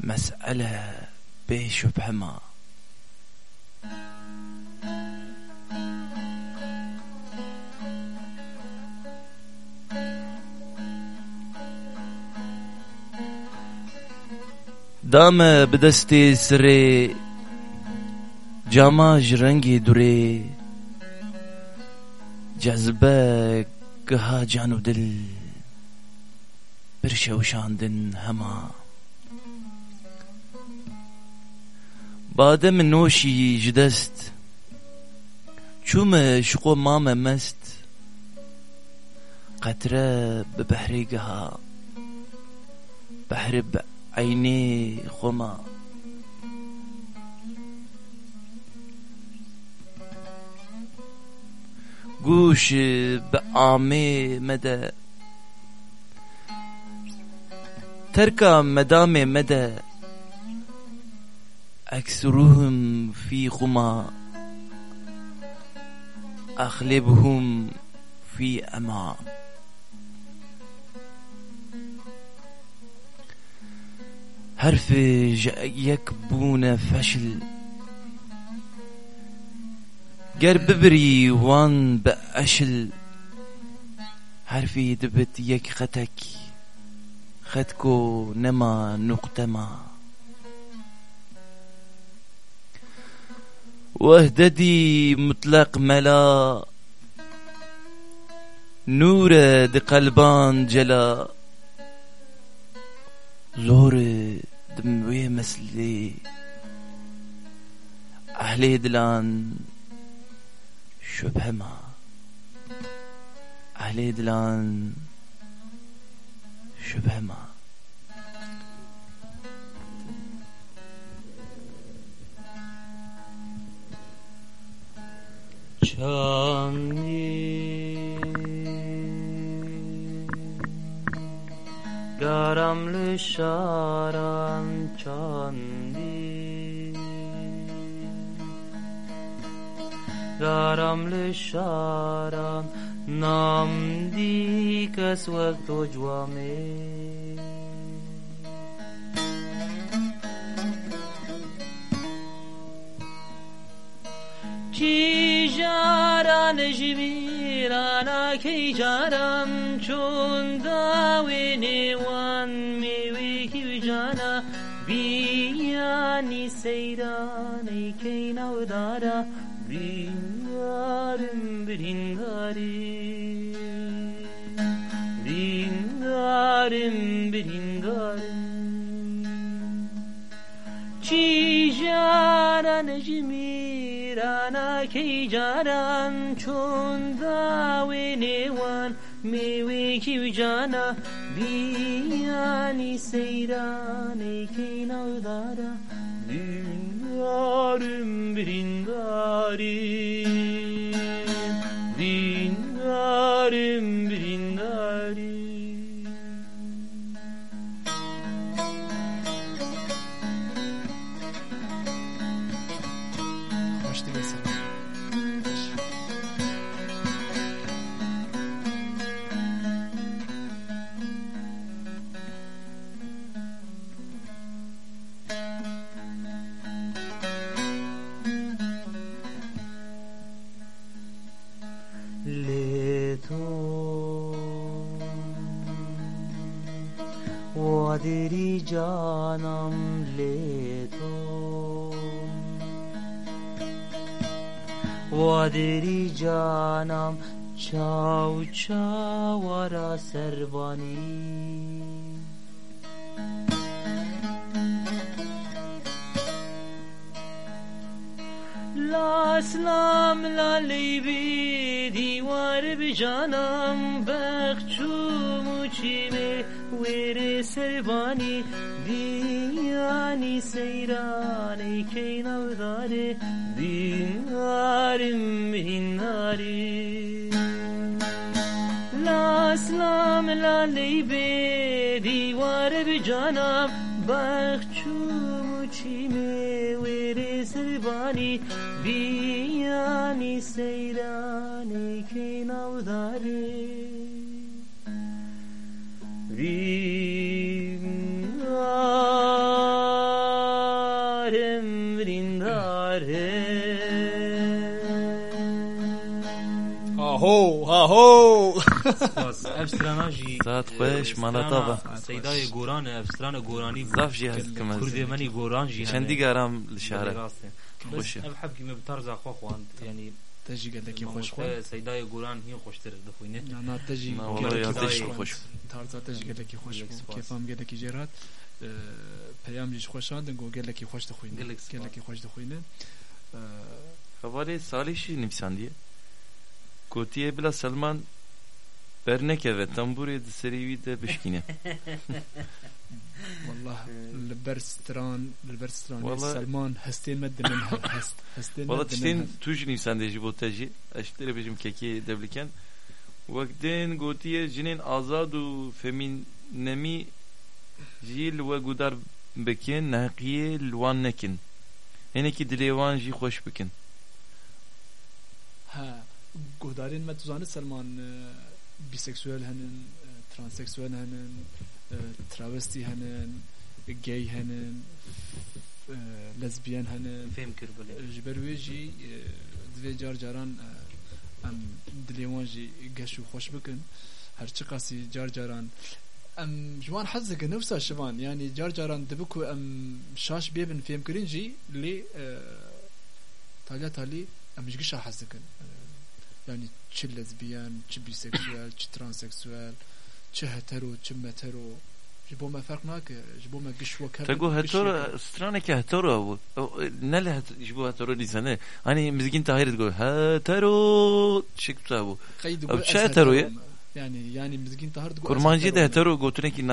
مسألة بشبهما دام بدستي سري جاما جرنگي دوري جذبه كها جانو دل برشوشاندن هما. بادم نوشی جدست چوم شقو مام مست. قطره به بحریگها بحر بعینی خوما گوش به آمی مده تركا مدام مدى أكسرهم في خما أغلبهم في أما. حرف يكبون فشل گر ببري وان بأشل. حرفي دبت يك خطك خدكو نما نقتما وهددي مطلق ملا. نور قلبان جلا. زور دموي مسلي. أهلي دلان شبهما أهلي دلان Şüphem ha. Çamni Garamlı şaran çandi Garamlı şaran نام دی کس وقت و جوامه کی جاران جمیرانا کی جارم چون داوی وان میوی کی جانا بیانی سیرانی کی نو دارا Dindarim birindarim Dindarim birindarim Çi jaran jimirana ki jaran Çun davi nevan mevi ki jana Biyani seyrane ki navdara Dindarim dindarım brindarim dindarım brindarim وادری جانم لیتو وادری جانم چاو چاورا سربانی لا اسلام لا لیبی دیوار بجانم بخچوم و چیمه ویر سربانی دیانی سیرانی کی نوداره دینارم هیناری لا اسلام لا لیبی دیوار بجانم بخچوم و چیمه ویر سربانی بیانی سیرانی که نوداره رینگارم رینگاره آهو آهو باز افسرانا جی ساعت خوش مالا طابا سیدای گوران افسران گورانی زاف جي هست كمان کرد منی گوران جی شندي قرام للشارع راسته بس خوشه. اب حب كيما بترزع خو خواند يعني te jiga deki hoş kon. Seyda'ya Kur'an hiç hoştur da huyne. Ya na te jiga deki hoş. Tarza te jiga deki hoş. Kefam ge deki jerat. Peyam jiş hoşan den go geleki hoş da huyne. Geleki hoş da huyne. Havale salih şi nifsan diye. Kotiye bila Salman Bernek evet tamburi de serivi de bişkine. والله البرستران البرستران والله- سلمان هستين مد من هست هستين Valla مد من tişteyin tuj nisan de jibotajı. Eşitlere bejim keki devliken. Vaktin gotiye jinin azadu feminemi jil ve gudar bekin nakiye lwan nekin. Heneki dilevan jî hoş bikin. ها گهدارین ما تزانه سلمان بیسکسوال هنن ترانسکسوال هنن تراوستی هنن گی هنن لزبیان هنن فهم کر بله جبر ویجی دوی جار جاران ام دلیوان جی گشو خوش بکن هرچی قاسی جار جاران ام جوان حزق نفسه شوان يعني جار جاران دبكو ام شاش بيبن فيم كرين جي لي تالي تالي ام جيش حزقن يعني تش لزبيان تش بيسكسوال تش ترانسكسوال تش هترو تش مترو جبو ما فرق ناك جبو ما قش وكبد Tego hetoro strane ki hetoro bu. Nele het jibo hetoro lisane. Hani mizgin tahir go hetoro çıktı bu. قيد أو تش هترو يا؟ يعني يعني مزقين طهر تقول Kurmancı da hetoro gotune ki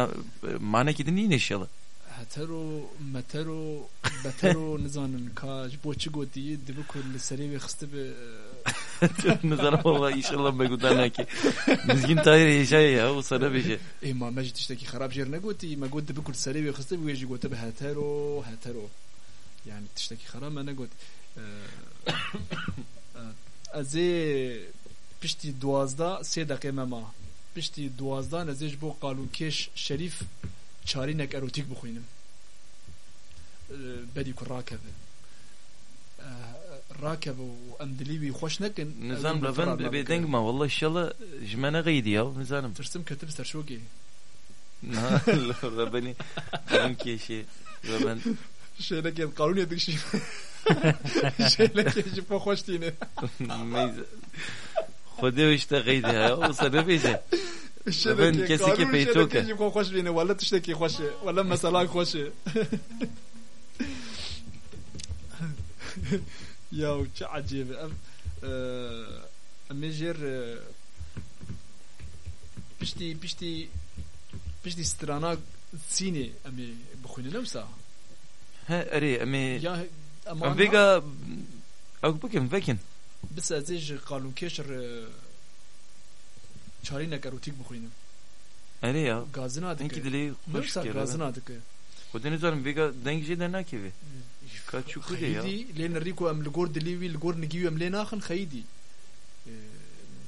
mane ki dinleyin inşallah. هترو مترو بترو نزانن كاج بو تشي قوتي دبكو السريبي خستب Nazar Allah inşallah begutana ki. Mizgin tayir yeşaya ya o sana beşe. İmam Mecid işteki harap yerine goti. Ma goti bir kurt salebi kıstı bu yeşi goti be hetero hetero. Yani tişteki harap mene goti. Ez pişti duazda se dakika mema. Pişti duazda nezeş bu kalukeş şerif çarinek erotik bukuyunum. Ee, bedi kurrakebe. راكب وامدليبي خوش نكن Nizam ben be dengma valla inşallah jmene gıydı ya nizanım. ترسم كتب سرشوقي Na Rabbani ben ki şey ben شي لك القانون يدك شي شي لك يجي فوق خوش تيني meyze. Khodev işte gıydı ya o sana bir şey. شي Ben لك كسي قانون كي شي لك بيتوكا. يجي فوق خوش تيني ولا تشتكي خوش ولا مسألة خوش Ja, çok acayip. Mejer e, pişti pişti pişti strana sini ami bukhune lemsa. He eri ami Ya ama vega ak bukim vekin. Bis az ej qalun keşr e, çari karotik bukhunim. Eri ya. Gazına dik. Enki dili hoş geliyor. Gazına dik. Kodeniz varım vega dengici denakivi. E. Hmm. nakevi. Kaçu kude ya. خيدي لين ريكو ام لغور دليوي لغور نجيو ام لين اخن خيدي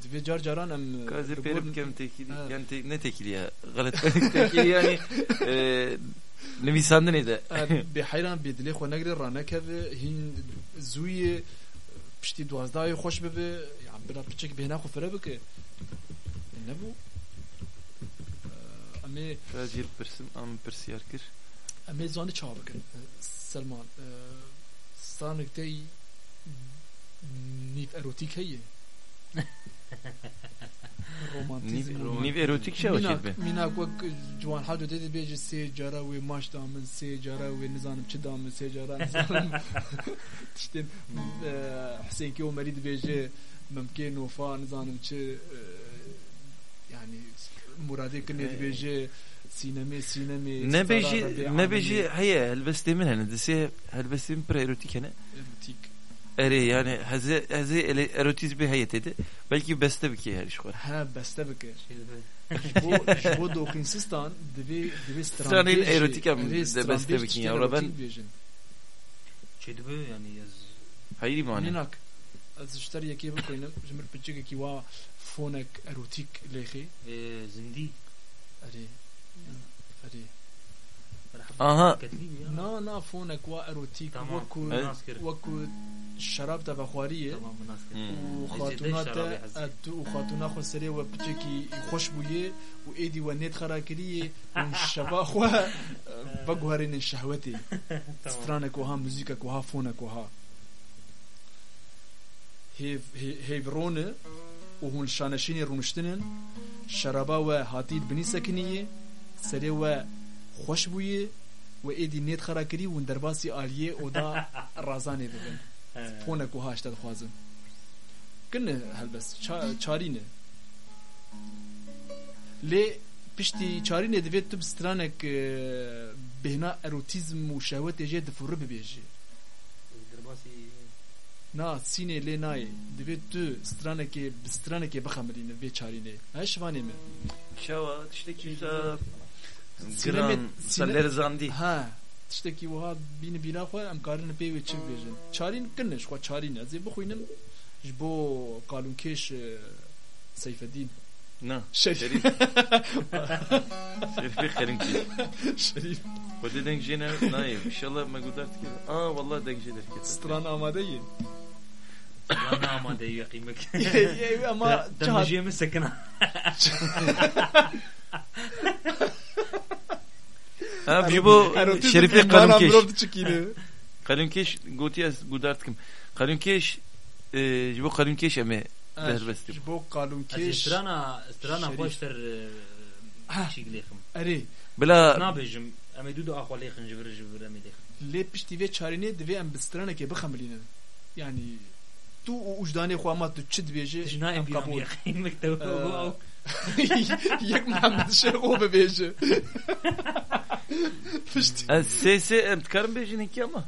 دفي جار جاران ام Kaze لغور- perip kem tekili. Ha. Yani te, ne tekili ya? Galet tekili yani. e, Nevisandın ede. آه، بحيران بيدلي خو نقري رانكف هين زوي بشتي دوازداي خوش ببي يعني بلا بتشك بهنا خو فربك نبو آه، امي Kazir persim am persiyar kir. امي زاني چاوكن سلمان ستانك تي نيف اروتيك هي رومانتيزم Niv erotik şey vakit be. ميناك ميناك وك جوان حاجه ديدي بيجي سي جارا وي ماش دامن سي جارا وي نزانم چه دامن سي جارا نزانم تشتم حسين كيو مريد بيجي ممكن وفا نزانم چه يعني مرادي كني بيجي سينمي سينمي Ne beji ne beji heye helbeste min hene dese helbeste min pre erotik hene. اروتيك Eri yani haze haze ele- erotiz bir heyet edi. Belki beste bir ki her iş var. ها بس تبكي şey جبو جبو دوخين سيستان دبي دبي Strani erotik am de beste bir ki ya. Ora ben şey dibe yani yaz hayri mani. هناك از اشتري كي بكوين جمر بتجيك كي وا فونك اروتيك ليخي e, zindi اري اري Aha. كتليب ya نا نا فونك وا اروتيك تمام وكو مناس كر وكو الشراب تبع خواريه tamam مناس كر وخاتونات شرابي حزي. ات وخاتونا خو سري و بتجيكي خوش بويه وايدي ونيت خراكريه والشبا خو بقهرين الشهوتي سترانك وها موزيكك وها فونك وها هيف هيف رونه وهون شانشيني رونشتنن شرابا و هاتيد بني سكنيه سری و خوش بویه و ایدی نیت خراکری و درباسی آلیه او دا رازانه ببین پونه کو هاشت خوازن کنه هلبس چارینه لی پشتی چارینه دوید تو بسترانک بهنا اروتیزم و شهوت جه دفور ببیجه درباسی نا سینه لی نای دوید تو سترانکه بسترانکه بخمرینه به چارینه هشوانه می شوا تشتکی تا Gran, Salerzan değil. Ha. İşte ki oha bini bina koy am karını peyve çiv bejin. Çarin kınneş koy çarin ya. Zebu kuyunum jbo kalunkeş Seyfeddin. نه شریف شریف خریم کی شریف خود دنگ جینا نایب انشالله مگودارت که آه والله دنگ جیدر که استران آماده ای استران آماده ای قیمک اما دنگ جیم سکنا Ha, Bibo Şerif'e kalınkeş. Kalınkeş gotiyas gudartkim. Kalınkeş Bibo e, kalınkeş eme derbestim. Bibo kalınkeş. Strana strana hoşter şigleyim. E, Eri. Bila. Ne bejim? Eme dudu akwaleyim jibir jibir eme leyim. Lepişti ve çarine dive em bistrana ke bıxamlinin. Yani tu ujdane xwamat tu çid beje. Jina em kabul. Mektebu. [laughs] Як нам ще обебежі. Sesi e, karın bejin iki ama.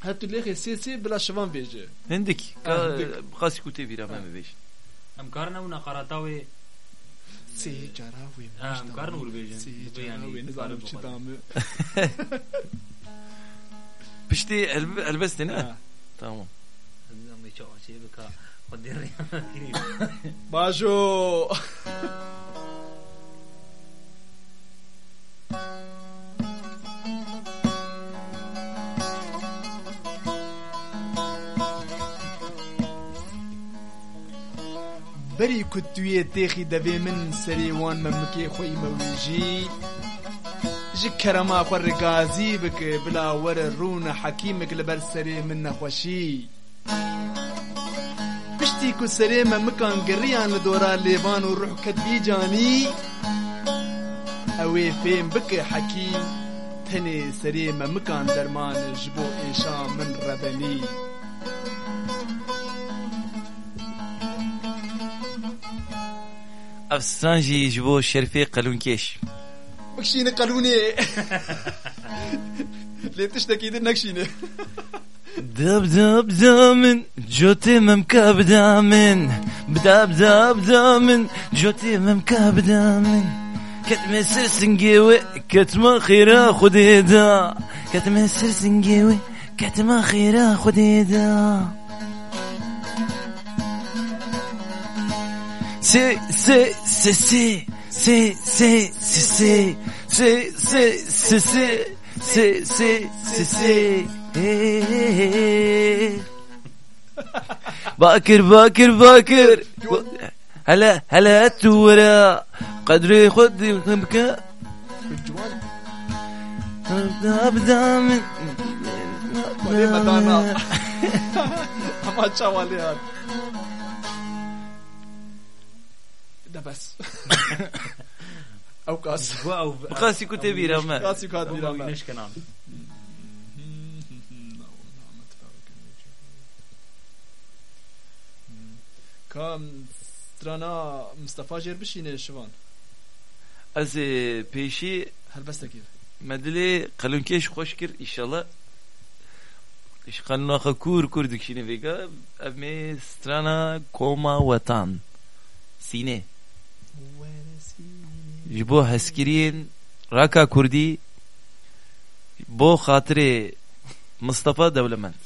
Her türlü sesi bila şıvan beji. Hendik. Kasi kutu bir ama mı beji. Hem karın avuna karatavi. Seyi caravi. Hem karın ulu bejin. Seyi caravi. Ne zarım çıdamı. Pişti elbeste ne? Tamam. Hem de ama hiç o şey bir ka. قد الريال مدريد باشو بەری کوتوێ تێخی دەبێ من سەریوان مەمکێ خۆی مەویژی ji kerema xwe rigazî bike bila were rûna hekîmek li ber serê min nexweşî هاتي كو سريما مكان قريان لدورا ليبان وروح كدي جاني اوي فين بك حكيم تني سريما مكان درمان جبو انشا من ربني افسانجي جبو شرفي قلون كيش بكشيني قلوني lê tiştekî din nekşîne دب دب دامن جوتي ممكب دامن بدب دب دامن جوتي ممكب دامن كتم سرسنجيوي كتم خيرا خديدا كتم سرسنجيوي كتم خيرا خديدا سي سي سي سي سي سي سي سي سي سي سي سي سي سي باكر باكر باكر هلا هلا التورا قدري خد خمك ابدا من Hema çavalê او قاس واو قاسي كنت بيرما قاسي كنت بيرما ليش كان عم كام ترانا مصطفى جير بشينه شوان از پیشی هر بستگیر مدلی قلونکیش خوش کرد انشالله iş kanına kur kurduk şimdi vega emme strana koma vatan sine ji bo heskiriyên Raka Kurdî bo xatirê Mustafa Dewlemend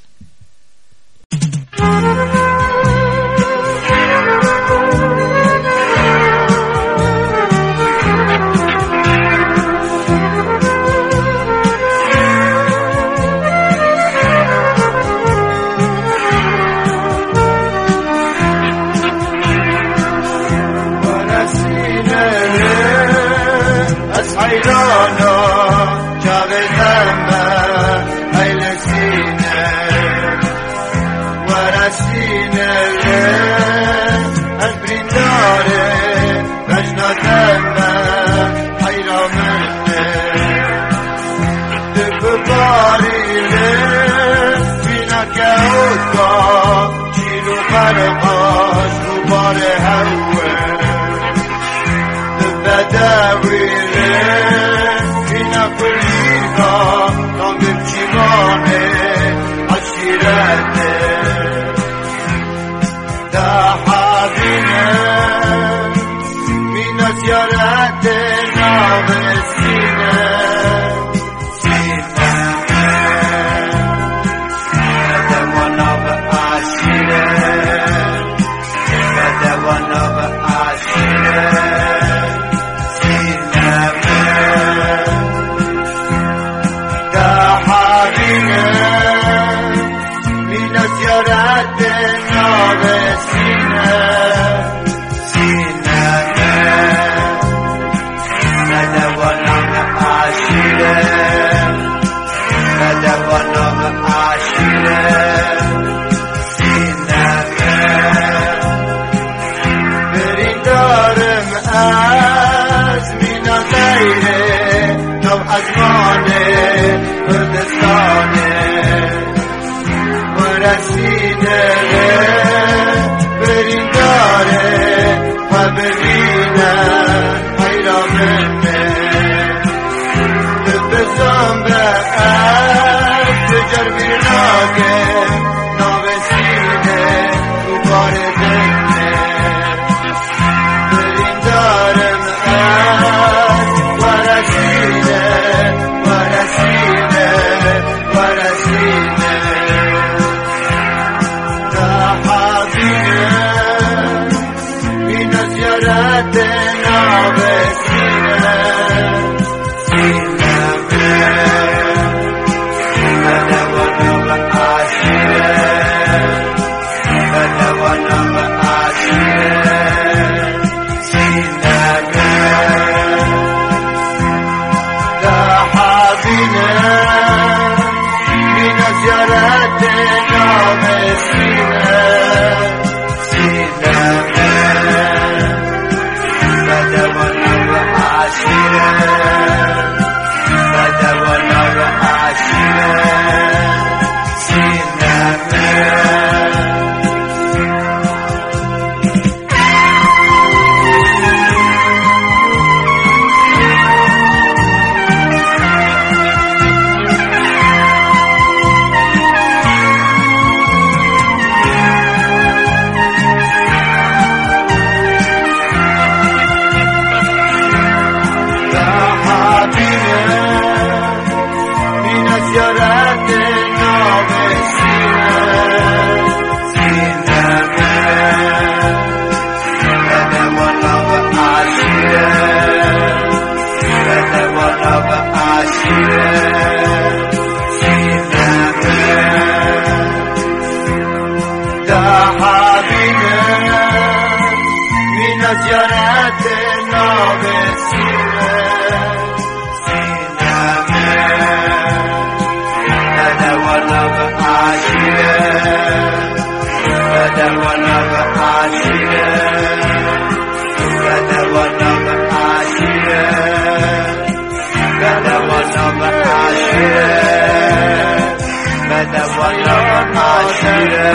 عشیره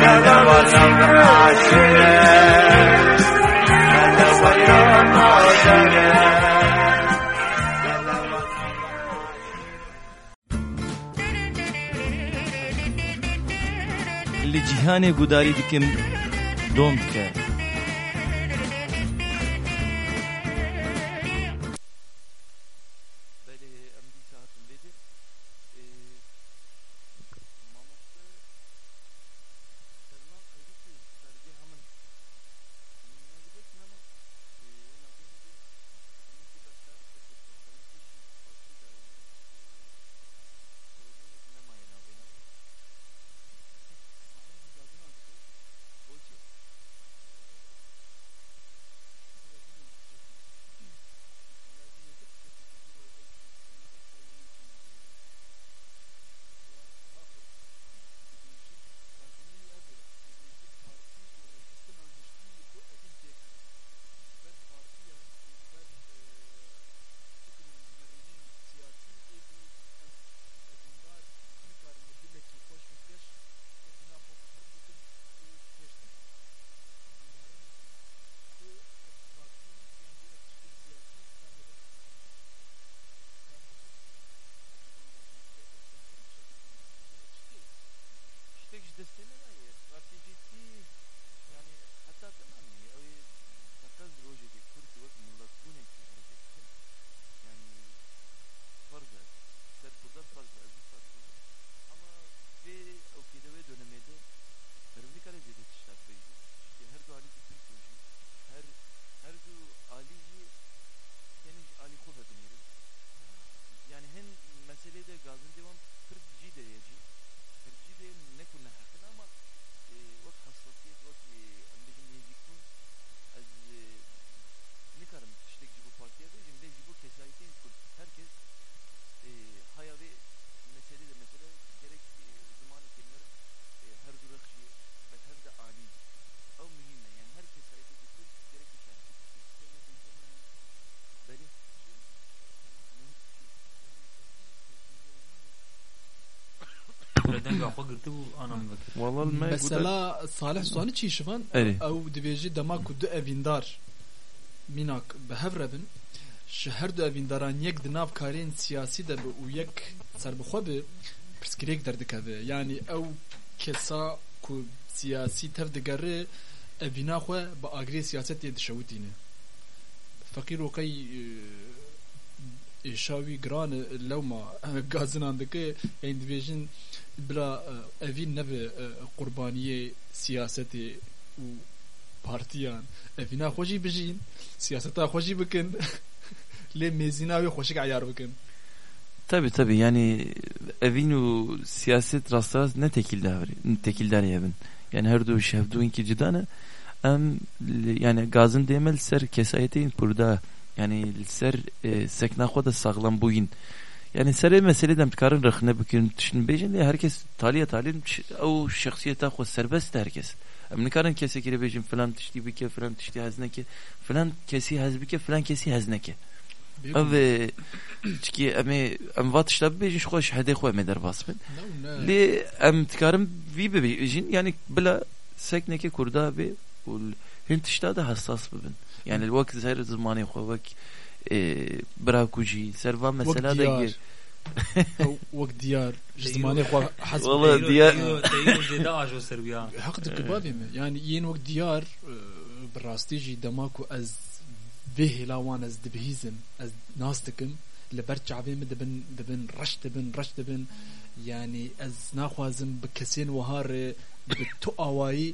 بدوانا به عشیره بدوانا گرتو آنام بکر والله ما يقول مثلا صالح سوانی چی شوان أري. او دبیجی دما کو دو اویندار میناک به هفره بن شهر دو اوینداران یک دناف کارین سیاسی ده به و یک سر بخوا به پرسکریک در دکه یعنی او کسا کو سیاسی تف دگره اوینا خو با آگری سیاست یه دشوتینه فقیر وقی şavi gran lewma e, gazinan dike yani dibêjin bila evî nebe qurbaniyê siyasetê û partiyan evîna xwe jî bijîn siyaseta xwe jî bikin [laughs] lê mêzîna wê xweşik eyar bikin Tabi tabi yani evin u siyaset rastlas ne tekil davri ne tekil dar evin. Yani her du şevdu inki cidane em yani gazın demel ser kesayetin kurda yani ser e, sekna xoda sağlam bugün. Yani ser meseleden karın rıkhne bükün tişin bejin de herkes taliye talim o şahsiyete xo serbest herkes. Em nikarın kese kire bejin falan tişti bike falan tişti hazneke falan kesi hazbike falan kesi hazneke. Ev çki em em vat işte bejin xoş hede xo me derbas bin. Li em tikarim vi bejin yani bila sekneke kurda be ul hint işte da hassas bibin. يعني الوقت سير زماني خوك إيه، براكوجي. سيرفا مثلا دير وقت ديار. [laughs] زماني خو حسب والله ديار. داعش سربيان [laughs] حق دكبالي يعني ين وقت ديار آه، براستي جي دماكو از به لاوان از دبهيزم از ناستكم لبرت شعبي دبن دبن رش دبن رش دبن. يعني از ناخوازم بكسين وهار بتو اوائي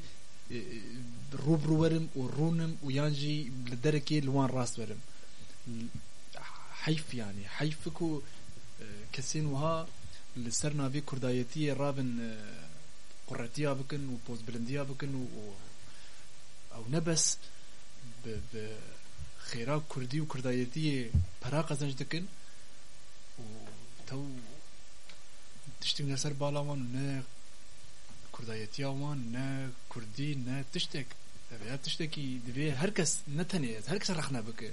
روبرو ورم ورونم ويانجي لدركي لوان راس ورم. حيف يعني حيفكو كسين آه، وها لسرنا بي كردايتي رابن قرتيا بكن وبوز بلنديا بكن و أو نبس ب ب خيرا كردي وكردايتي برا قزنج دكن و تو تشتي نسر بالاوان نه kurdayetiya wan ne kurdî ne tiştek. Veya tiştekî divê herkes ne tenê herkes rexne bike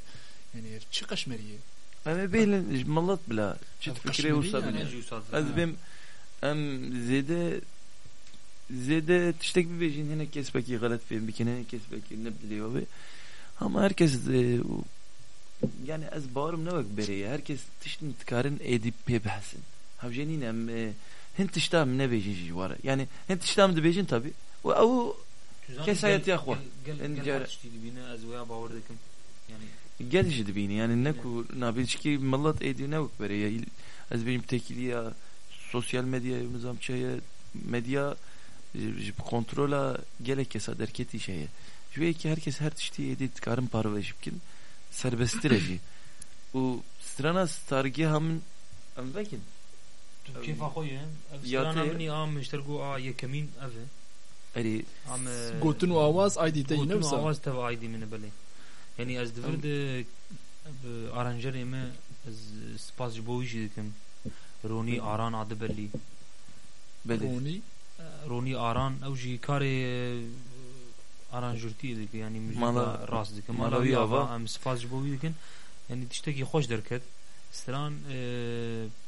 yani çi qaşmeriye Em behlin mallat bila çit fikre usta bine. Ez bim em zede zede tiştek bir bejin hene kesbeki galet fehim bir hene kesbeki ne biliyor ve ama herkes e, yani ez bağırım ne bak bereye herkes tiştin tikarin edip pebhasin. Havjenin em e, Hint tishtam nebejin jwara. Yani hint tishtam dibejin tabi. Ve o kesayet yahwa. Gel dibine az veya bavardakim. Yani gel işi dibine. Yani ne ku nabilçki millet eydi ne vuk bere. Ya az benim tekili ya sosyal medya mizam çaya medya e, kontrola gerek kesa derketi şeye. Jüye ki herkes her tişti edit karın parı veşipkin serbestireci. [laughs] Bu strana stargi hamın Anlakin. vekin تو کیف خویه یا افسران ته- منی آم مشترگو آ یکمین اوه eri آم gotin û awaz aydî te گوتن و newsa آواز تبع آیدی منه بله یعنی از دورد آرانجر ایمه از سپاس جبوی جی دکم رونی آران عده بلی beli ronî رونی آران او جی کار آرانجورتی دکه یعنی موزیکا مالا- راست دکه مالا مالاوی وی آوا آوا. ام سپاس جبوی دکن یعنی تشتکی خوش درکت استران هلبز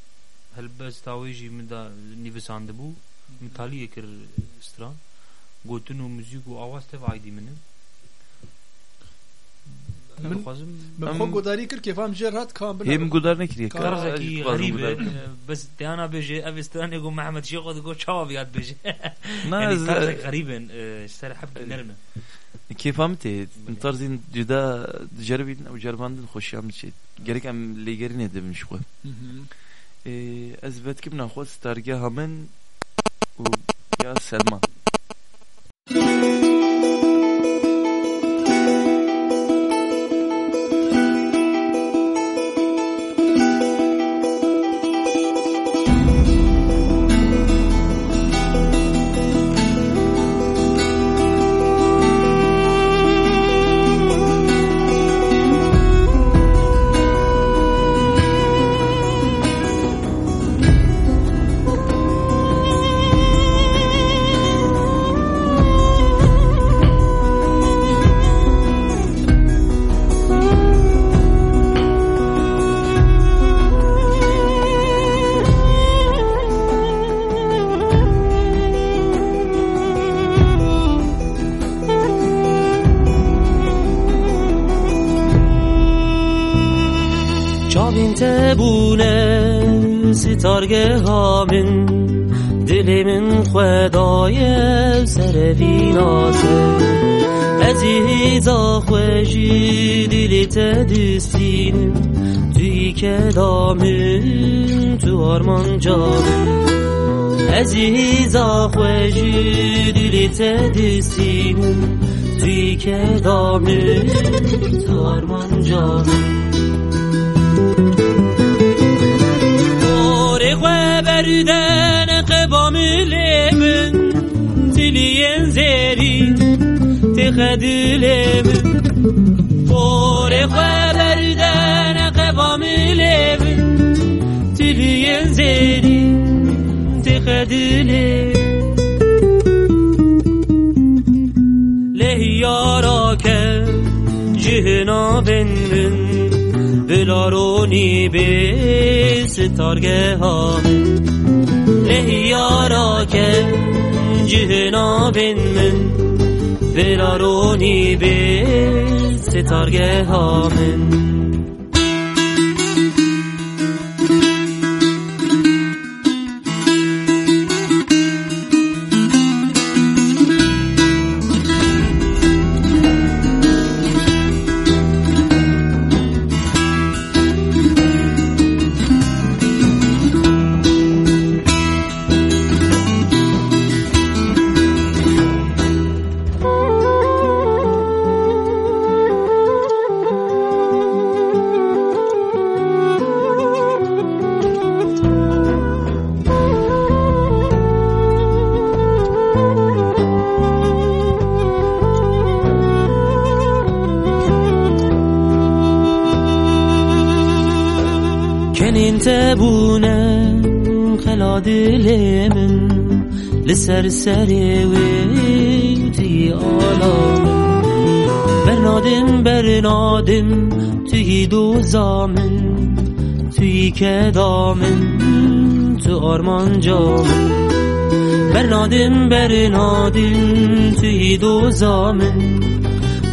تاوی جی مدا نویسانده بو متالی کر استران گوتن و موزیک و آواز تبع آیدی منه من- خوازم min Em- xwe godarî kir kêfam jêr hat kan bin hem gudar ne kiriye كارزكي غريبة بس ديانا بيجي ابي استران يقول محمد شيخ يقول شباب ياد بيجي يعني na كارزك غريبا اشتري حب نرمه كيف فهمتي طرزين جدا جربين او جرباندن خوش عم شيء gerek em legerin edemiş şko. Ez bet kim naxwaz starge hamen û ya Selman. financer عزیزا خوشی دیلیت دوستینم توی کلامم تو آرمان جانم عزیزا خوشی دیلیت دوستینم توی کلامم تو آرمان جانم بر بری تخدلم فور خبردن قواملم تلین زری تخدلم یارا که جهنا بندن بلارونی به ستارگه هامن لهیارا که جهنا بین من بلارونی به ستارگه سرسر ویدی آلام برنادم برنادم توی دوزامن توی کدامن تو آرمان جامن. برنادم برنادم توی دوزامن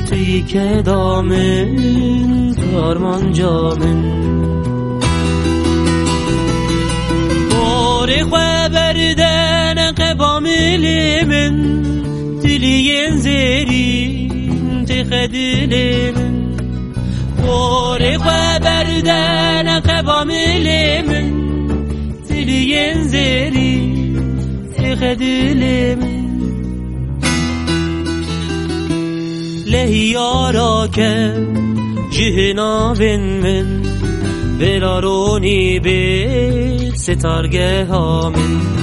توی کدامن تو آرمان جامن. باره خواه برده باملمن دلین زرین تخدلمن قوری خبردن قباملمن دلین زرین تخدلمن لهیارا که جهناون من برارونی به ستارگه هامن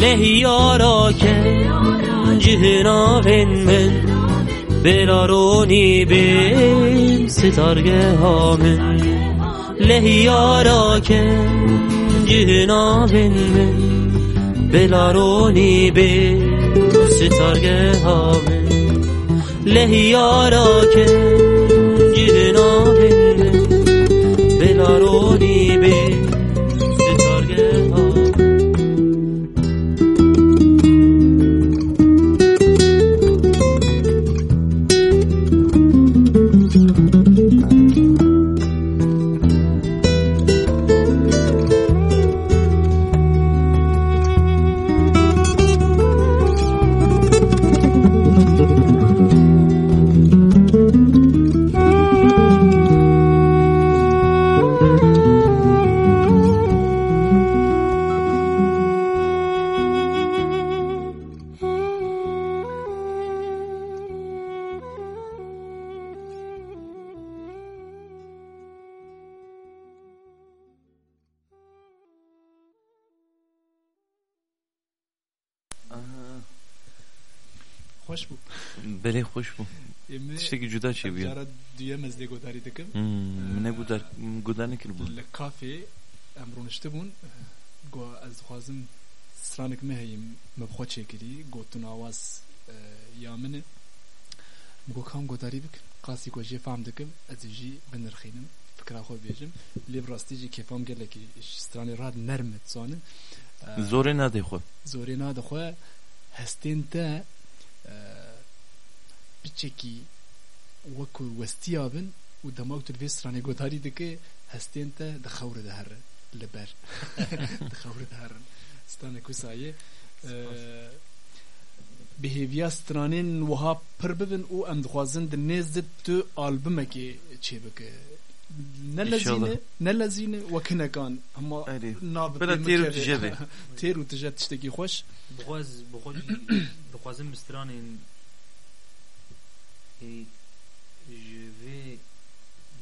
من لهیارا که جهنا بن من بلارونی به ستارگه ها من لهیارا که جهنا بن من بلارونی امرون اشتبون گو از خوازم سرانک مهیم مبخوت چکری گوتون آواز یا منه مگو کام گوداری بک قاسی کو جی فهم دکم از جی بنرخینم فکر خو بیجم لیب راستی جی کفام گله کی سترانی راد نرمت سانه زوره نده خو زۆرێ نادەخوا هەستێن تا بچێکی وەکو وەستیا بن و دماغ تو ویسترانی گوتاری دکه هستین تا دخور ده هر لبر دخور ده هر ستانه کسایه بهیویا سترانین وها پر ببن او ام دخوازن د نزد تو آلبومه که چه بکه نه İnşallah. لزینه نه لزینه وکنه کان اما Aynen. ناب Bela têr û tije be. تیر و تجه تشتکی خوش بخواز بخواز بخوازم بسترانین ای جوی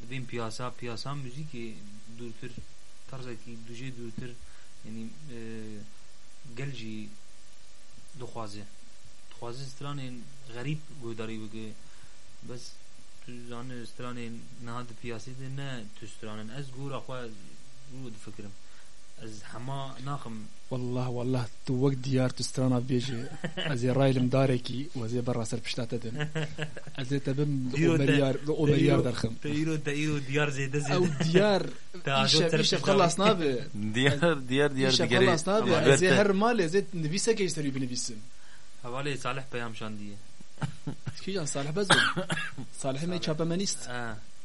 دبین پیاسا پیاسا موزیک دورتر طرزه کی دوجه دورتر یعنی گل جی دخوازه دخوازه سترانین غریب گوداری بگه بس تو زانه سترانین نهاد پیاسی ده نه تو سترانین از گورا خواه رو فکرم از هما ناخم والله والله تو وقت ديار تسترانا بيجي ازي رايل مداركي وزي برا سر بشتات دم ازي تبم او مليار او مليار درخم تايرو تايرو ديار زي ده زي او ده. ديار تعجب ايش ترى ايش خلص نابه Diyar diyar diyar ايش digeri. خلص نابه ازي هر مال زي نبيسه كي يشتري بنبيسم حوالي صالح بيام شاندية كي جان صالح بزم صالح ما يشابه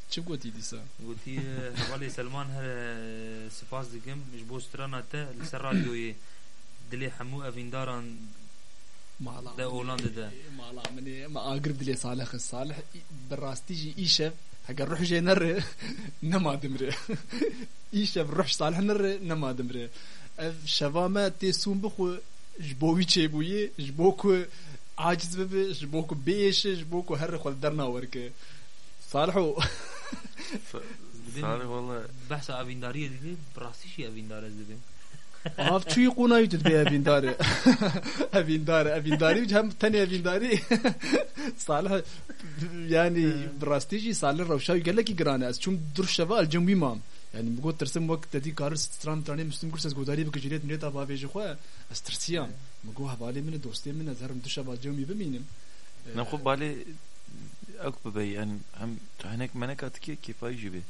منيست اه شو قلتي ديسا قلتي حوالي سلمان هر سفاز دقم مش بوسترانا تا لسر راديوي دلي حمو افينداران ما لا ده أولاندا ده. ما لا مني ما اقرب لي صالح الصالح بالراس تيجي ايشه حق نروح جاي نر نما دمره ايشه بنروح صالح نر نما دمره شبامه تيسون بخو جبوي تشيبوي جبوكو عاجز ببي جبوكو بيش جبوكو هر خل درنا وركه صالحو Salih valla. Bahsa avindariye dedi. Brastiş şey ya avindare dedi. Av çuyu konayı dedi bir avindare. avindare, avindare. Hem tane avindare. [laughs] Salih yani brastişi şey, Salih Ravşavi gelle ki grane az. Çum durşava al cembi mam. Yani bu kadar tırsım vakit dedi karı stram tane müslüm kurses godari bir kıciliyet millet avaveci koya. Az tırsıyam. Bu havale mine dostiyem mine zarım durşava cembi beminim. Ne bu ee, bali اكو بي يعني هم هناك منك اتكي كيفاي جيبي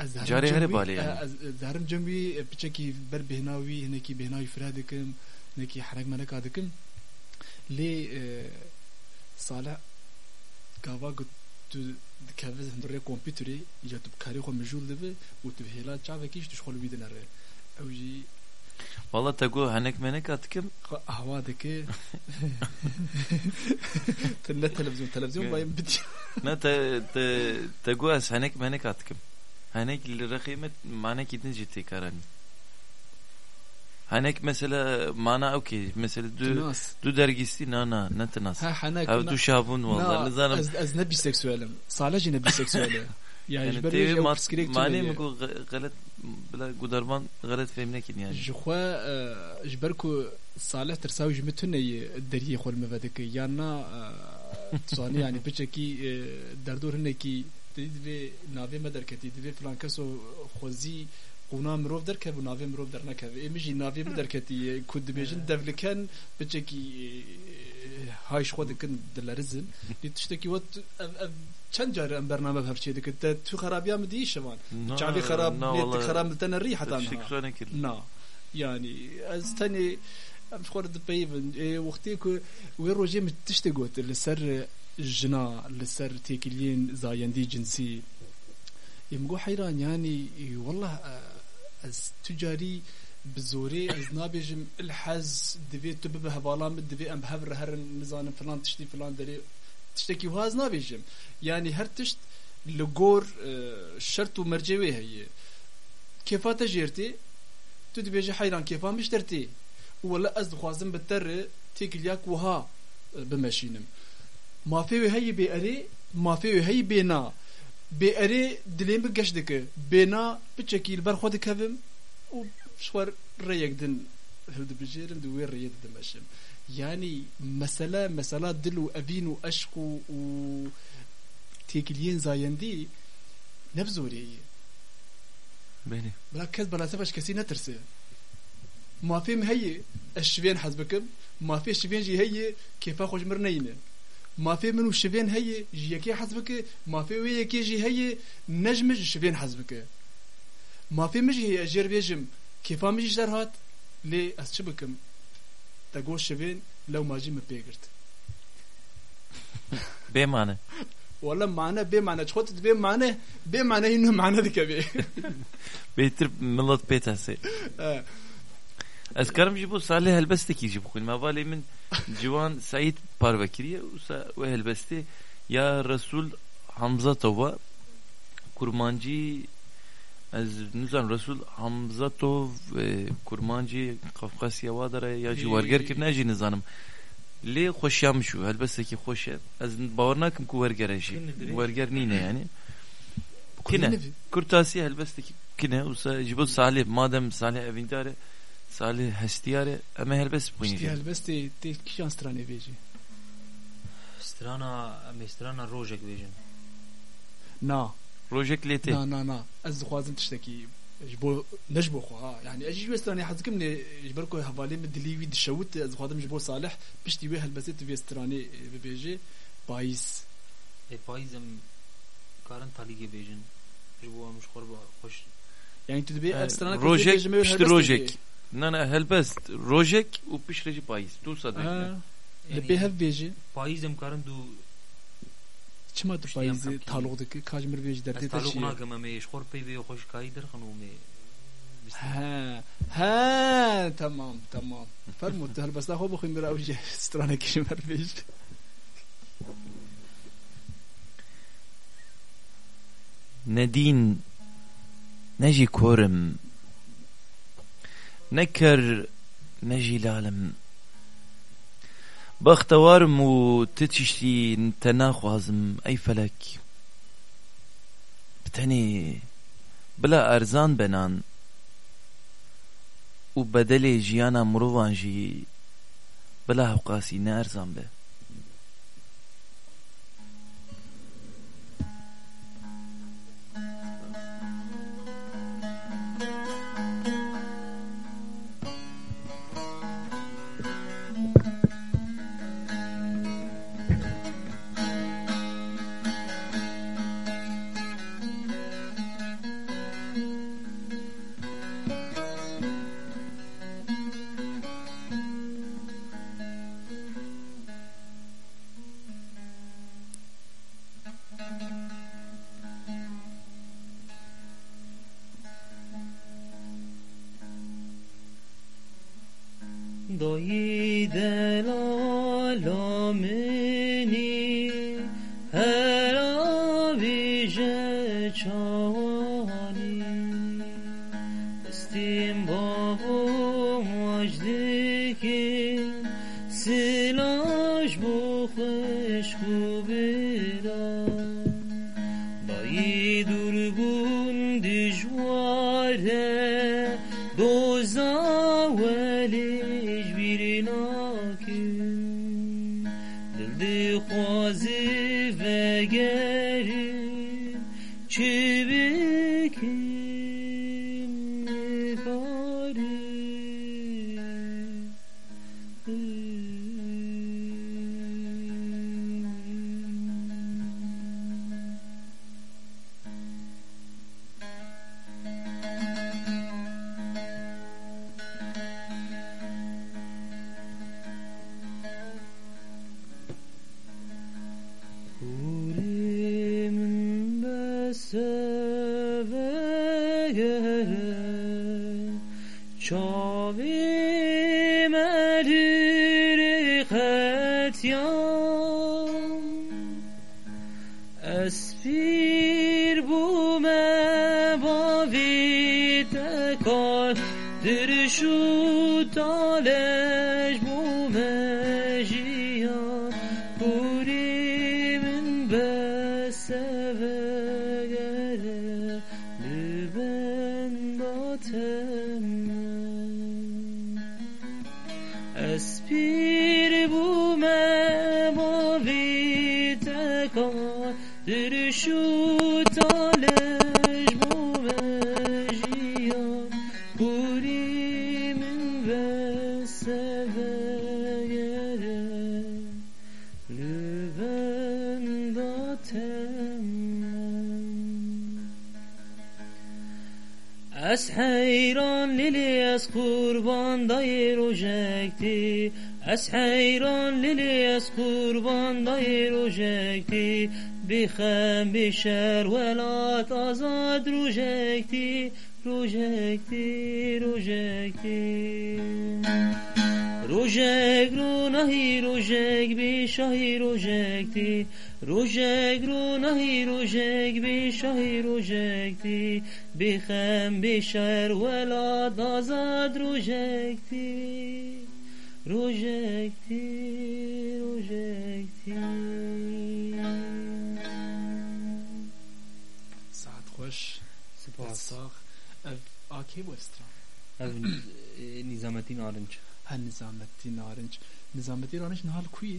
از هرم جاری هر جنبی- بالی یعنی. از از هرم جنبی بچکی بر بهناوی هنکی بهناوی فرادکم هنکی حرق منک ادکم لی صالح گاوا گت تو دکاوز هندره کامپیوتری یا تو کاری خو مجول دبه و تو هلا چاوه کیش تو شغل والله تقول هنك منك اتكم اهوادك ذكي تلفزيون تلفزيون باين بدي ما ت ت تقول هنك منك اتكم هنك الرخيمة هنك كي جتي تكرني هناك مثلا معنا أوكي مثلا دو دو درجستي نا نا نتناس ها هنك أو دو شافون والله نزارم از نبي سكسوالم صالح نبي سكسوالم يعني يعني جبر تي يجي ما وبسكريك معني مكو غلط بلا قدرمان غلط فهمنا كين يعني جخوا جبركو صالح ترساوي جمتني الدريه خول مفادك يانا تصاني يعني بچكي دردور هنكي تريد في نافي مدر كتي دي فلان كسو خوزي قونا مروف در كه نافي مروف در نكه امجي نافي مدر كتي كود بيجن هاي شو دكن دلارزن دي [laughs] تشتكي وات چند جار ام برنامه بهرچی دکت تو خرابیا مدی شمان؟ چاوی خراب نیت خراب دتن الريحة تاعنا. شكرا كثير نعم. يعني از يعني استني أم خورد بيفن إيه، وقتي كو وين روجي متشتقوت لسر جنا لسر تيكلين زايندي جنسي. يمقو حيران يعني إيه، والله تجاري بزوري از نابجم الحز دبي تبه هبالام دبي ام بهبر هرن نزان فلان تشتي فلان دري تشتكي وهاز نابجم يعني هر تشت لغور آه، شرط ومرجوي هي كيفاتا جيرتي تو دبيجي حيران كيفان بشترتي ولا از خوازم بتر تيكلياك وها بمشينم ما في هي بيري ما في هي بينا بيري دليم بقشدك بينا بتشكيل بر خود كفم وشوار ريك دن هلد بجيرم دوير ريد دمشم يعني مسألة مسألة دل وأبين وأشق و تيكليين زايندي نبزوري بيني. بلا كز بلا سفش كسي نترسي. ما في هي الشفين حزبكم ما في الشفين جي هي كيف خوش مرنينه ما في منو الشفين هي جي يكي حزبك ما في وي يكي جي هي نجم الشفين حزبك. ما في مجي هي أجير بيجم. كيف مجي شرهات لي اسشبكم تقول الشفين لو ما جي مبيقرت بمعنى ولا معنى بمعنى تخوت بمعنى بمعنى انه معنى ذيك بي بيتر ملت بيتاسي آه. أذكرم جيبو صالح هلبستك يجيبو كل ما بالي من جوان سعيد باربكرية وهلبستي يا رسول حمزة توا kurmancı از Ez nuzan Resul Hamzatov e, kurmancı Kafkasya vadara ya ji warger kirne jî nizanim. Lê xweşyam şû helbesekî xweş e. Ez bawer nakim ku werger jî. Werger nîne yani. Kine. Kurtasiye helbestekî kine usa ji bo Salih madem Salih evindare Salih hestiyare eme helbest bûyî. Hestiyar helbest te te kijan stranê vêjî. Strana me strana rojek vêjin. Na rojek lê tê na na na. Ez dixwazim tiştekî ji bo ne ji bo xwe? Ha yani ez jî wê stranê hezkim ne ji ber ku hevalê min dilî wî dişewit ez dixwazim ji bo salih piştî wê helbestê tu vê stranê bibêje bayîs. Ê payîz em karin talîgê bêjin. Ji bo em ji xwe re xweş. Yani tu dibê ev strana rojek piştî rojek na na helbest rojek û piştre jî payîs tu sadek li bê hev bêje payîz em karin du çima tu Piştî payîzê em talûq dike kaj mir bêje ez derdê te talûq çi ye nakim em ê ji xwe re peyvê xweşkayî dirxin û me Ha, ha, tamam, tamam. Fermut, helbesta xwe bixwîn bir ew jî stranekî ji mir bêje. ندين نجي كورم نكر نجي لالم بختوار مو تتیشتی تە خوازم، ای فلك. بتاني بلا ارزان بنان و بەدەلێ جيانا مروانجي بلا حوقاسی ارزان به doide la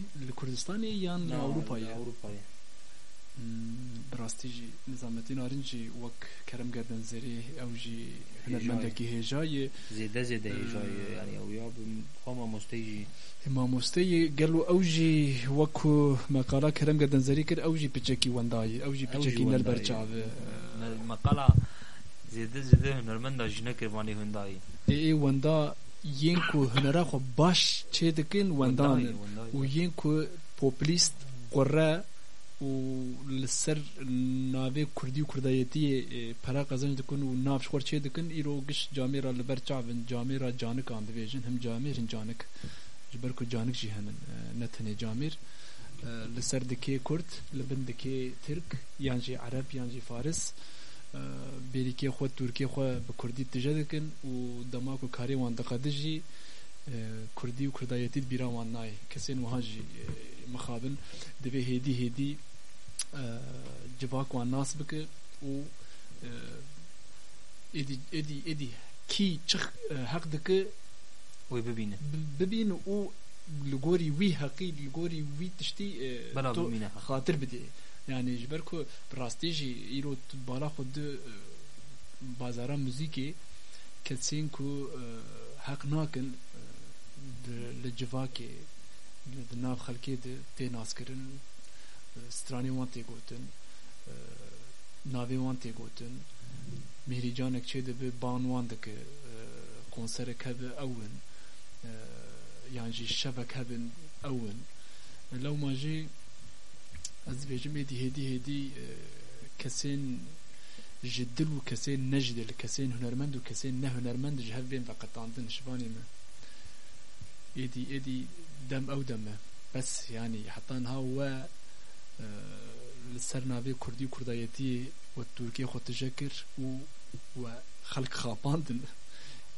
نهال کوی لکردستانی یان لاوروپایی Avrupa'ya براستی جی نظامتی نارنج جی وک کرم گردن زری او جی هنرمندکی هجای zede zede hecayı yani o ya bu xama musteji مامۆستەی گەل و ئەوژی وەکو مەقالا کەرم گەردن زەری کرد ئەوژی پچێکی وەندایی ئەوژی پچێکی وەندایی. نەربەرچاوێ makala zede zede hünermenda jine kirvani hundayı ئێ وەندا یین کو هنەرا خۆ باش چێ دکن وەندان و یین کو پۆپلیست قڕە و لەسەر ناوێ کوردی و کوردایەتی پەرا قەزەنج دکن و ناوشخۆر چێ دکن ئیرۆ گشت جامێرا لەبەر چاون جامێرا جانکان دەبێژن هەم جامێرن جانک ji ber ku canik jî henin ne tenê camêr li ser dikê kurd li bin dikê tirk yan jî ereb yan jî faris bêrîkê xwe Tirkê xwe bi kurdî tije dikin û dema ku karê wan diqedi jî kurdî û kurdayetî bîra wan nayê kesên wiha jî mixabin divê hêdî hêdî civak wan nas bike û êdî êdî êdî kî çi heq dike Oy bibine ببین او لگوری وی حقی لگوری وی تشتی اه، بلا تو ببینه. خاطر بده یعنی جبر کو براستی جی ایرو تو بالا خود اه، بازارا موزیکی کسین کو لجواکی د ناف خلکی د تی ناس کرن اه، سترانی وان تی گوتن اه، ناوی وان تی گوتن مهری جانک چه ده به بان وان دکه کنسرک هبه اون يعني جي الشبك هبن أول لو ما جي از بيجم هدي هدي هدي كسين جدل وكسين نجدل كسين هنرمند وكسين نه هنرمند جهب بين فقط عندن شباني ما ايدي ايدي دم أو دمه. بس يعني حتى ها آه، و سرنا في كردي كردايتي والتركية خط تجكر و وخلق خاباندن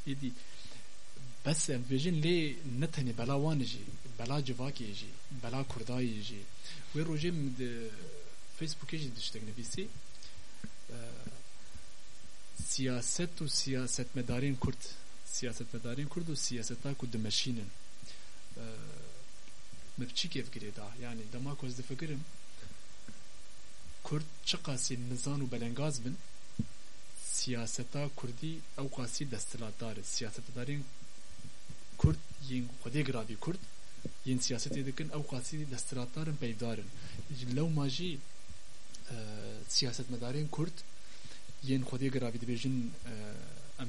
ايدي [laughs] بس انفيجن لي نتني بلا وانجي بلا جواكي يجي بلا كرداي يجي. وي روجي آه، فيسبوك يجي دشتك نفيسي آه، سياسات و سياسات مدارين كرد. سياسات مدارين كرد و سياسات كرد مشينن مبچی کیف گری دا yani dama koz difikirim Kurd çi qasî nizan û belengaz bin siyaseta Kurdî ew qasî desthilatdar e siyasetdarên Kurd yên xwedê giravî Kurd yên siyasetê dikin ew qasî desthilatdarin peyvdarin ji lew ma jî siyasetmedarên Kurd yên xwedê giravî dibêjin em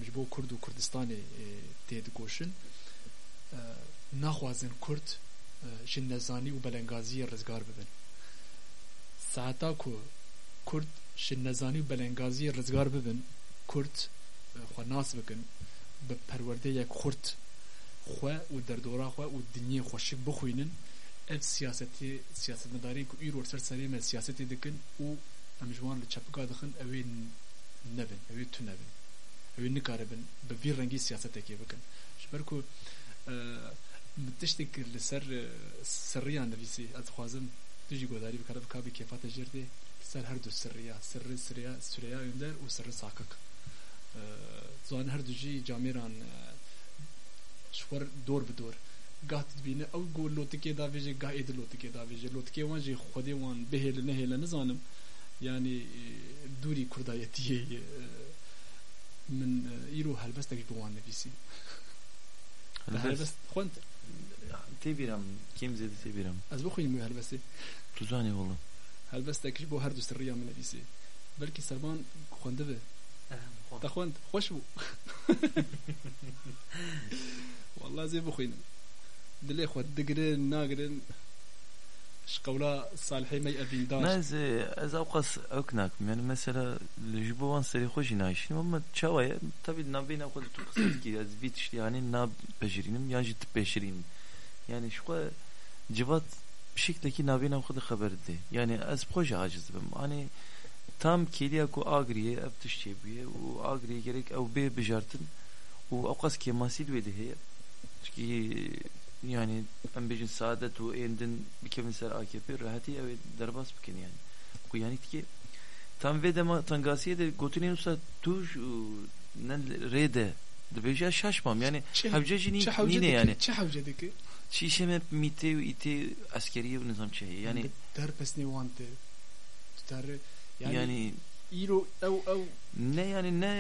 naxwazin Kurd ji nezanî û belengaziyê rizgar bibin saeta ku Kurd ji nezanî û belengaziyê rizgar bibin Kurd xwe nas bikin bi perwerdeyek xurt xwe û derdora xwe û dinyê xweşik bixwînin ev siyasetê siyasetmedarên ku îro ser serê me siyasetê dikin û em ji wan li çepika dixin ew ê nebin ew ê tu nebin ew ê nikaribin bi vî rengî siyasetekê bikin ji ber ku tiştek li ser sirriyan nivîsî ez dixwazim tu jî godarî bikare bika bî kêfata jêr dê ser her du sirriya sirri sirriya süreya önder û sirri sakik زوان هر دوجی جامیران شور دور به دور گاه تبینه او گو لوتکی دا ویجه گاه اید لوتکی دا ویجه لوتکی وان جی خودی وان بهل نهل نزانم yani دوری کردایتیه من ایرو هلبستك بوان نفسي هلبست خوانت تبيرم كم زيد تبيرم از بخوين مو هلبستي تزاني والله هلبستك بو هر دو سرية من نفسي بلكي سربان خوانده به تخوانت خوش بو والله زي بخوين دلي خو دگرن ناگرن شقولا صالحي مي ابين داش ما از از اوقاس اوكناكم يعني مثلا الجبوان سري خوش نايشين اما تشاوية tabi nabina خود تو قصد ki az bit işte yani nab bejirinim yani jit bejirin yani şu kadar civat bir şekilde ki nabina خود خبرdi yani az proje acizdim hani tam keliya ku agriye ev tişçebiye o agriye gerek ev be bejartın o اوقاس kemasil ve de heye çünkü yani em bejin saadet u endin bikevin ser AKP rahati ev derbas bikin yani ku yani ki tam ve dema tangasiye de gotinin usta tuş nan rede de beja şaşmam yani havcacı ni nine yani چه حوجدك şişeme mite ite askeriye bu nizam şey yani در بسني وانت تار yani, yani ايرو او او ne yani ne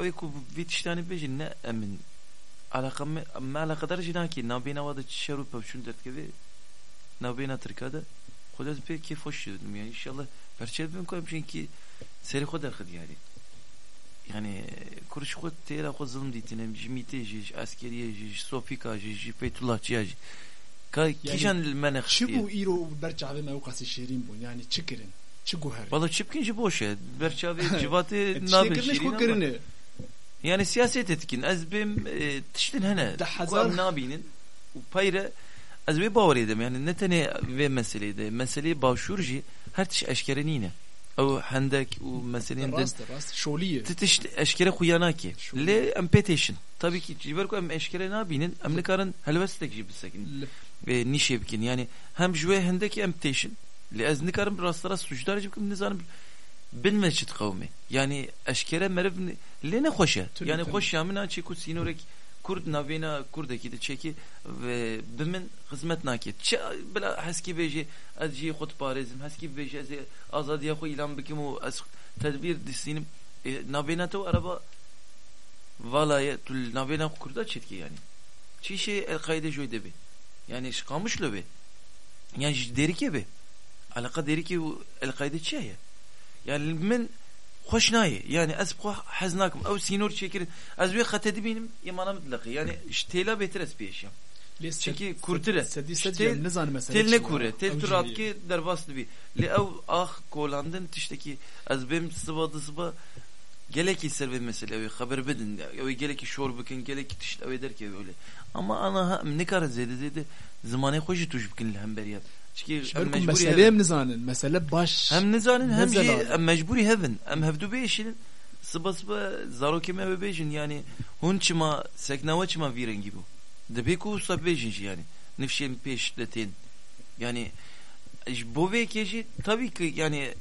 ev ku vitiştani bejin ne emin alaka me me alakadar jina ki nabina vada şeru pevşun dert gibi nabina Türkiye'de Kudet pe ki hoş dedim yani inşallah perçebim koyayım çünkü seri kodar kıd yani yani kuruş kod tera kod zulüm ditinem jimite jiş askeriye jiş sofika jiş Fethullah jiş ka kişan mene شو بو ايرو برجع بما اوقاس شيرين بون يعني تشكرن چه گوهر Valla çipkinci boş ya. Berçavi [laughs] civatı تشكرنش nabil خو şirin ama. كرنه Yani siyaset etkin. Ez bim e, tiştin hene. Da hazar- Kuam nabinin. U payre ez bir bavar edem. Yani ne tane ve meseleydi. Meseleyi başvurji her tiş eşkere nine. O hendek o meselenin den راست راست شوليه titiş eşkere kuyana ki. Şu- Le empetation. Tabii ki civer ko em eşkere nabinin emlikarın helvestek gibi sakin. ve nişe bikin yani hem jüve hendeki emtation li ez nikarım rastlara suçlar cikim nizanım bin mescid kavmi. Yani eşkere merv li ne hoşa Tabii, yani tabii. hoş yamina çeku sinorek kurd navena kurdaki de çeki ve bimin hizmet nakit. Çe bela haski beji az ji khut parizm haski beji az azadiya xo ilan bikim o az tedbir disinim. E, navena to araba valaya tul navena kurda çetki yani. Çi şey el kayde joyde bi yani şkamış lo be yani j- deri ki be? Alaka deri ki o el kayde çiye yani min hoş naye yani az bu haznakum ev sinor çekirin az bir khatedi benim imana mutlaka yani iştela beter es peşim Çünkü kurtire. سدي İşte سدي نزان مثلا tel ne kure tel turat ki derbaslı bir li ev ah kolandın tişteki az benim sıvadı sıva gelek ister ve mesela ev haber bedin ev gelek şor bakın gelek tiş ev eder ki öyle ama ana ha ne kadar zede zede zamanı hoş tuş bakın hem beriyat çünkü شبركم mecburi مسألة heven. من نزان مسألة باش hem nizanin hem Nezel şey abi? hem mecburi heven hem hevdu beşin sıba sıba zaro kime ve beşin yani hun çima seknava çima viren gibi de beku sa beşin yani nifşin peşletin yani bu ve keji tabii ki yani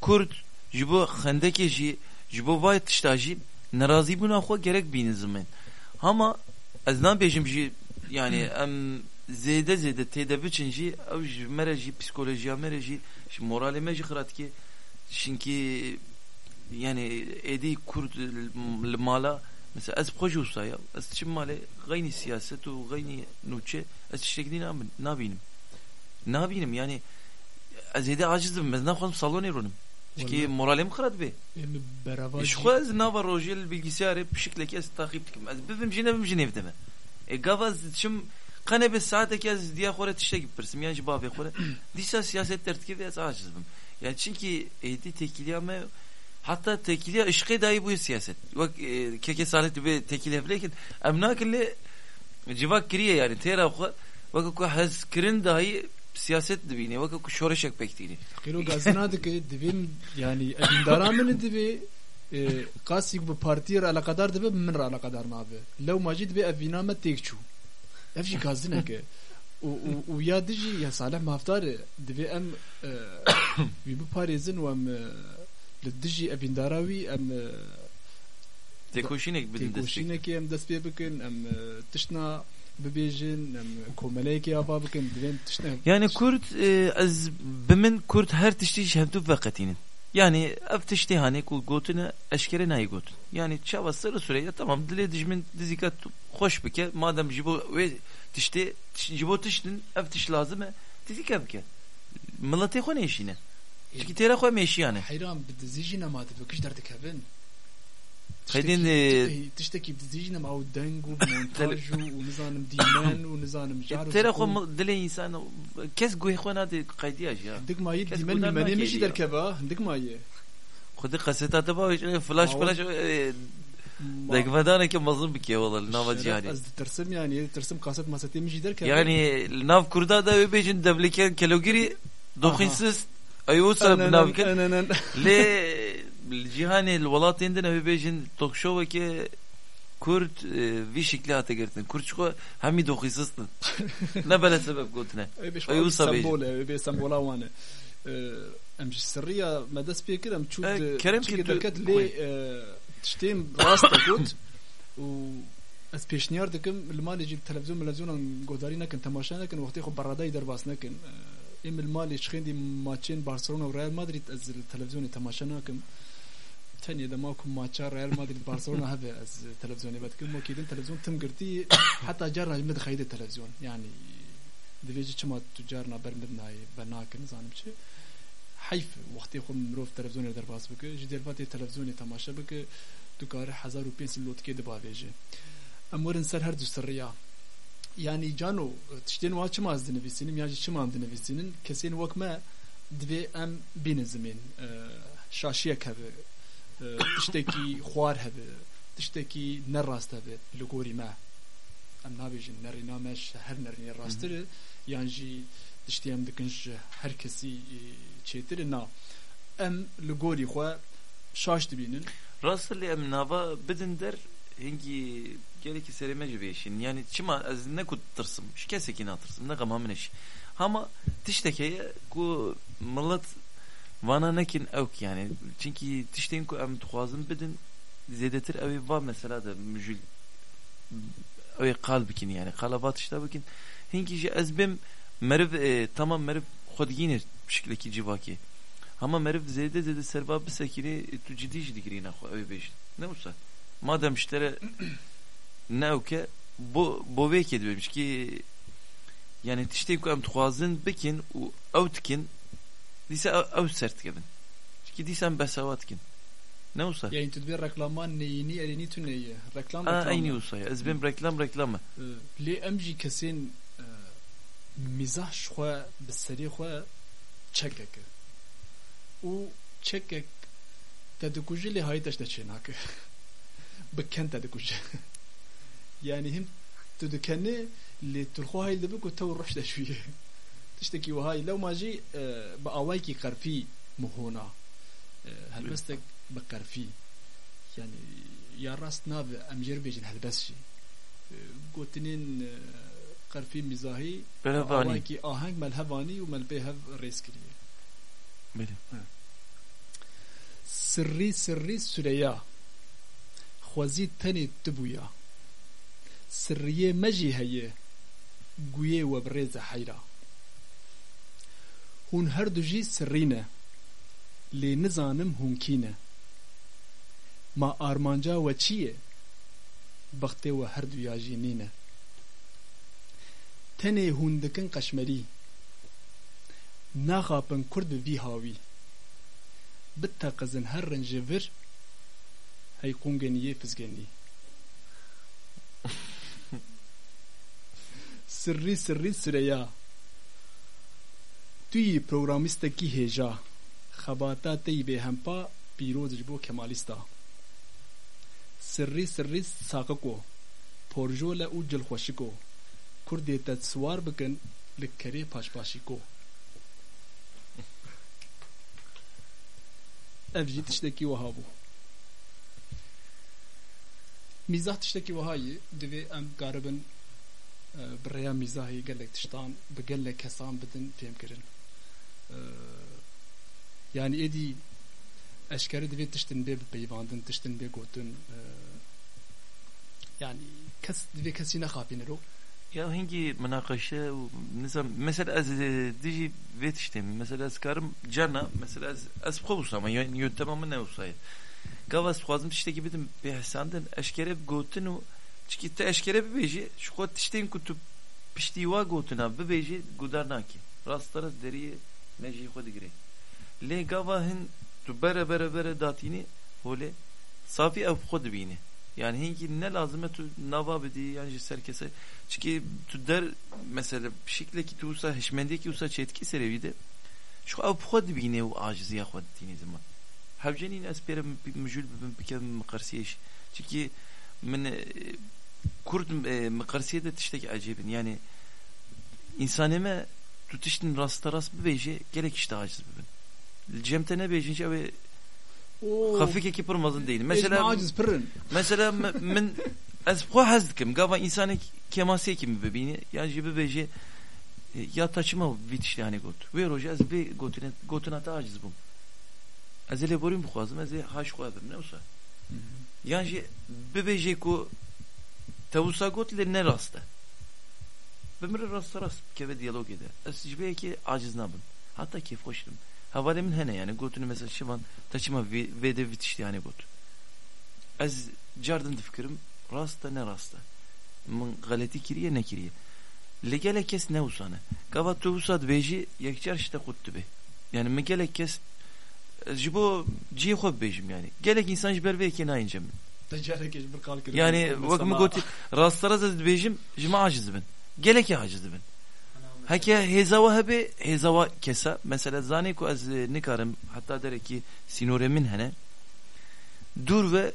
Kurd jibo xendeke jî ji bo vay tişta jî nerazî bûna xwe gerek bînin zimin ama ez nabêjim jî yani em zede zede tede biçin jî ev ji mere jî psikolojiya mere jî ji moralê me jî yani edi kurd mala mesela ez proje ustaya ez çim male gayni siyaset u gayni nuçe ez şekli nabinim nabinim yani ez edi acizdim ez nakhom salon eronim Çünkü moralim kırat be. Yani beraber. E, Şu az nava rojel bilgisayarı bir şekilde kes takip dikim. Az bizim jine bizim jine evde mi? E gavaz çim qene bi saatekê ez diya xwe re tiştekî bipirsim yan ji bavê xwe re dîsa siyaset dertkevê ez aciz bim yani çünkü êdî tekiliya me hatta tekiliya işqê dahi bûye siyaset wek e, keke salê dibe tekiliya lekin em nakin lê civak kiriye yani têra xwe wek ku hez kirin dahi siyaset dibîne wek ku şoreşek bektîne قيلو غازنا دك [laughs] دبين يعني ابن دارا من دبي قاسي بو بارتير على قدر دبي من على قدر ما به ev jî gazineke û û ya dijî ya saleh mafdarê e, divê em e, wî biparêzin û em li dijî evîndara wî em e, têkoşînek bidin têkoşînekê em dest pê bikin em tişna bibêjin em komeleyekê ava bikin divên tişna yani kurd ez bi min kurd her tiştî ji hevdû veqetînin. Yani eftiştihane kul gotuna eşkere nay got. Yani çava sarı süreye tamam dile dijmin dizikat hoş bike madem jibo ve tişti jibo tiştin eftiş lazım e dizikat bike. Millete xone işine. Çünkü tere xome işi yani. Hayran bir dizi jine madem kış derdik hebben. دزیژنم ئەو دەنگ و مۆنتاژ و و نزانم دیمەن و نزانم ژار و تێرە خۆ زکۆ. دلێ ئینسان کەس گوێی خۆ نادێ قەیدیاش یا هەندێک مایە کەس دیمەن گودار میمەنێ ناکێ مشی دیگە. دەرکەبە هەندێک مایە خودی قەسێتا دەباوی فلاش آوە. فلاش دەگڤدانێکی مەزم بکێ وەڵە ناوە جیهانی ئەس دەترسم یانی دەترسم کاسەت ماسەتێ مشی دەرکەبە یعنی ناو کووردا دەوێ بێژن دەبلیکێن کەلوگیری دۆخینسس ئەیوسە بناوکە لێ جیهانی وڵاتێن دەوێ Джихани валатиндин хөвэжин токшоваке Kürt e, vişikli ate girtin. Kürtçko hem iyi dokisistin. [laughs] ne böyle sebep gotine? Ayu sabit. Sambole, öbe sambola wane. Em sırriya medes pekirim çut. E, e, Kerem ki derket le tiştem rasta got. U ez peşniyar dikim ilmali jib televizyon melevizyona godari nekin temaşa nekin vakti xo barraday derbas nekin. Em ilmali şkhendi maçin Barcelona Real Madrid ez televizyona temaşa nekin. ماچا ڕیال مادرید بارسلۆنا هەبێ ئەس تەلەڤزیۆنی بەدکەم وەکیدن تەلەڤزیۆن تم گرتی حتا جار ناژمە دەخەیدە تەلەڤزیۆن یعنی دەبێت چما تو جار نابەر من نایە بە ناکە نزانم چێ حیف وقتی خۆ مرۆڤ تەلەڤزیۆنی دەرباس بکە ji دەرباتی تەلەڤزیۆنی تەماشا بکە دوکارە 1500 لۆتکێ دەباێژێ ئەم وەرن سەر هەردوو سڕیا یانی جانۆ تشتێن وا چما از دنویسینم یاجی چمام دنویسینن کەسێن وەکمە divê em bînizimên şaşiyek hebe tiştekî xwar hebe tiştekî nerast hebe li gorî me em nabêjin nerîna me ji her nerînê rastir e yan jî tiştî em dikin ji her kesî e, çêtir e na em li gorî xwe şaş dibînin ڕاستە لێ ئەم ناوا بدن دەر هنگی gelekî serê ji bêşin yani çima ez nekut tırsım ji kesekî natırsım neqem min eşi ama tiştekeye ku millet vana nekin evk yani çünkü tiştên ku em dixwazin bidin zêdetir ew ê va mesela de mijûl ew ê qal bikin yani qala va tişta bikin. Hinkî jî ez bêm meriv e, tamam meriv xwedgînir şiklekî civakî ama meriv zêde zêde serva bisekînê tu cidî jî digirîne xwe ew ê bêjin. Ne wisa madem işlere [coughs] ne evke bu bo vê kê dibêmiş ki yani tiştê ku em dixwazin bikin û ew dikin dîsa ew ew ser dikevin çünkü dîsa em besavat dikin ne wisa yani tu dibê reklaman neyînî erênî tu neyê reklam reklam aynı wisa ya. Ez bêm reklam reklam e lê em jî kesên e, mîzah ji xwe bi serê xwe çekek e. [laughs] [laughs] Û çekek te dikuje lê hayê تشتكي وهاي. لو ما جي آه، بأوايكي قرفي مهونا آه، هلبستك بقرفي يعني يا راس ناف أم جربيج هلبس شي. آه، قوتنين قرفي مزاهي بالهفاني أوايكي آهنگ مال هفاني ومال بيهف ريسكريه بله. سري سري سريا خوازي تاني تبويا سريه مجي هيا قوية وبرزة برز Hûn her du jî sirrî ne. Lê nizanim hûn. E. Ma armanca we çi ye? Bextê we her duya jî nîne. Tenê hûn dikin qeşmerî. Naxapin Kurd bi vî hawî. Biteqizin her rin ji vir hey qûngeniyê fizgenî. [laughs] Sirrî sirrî süreya. توی پروگرامیستکی هیجا خباتا تی به همپا پیروز جبو کمالیستا سری سری ساقکو پورجول او جل خوشکو کردی تت سوار بکن لکری پاش پاشیکو ev jî tiştekî wiha bû mîzah tiştekî wihayê divê em garibin e, bi rêya mîzahê gelek tiştan bi gelek kesan bidin fêmkirin E, yani êdî eşkerî divê tiştin bê bipeyvandin tiştin bê gotin e, yani kes divê kesî nexapînir o Ya hingi münakaşa nizam mesela az dici vetiştem mesela az karım cana mesela az az kovus ama yani yöntemamı ne olsaydı. Gavas xwazim tişte gibi de behsandın eşkere gotin çünkü te eşkere bir beji şu kod tişteyin kutu pişti va gotin abi bir beji gudar naki. Rastlara me jî xwe digire lê gava hin tu bere bere bere datînê holê safî ev xwe dibîne yani hinki ne lazım tu nava bedi yani ji ser kese çünkü tu der mesela şekle ki tu usa hişmende ki usa çetki serevi de şu ev xwe dibîne û aciziya xwe dînê zaman hevcenîn ez pêre mijûl bibim bikevim miqersiyeş çünkü min Kurd miqersiyede tiştek acibin yani insaneme insanime tutuştun rasta rast bir beji gerek işte aciz bibin. Cemte ne bejince ve hafif ki pırmazın değil. Mesela aciz pırın. mesela من az bu hazdım gava insanı kemasiye kimi bebini yani jibi beji ya taçıma bitiş yani got. Ve roja az bir gotuna ta aciz bum. Az ele borim bu khazım az haş khazım ne olsa. Yani bebeje ku tavsa got ne rasta. Bemre rast rast keve diyalog ede. Esicbeye ki aciz nabın. Hatta ki hoşum. Havademin hene yani gotunu mesela şivan taçıma ve de yani got. Ez cardın fikrim rasta ne rasta. Min galeti kiriye ne kiriye. Legele kes ne usane. Kavattu usad beji yekçer işte kuttu be. Yani mi gelek kes jibo ciye hob bejim yani. Gelek insan jiber ve ekene ayıncam. Yani vakımı goti rastlara zazid bejim jima aciz ben gelek ya aciz bin Hake hezava hebe hezava kesa. Mesela zane ku az nikarım hatta dere ki sinoremin hene. Dur ve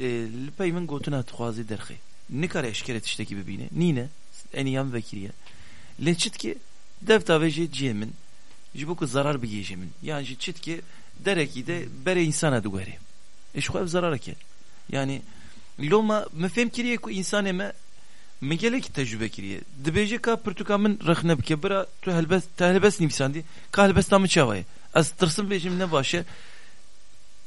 e, lipaymin gotuna tuhazi derxi nikar eşkeret işte gibi bine. Nine eniyam vekiliye leçit ki devta veje ciyemin. Jibu ku zarar bir yejemin. Yani çit ki dereki de bere insana dugari eş ev zarar ke. Yani loma mefhem kiriye ku insan eme megelek tecrübe kiriye. Dibece ka pırtukamın rakhne bike bira tu helbes tehelbes nivsandi ka helbes tamı çavayı az tırsın bejim ne başı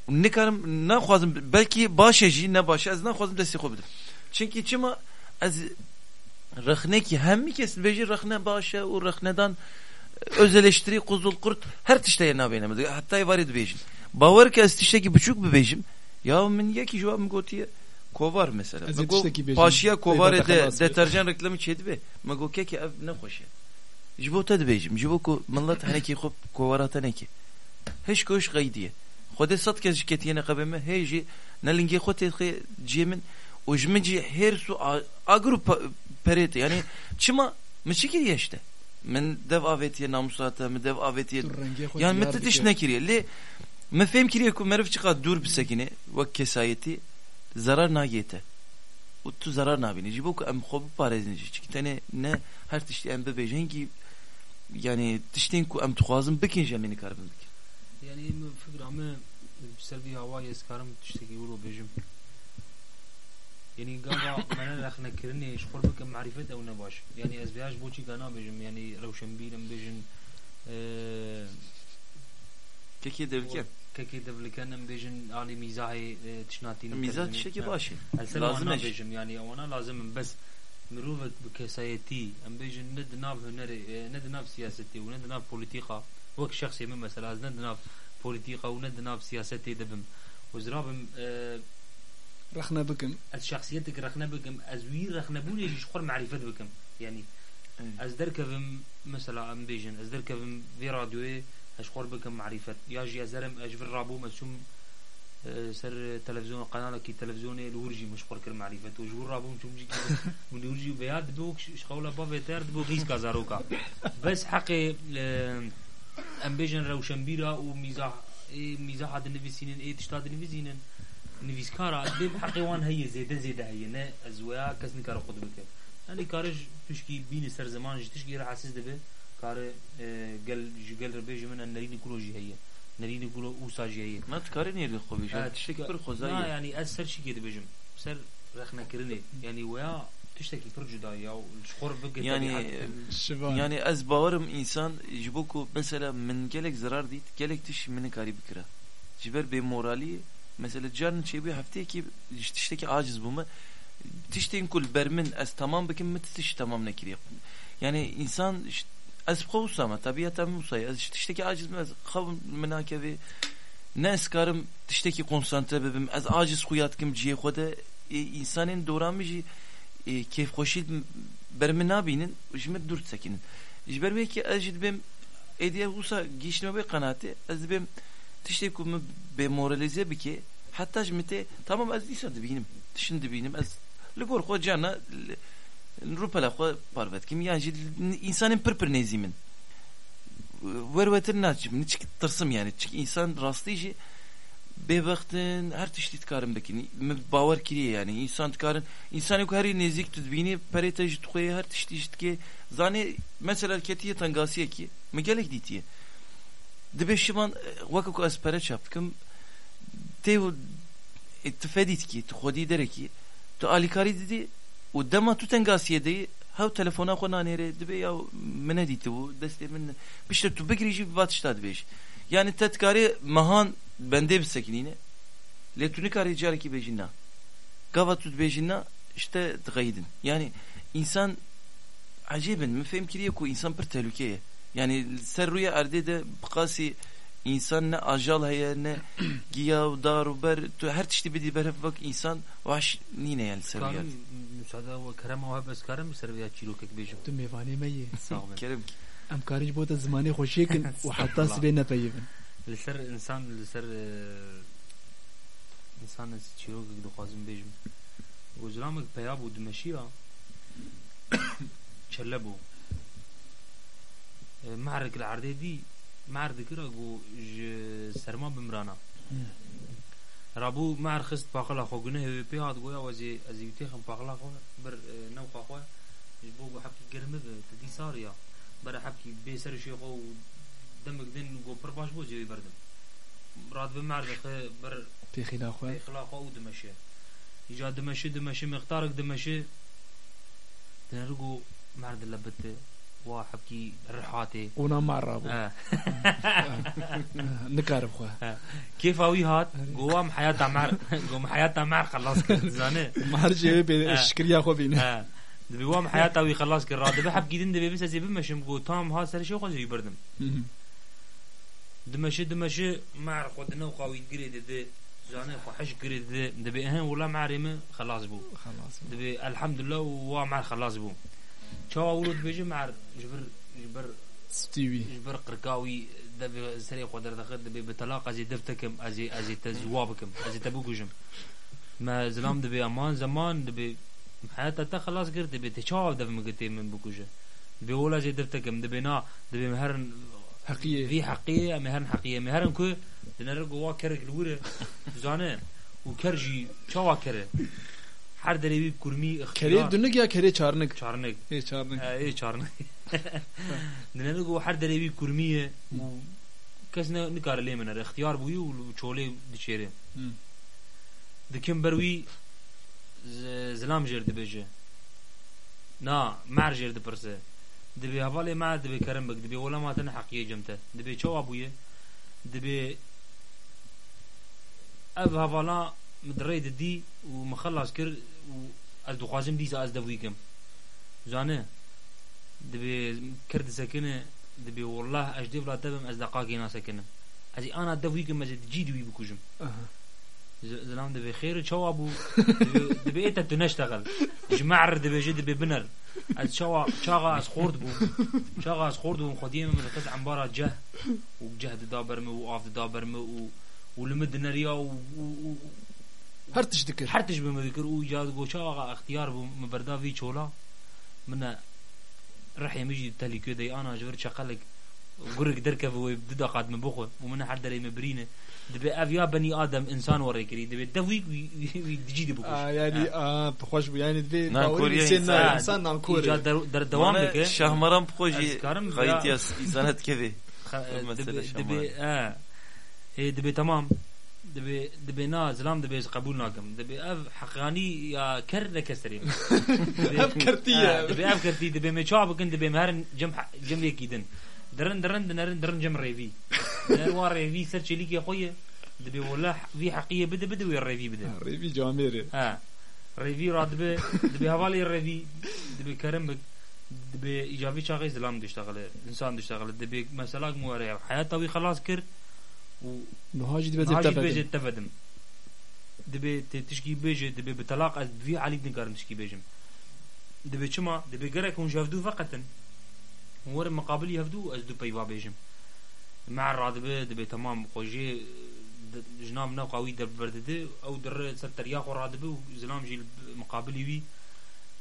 ne karım ne xwazim belki başı jî ne başı az ne xwazim destê xwe bidim. Çünkü çima az rexnekî hemî kes bêjî rexne baş e û rexnedan öz eleştiri kuzul kurt her tişteye nabeynemez hatta var dibêjin bawer ki ez tiştekî biçûk bibêjim ya min ji wan min gotiye kovar mesela. Mago paşiya kovare de deterjan reklamı şey çedi be. Mago keke ev ne hoşe. Jibo tad bejim. Jibo ku millet haneki hop kovarata neki. Hiç koş gaydiye. Xwedê sed kes ji ketiyê neqebê me hê jî nelingê xwe tê xê su agro perê tê yanî çima min çi kiriye işte min dev avêtiye namusa te dev avêtiye yani min te tişt nekiriye lê min fêm kiriye ku meriv çiqa dûr bi sekinê wek kesayetî zarar nagete u tu zarar nabine ji boku em xwe biparêzin ji. Çikî ne her tiştê em bibêjin ki yani tiştên ku em dixwazin bikin ji em ê bikin. Yani em fikra me ser vî hewayê ez karim tiştekî wilo yani gava [coughs] mene rexnekirinê ji xwe bikim merîfet ew ne baş. Yani ez bêhej boçî gana bêjim yani rewşenbîr em bêjin آه keki devken ككي دبلكن بيجن علي ميزاحي تشناتين السلام lazım أنا eş بيجم يعني أو أنا لازم بس مروفك بكسايتي ام بيجن ند ناف هنري ند ناف سياستي وند ناف بوليتيقا وك شخصي من مثلا از ند ناف بوليتيقا وند ناف سياستي دبم وزرابم Rakhne bikim. از شخصيتك رخنا بكم از وي رخنا بوني جيش خور معرفة بكم يعني از دركفم مثلا ام بيجن از دركفم في راديو اشخور بكم معرفة. ياجي يا زلم اجبر رابو مسوم آه، سر تلفزيون قناة كي تلفزيون الورجي مش خور كر معرفة. وجور رابو مش جي من الورجي بياد بوك شخولة بافي تارد بو غيس كازاروكا بس حقي امبيجن روشنبيرا ومزاح مزاح هاد النفسينين إيه سينين النفسينين نفيس كارا حقي وان هي زيدا زيدا هي نا ازويا كسني كارا خد أنا كارج تشكي بين سر زمان تشكي راح حاسس دبي کار گل گل ربه جمن نرینی کلو جی هی نرینی کلو اوسا جی هی ما تكارين يرد خوبي شو تشتكي بر نه خوزايا یعنی از سر چی که دبجم سر رخنا کرنه یعنی ویا تشتکی پر جدا یا شخور بکر يعني Şivan. يعني از باورم انسان جبوكو مثلا من gelek zarar ديت gelek تش من كاري بكرة جبر بي مورالي مثلا جارن شي بي هفتي كي تشتكي عاجز بوما تشتين كل برمن از tamam بكم مت تش tamam نكري يعني انسان ش- از بخوصا ما طبيعة موسى از تشتكي عاجز من از خو مناكبي ناس كارم تشتكي konsantre ببم از عاجز خويات كم جي خوده insanın دوramı e, keyf hoşit berme nabinin jime durt sekinin jiber belki ajid bem ediye husa gişme be kanati az bem tişte kum be moralize bike حتى جمتي تمام از ديسا دبينم تشن دبينم از لقول خو جانا نروبا لا خو بارفت كم يعني انسان بربر نزيمن وروتر ناچم çık tırsım yani çünkü insan rastlayıcı be vaktin her tişti tkarım bekini bavar kiriye yani insan tkarın insan yok her nezik tüdbini peretaj tukoya her tişti işte ki zani mesela ketiye tangasiye ki megelek ditiye dibe şiman vakık aspere çapkım تيو تفاديت كي تخودي دركي تو اليكاري دي ودما تو تنقاسيه دي هاو تلفونا خو نانيري دبي يا من دي تو دستي من بيش تو بكري جي باتش تاد بيش يعني تتكاري مهان بندي بالسكينه لتوني كاري جاركي بيجينا قاوا تو بيجينا işte تغيدن yani insan عجيبا مفهم كريه كو insan bir tehlikeye yani serruya erde de bkasi insan ne ajal heye ne giyav daru ber tu her tişti bidi ber bak insan vaş nine yani serruya كارم مساعدة وكرم وهب بس كارم سربيا تشيلو كك بيجو تو میوانه مية صعب kerem ام كارج بوتا زماني خوشيكن وحتى سبينا طيبا لسر انسان لسر آه، انسان تشيلو كك دو خازم بيجم وزلامك بياب ودمشيا شلبو آه، معرك العردي دي معرد كرا جو ج سرما بمرانا رابو معر خست باقلا خو گنه هي بي هاد گویا وزي ازي تخم باقلا خو بر آه، نو خو خو جبو جو حبكي گرمه به تدي ساريا بر حبكي بي سر شي خو دمك دين جو پر باش بو جوي بردم راد بمعرد خ بر في خلاف في خلاف او دمشي يجا دمشي دمشي مختارك دمشي تنرجو معرد لبت وحبكي رحاتي ونا مع الرابو آه. نكارب خواه كيف اوي هات قوام حياة عمر قوم حياة عمر خلاص كنت زانه مهرجي بالشكريا خو بينا آه. دبي وام حياة اوي خلاص كرا دبي حب جدين دبي بس ازي بمشم قو تام ها سر شو خوزي بردم دمشي دمشي مع خدنا وقاوي قري دي زانه فحش قري دي دبي اهن ولا معرمه خلاص بو خلاص دبي الحمد لله ومع خلاص بو شو ولد بيجي مع جبر جبر ستيوي. جبر قرقاوي دبي سري قدر دخل دبي بطلاق ازي دفتكم ازي ازي تزوابكم ازي تبوكجم. ما زلام دبي أمان زمان دبي حياتا تا خلاص قرت دبي تشاو دبي مقتي من بوكوجه دبي ولا زي دفتكم دبي نا دبي مهرن حقيقي. في حقيقة مهرن حقيقة مهرن كو دنرقو وا كرك الورة [laughs] زانه وكرجي شوا كره هر دروي كرمي كري اختيار دنك يا كري چارنك چارنك ايه چارنك ايه چارنك دنرقو هر دروي كرمية و کس نه نکار لی من اختیار بوی و چوله دچیره مم. دکم بروی ز- زلام جرد بجه نا مر جرد پرسه دبی حوالی ما دبی کرم بک دبی ولا ما تن حقیه جمته دبی چو ابویه دبی اف حوالا مدرید دی و مخلص کر و از دخوازم دیسا از دویکم زانه دبي كرد سكنه دبي والله اجدي ولا تبم از دقاقي ناس سكنه ازي انا دويك مزد جي دوي بكوجم أها. ز- زلام دبي خير شو ابو دبي- دبي انت تنشتغل جمعر دبي جد دبي بنر از شوا شاغا از خورد بو شاغا از خورد بو خديم من قز عمبارة جه وجهد دابرمه وقاف دابرمه و ولمد نريا و, و, و هر تشتكر حرتش بمذكر وجاد جو شاغا اختيار بمبردا في شولا من راح يمجي تلي دي انا جبر شقلك قرق دركف ويبدا قاد من بخو ومن حد دري مبرينه دبي اف يا بني ادم انسان وريكري دبي دويك ويجي دي بكوش آه يعني اه بخوش بو يعني دبي نام باوري كوريا بسين إنسان. انسان نام كوري إيجاد در, در دوام وانا لك شهمران بخوجي أذكرم بلا- خايت ياس إنسانات كذي خ- المسألة دبي شمال. دبي اه ايه دبي تمام دبي دبي نا زلام دبي قبول ناكم دبي اف حقاني يا كر لكسرين أف كرتية. دبي اف كرتي دبي ما شعب كن دبي مهرن جم ح- جم يكيدن درن درن درن درن جم ريفي درن وار ريفي سر شليك يا خويا دبي والله في حقية بدا بدا ويا الريفي بدا ريبي جاميري ها ريفي راد دبي دبي هوالي الريفي دبي كرم بك دبي ايجابي شاغي زلام دشتغل انسان دشتغل دبي مثلا مو حياته خلاص كر و نهاجي دبي هاجي بيجي دبي تشكي بيجي دبي بطلاق از في علي نقارن تشكي بيجم دبي چما؟ دبي قرك ون شافدو فقط ور مقابل يهفدو از دو بيوا بيجم مع الرادبه دبي تمام خوجي جناب نو قوي در بردده أو در سر ترياق ورادبه وزلام جي مقابلي وي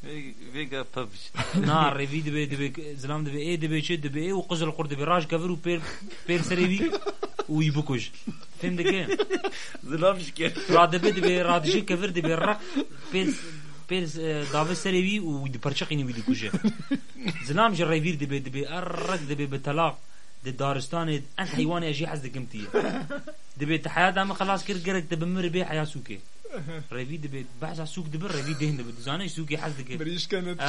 Vega pubs. نا ريفي دبي دبي زلام دبي إيه دبي شي دبي إيه وقزل القرد دبي راج كفر وبير بير سريوي ويبكوج فهم دكين Zılam şikayet. راد دبي دبي راد جي كفر دبي رق بير بير دافي سريوي ودي برشقيني ويدي كوجه زلام جي ريفير دبي دبي ارق دبي بتلاق دي دارستان ان حيوان أجي حز دقمتي دبي تحيا دام خلاص كير قرك دبي مر بي حيا روی دبید بعضا سوق دبر روی دهند بود زانه سوقی حز بريش كانت. کنه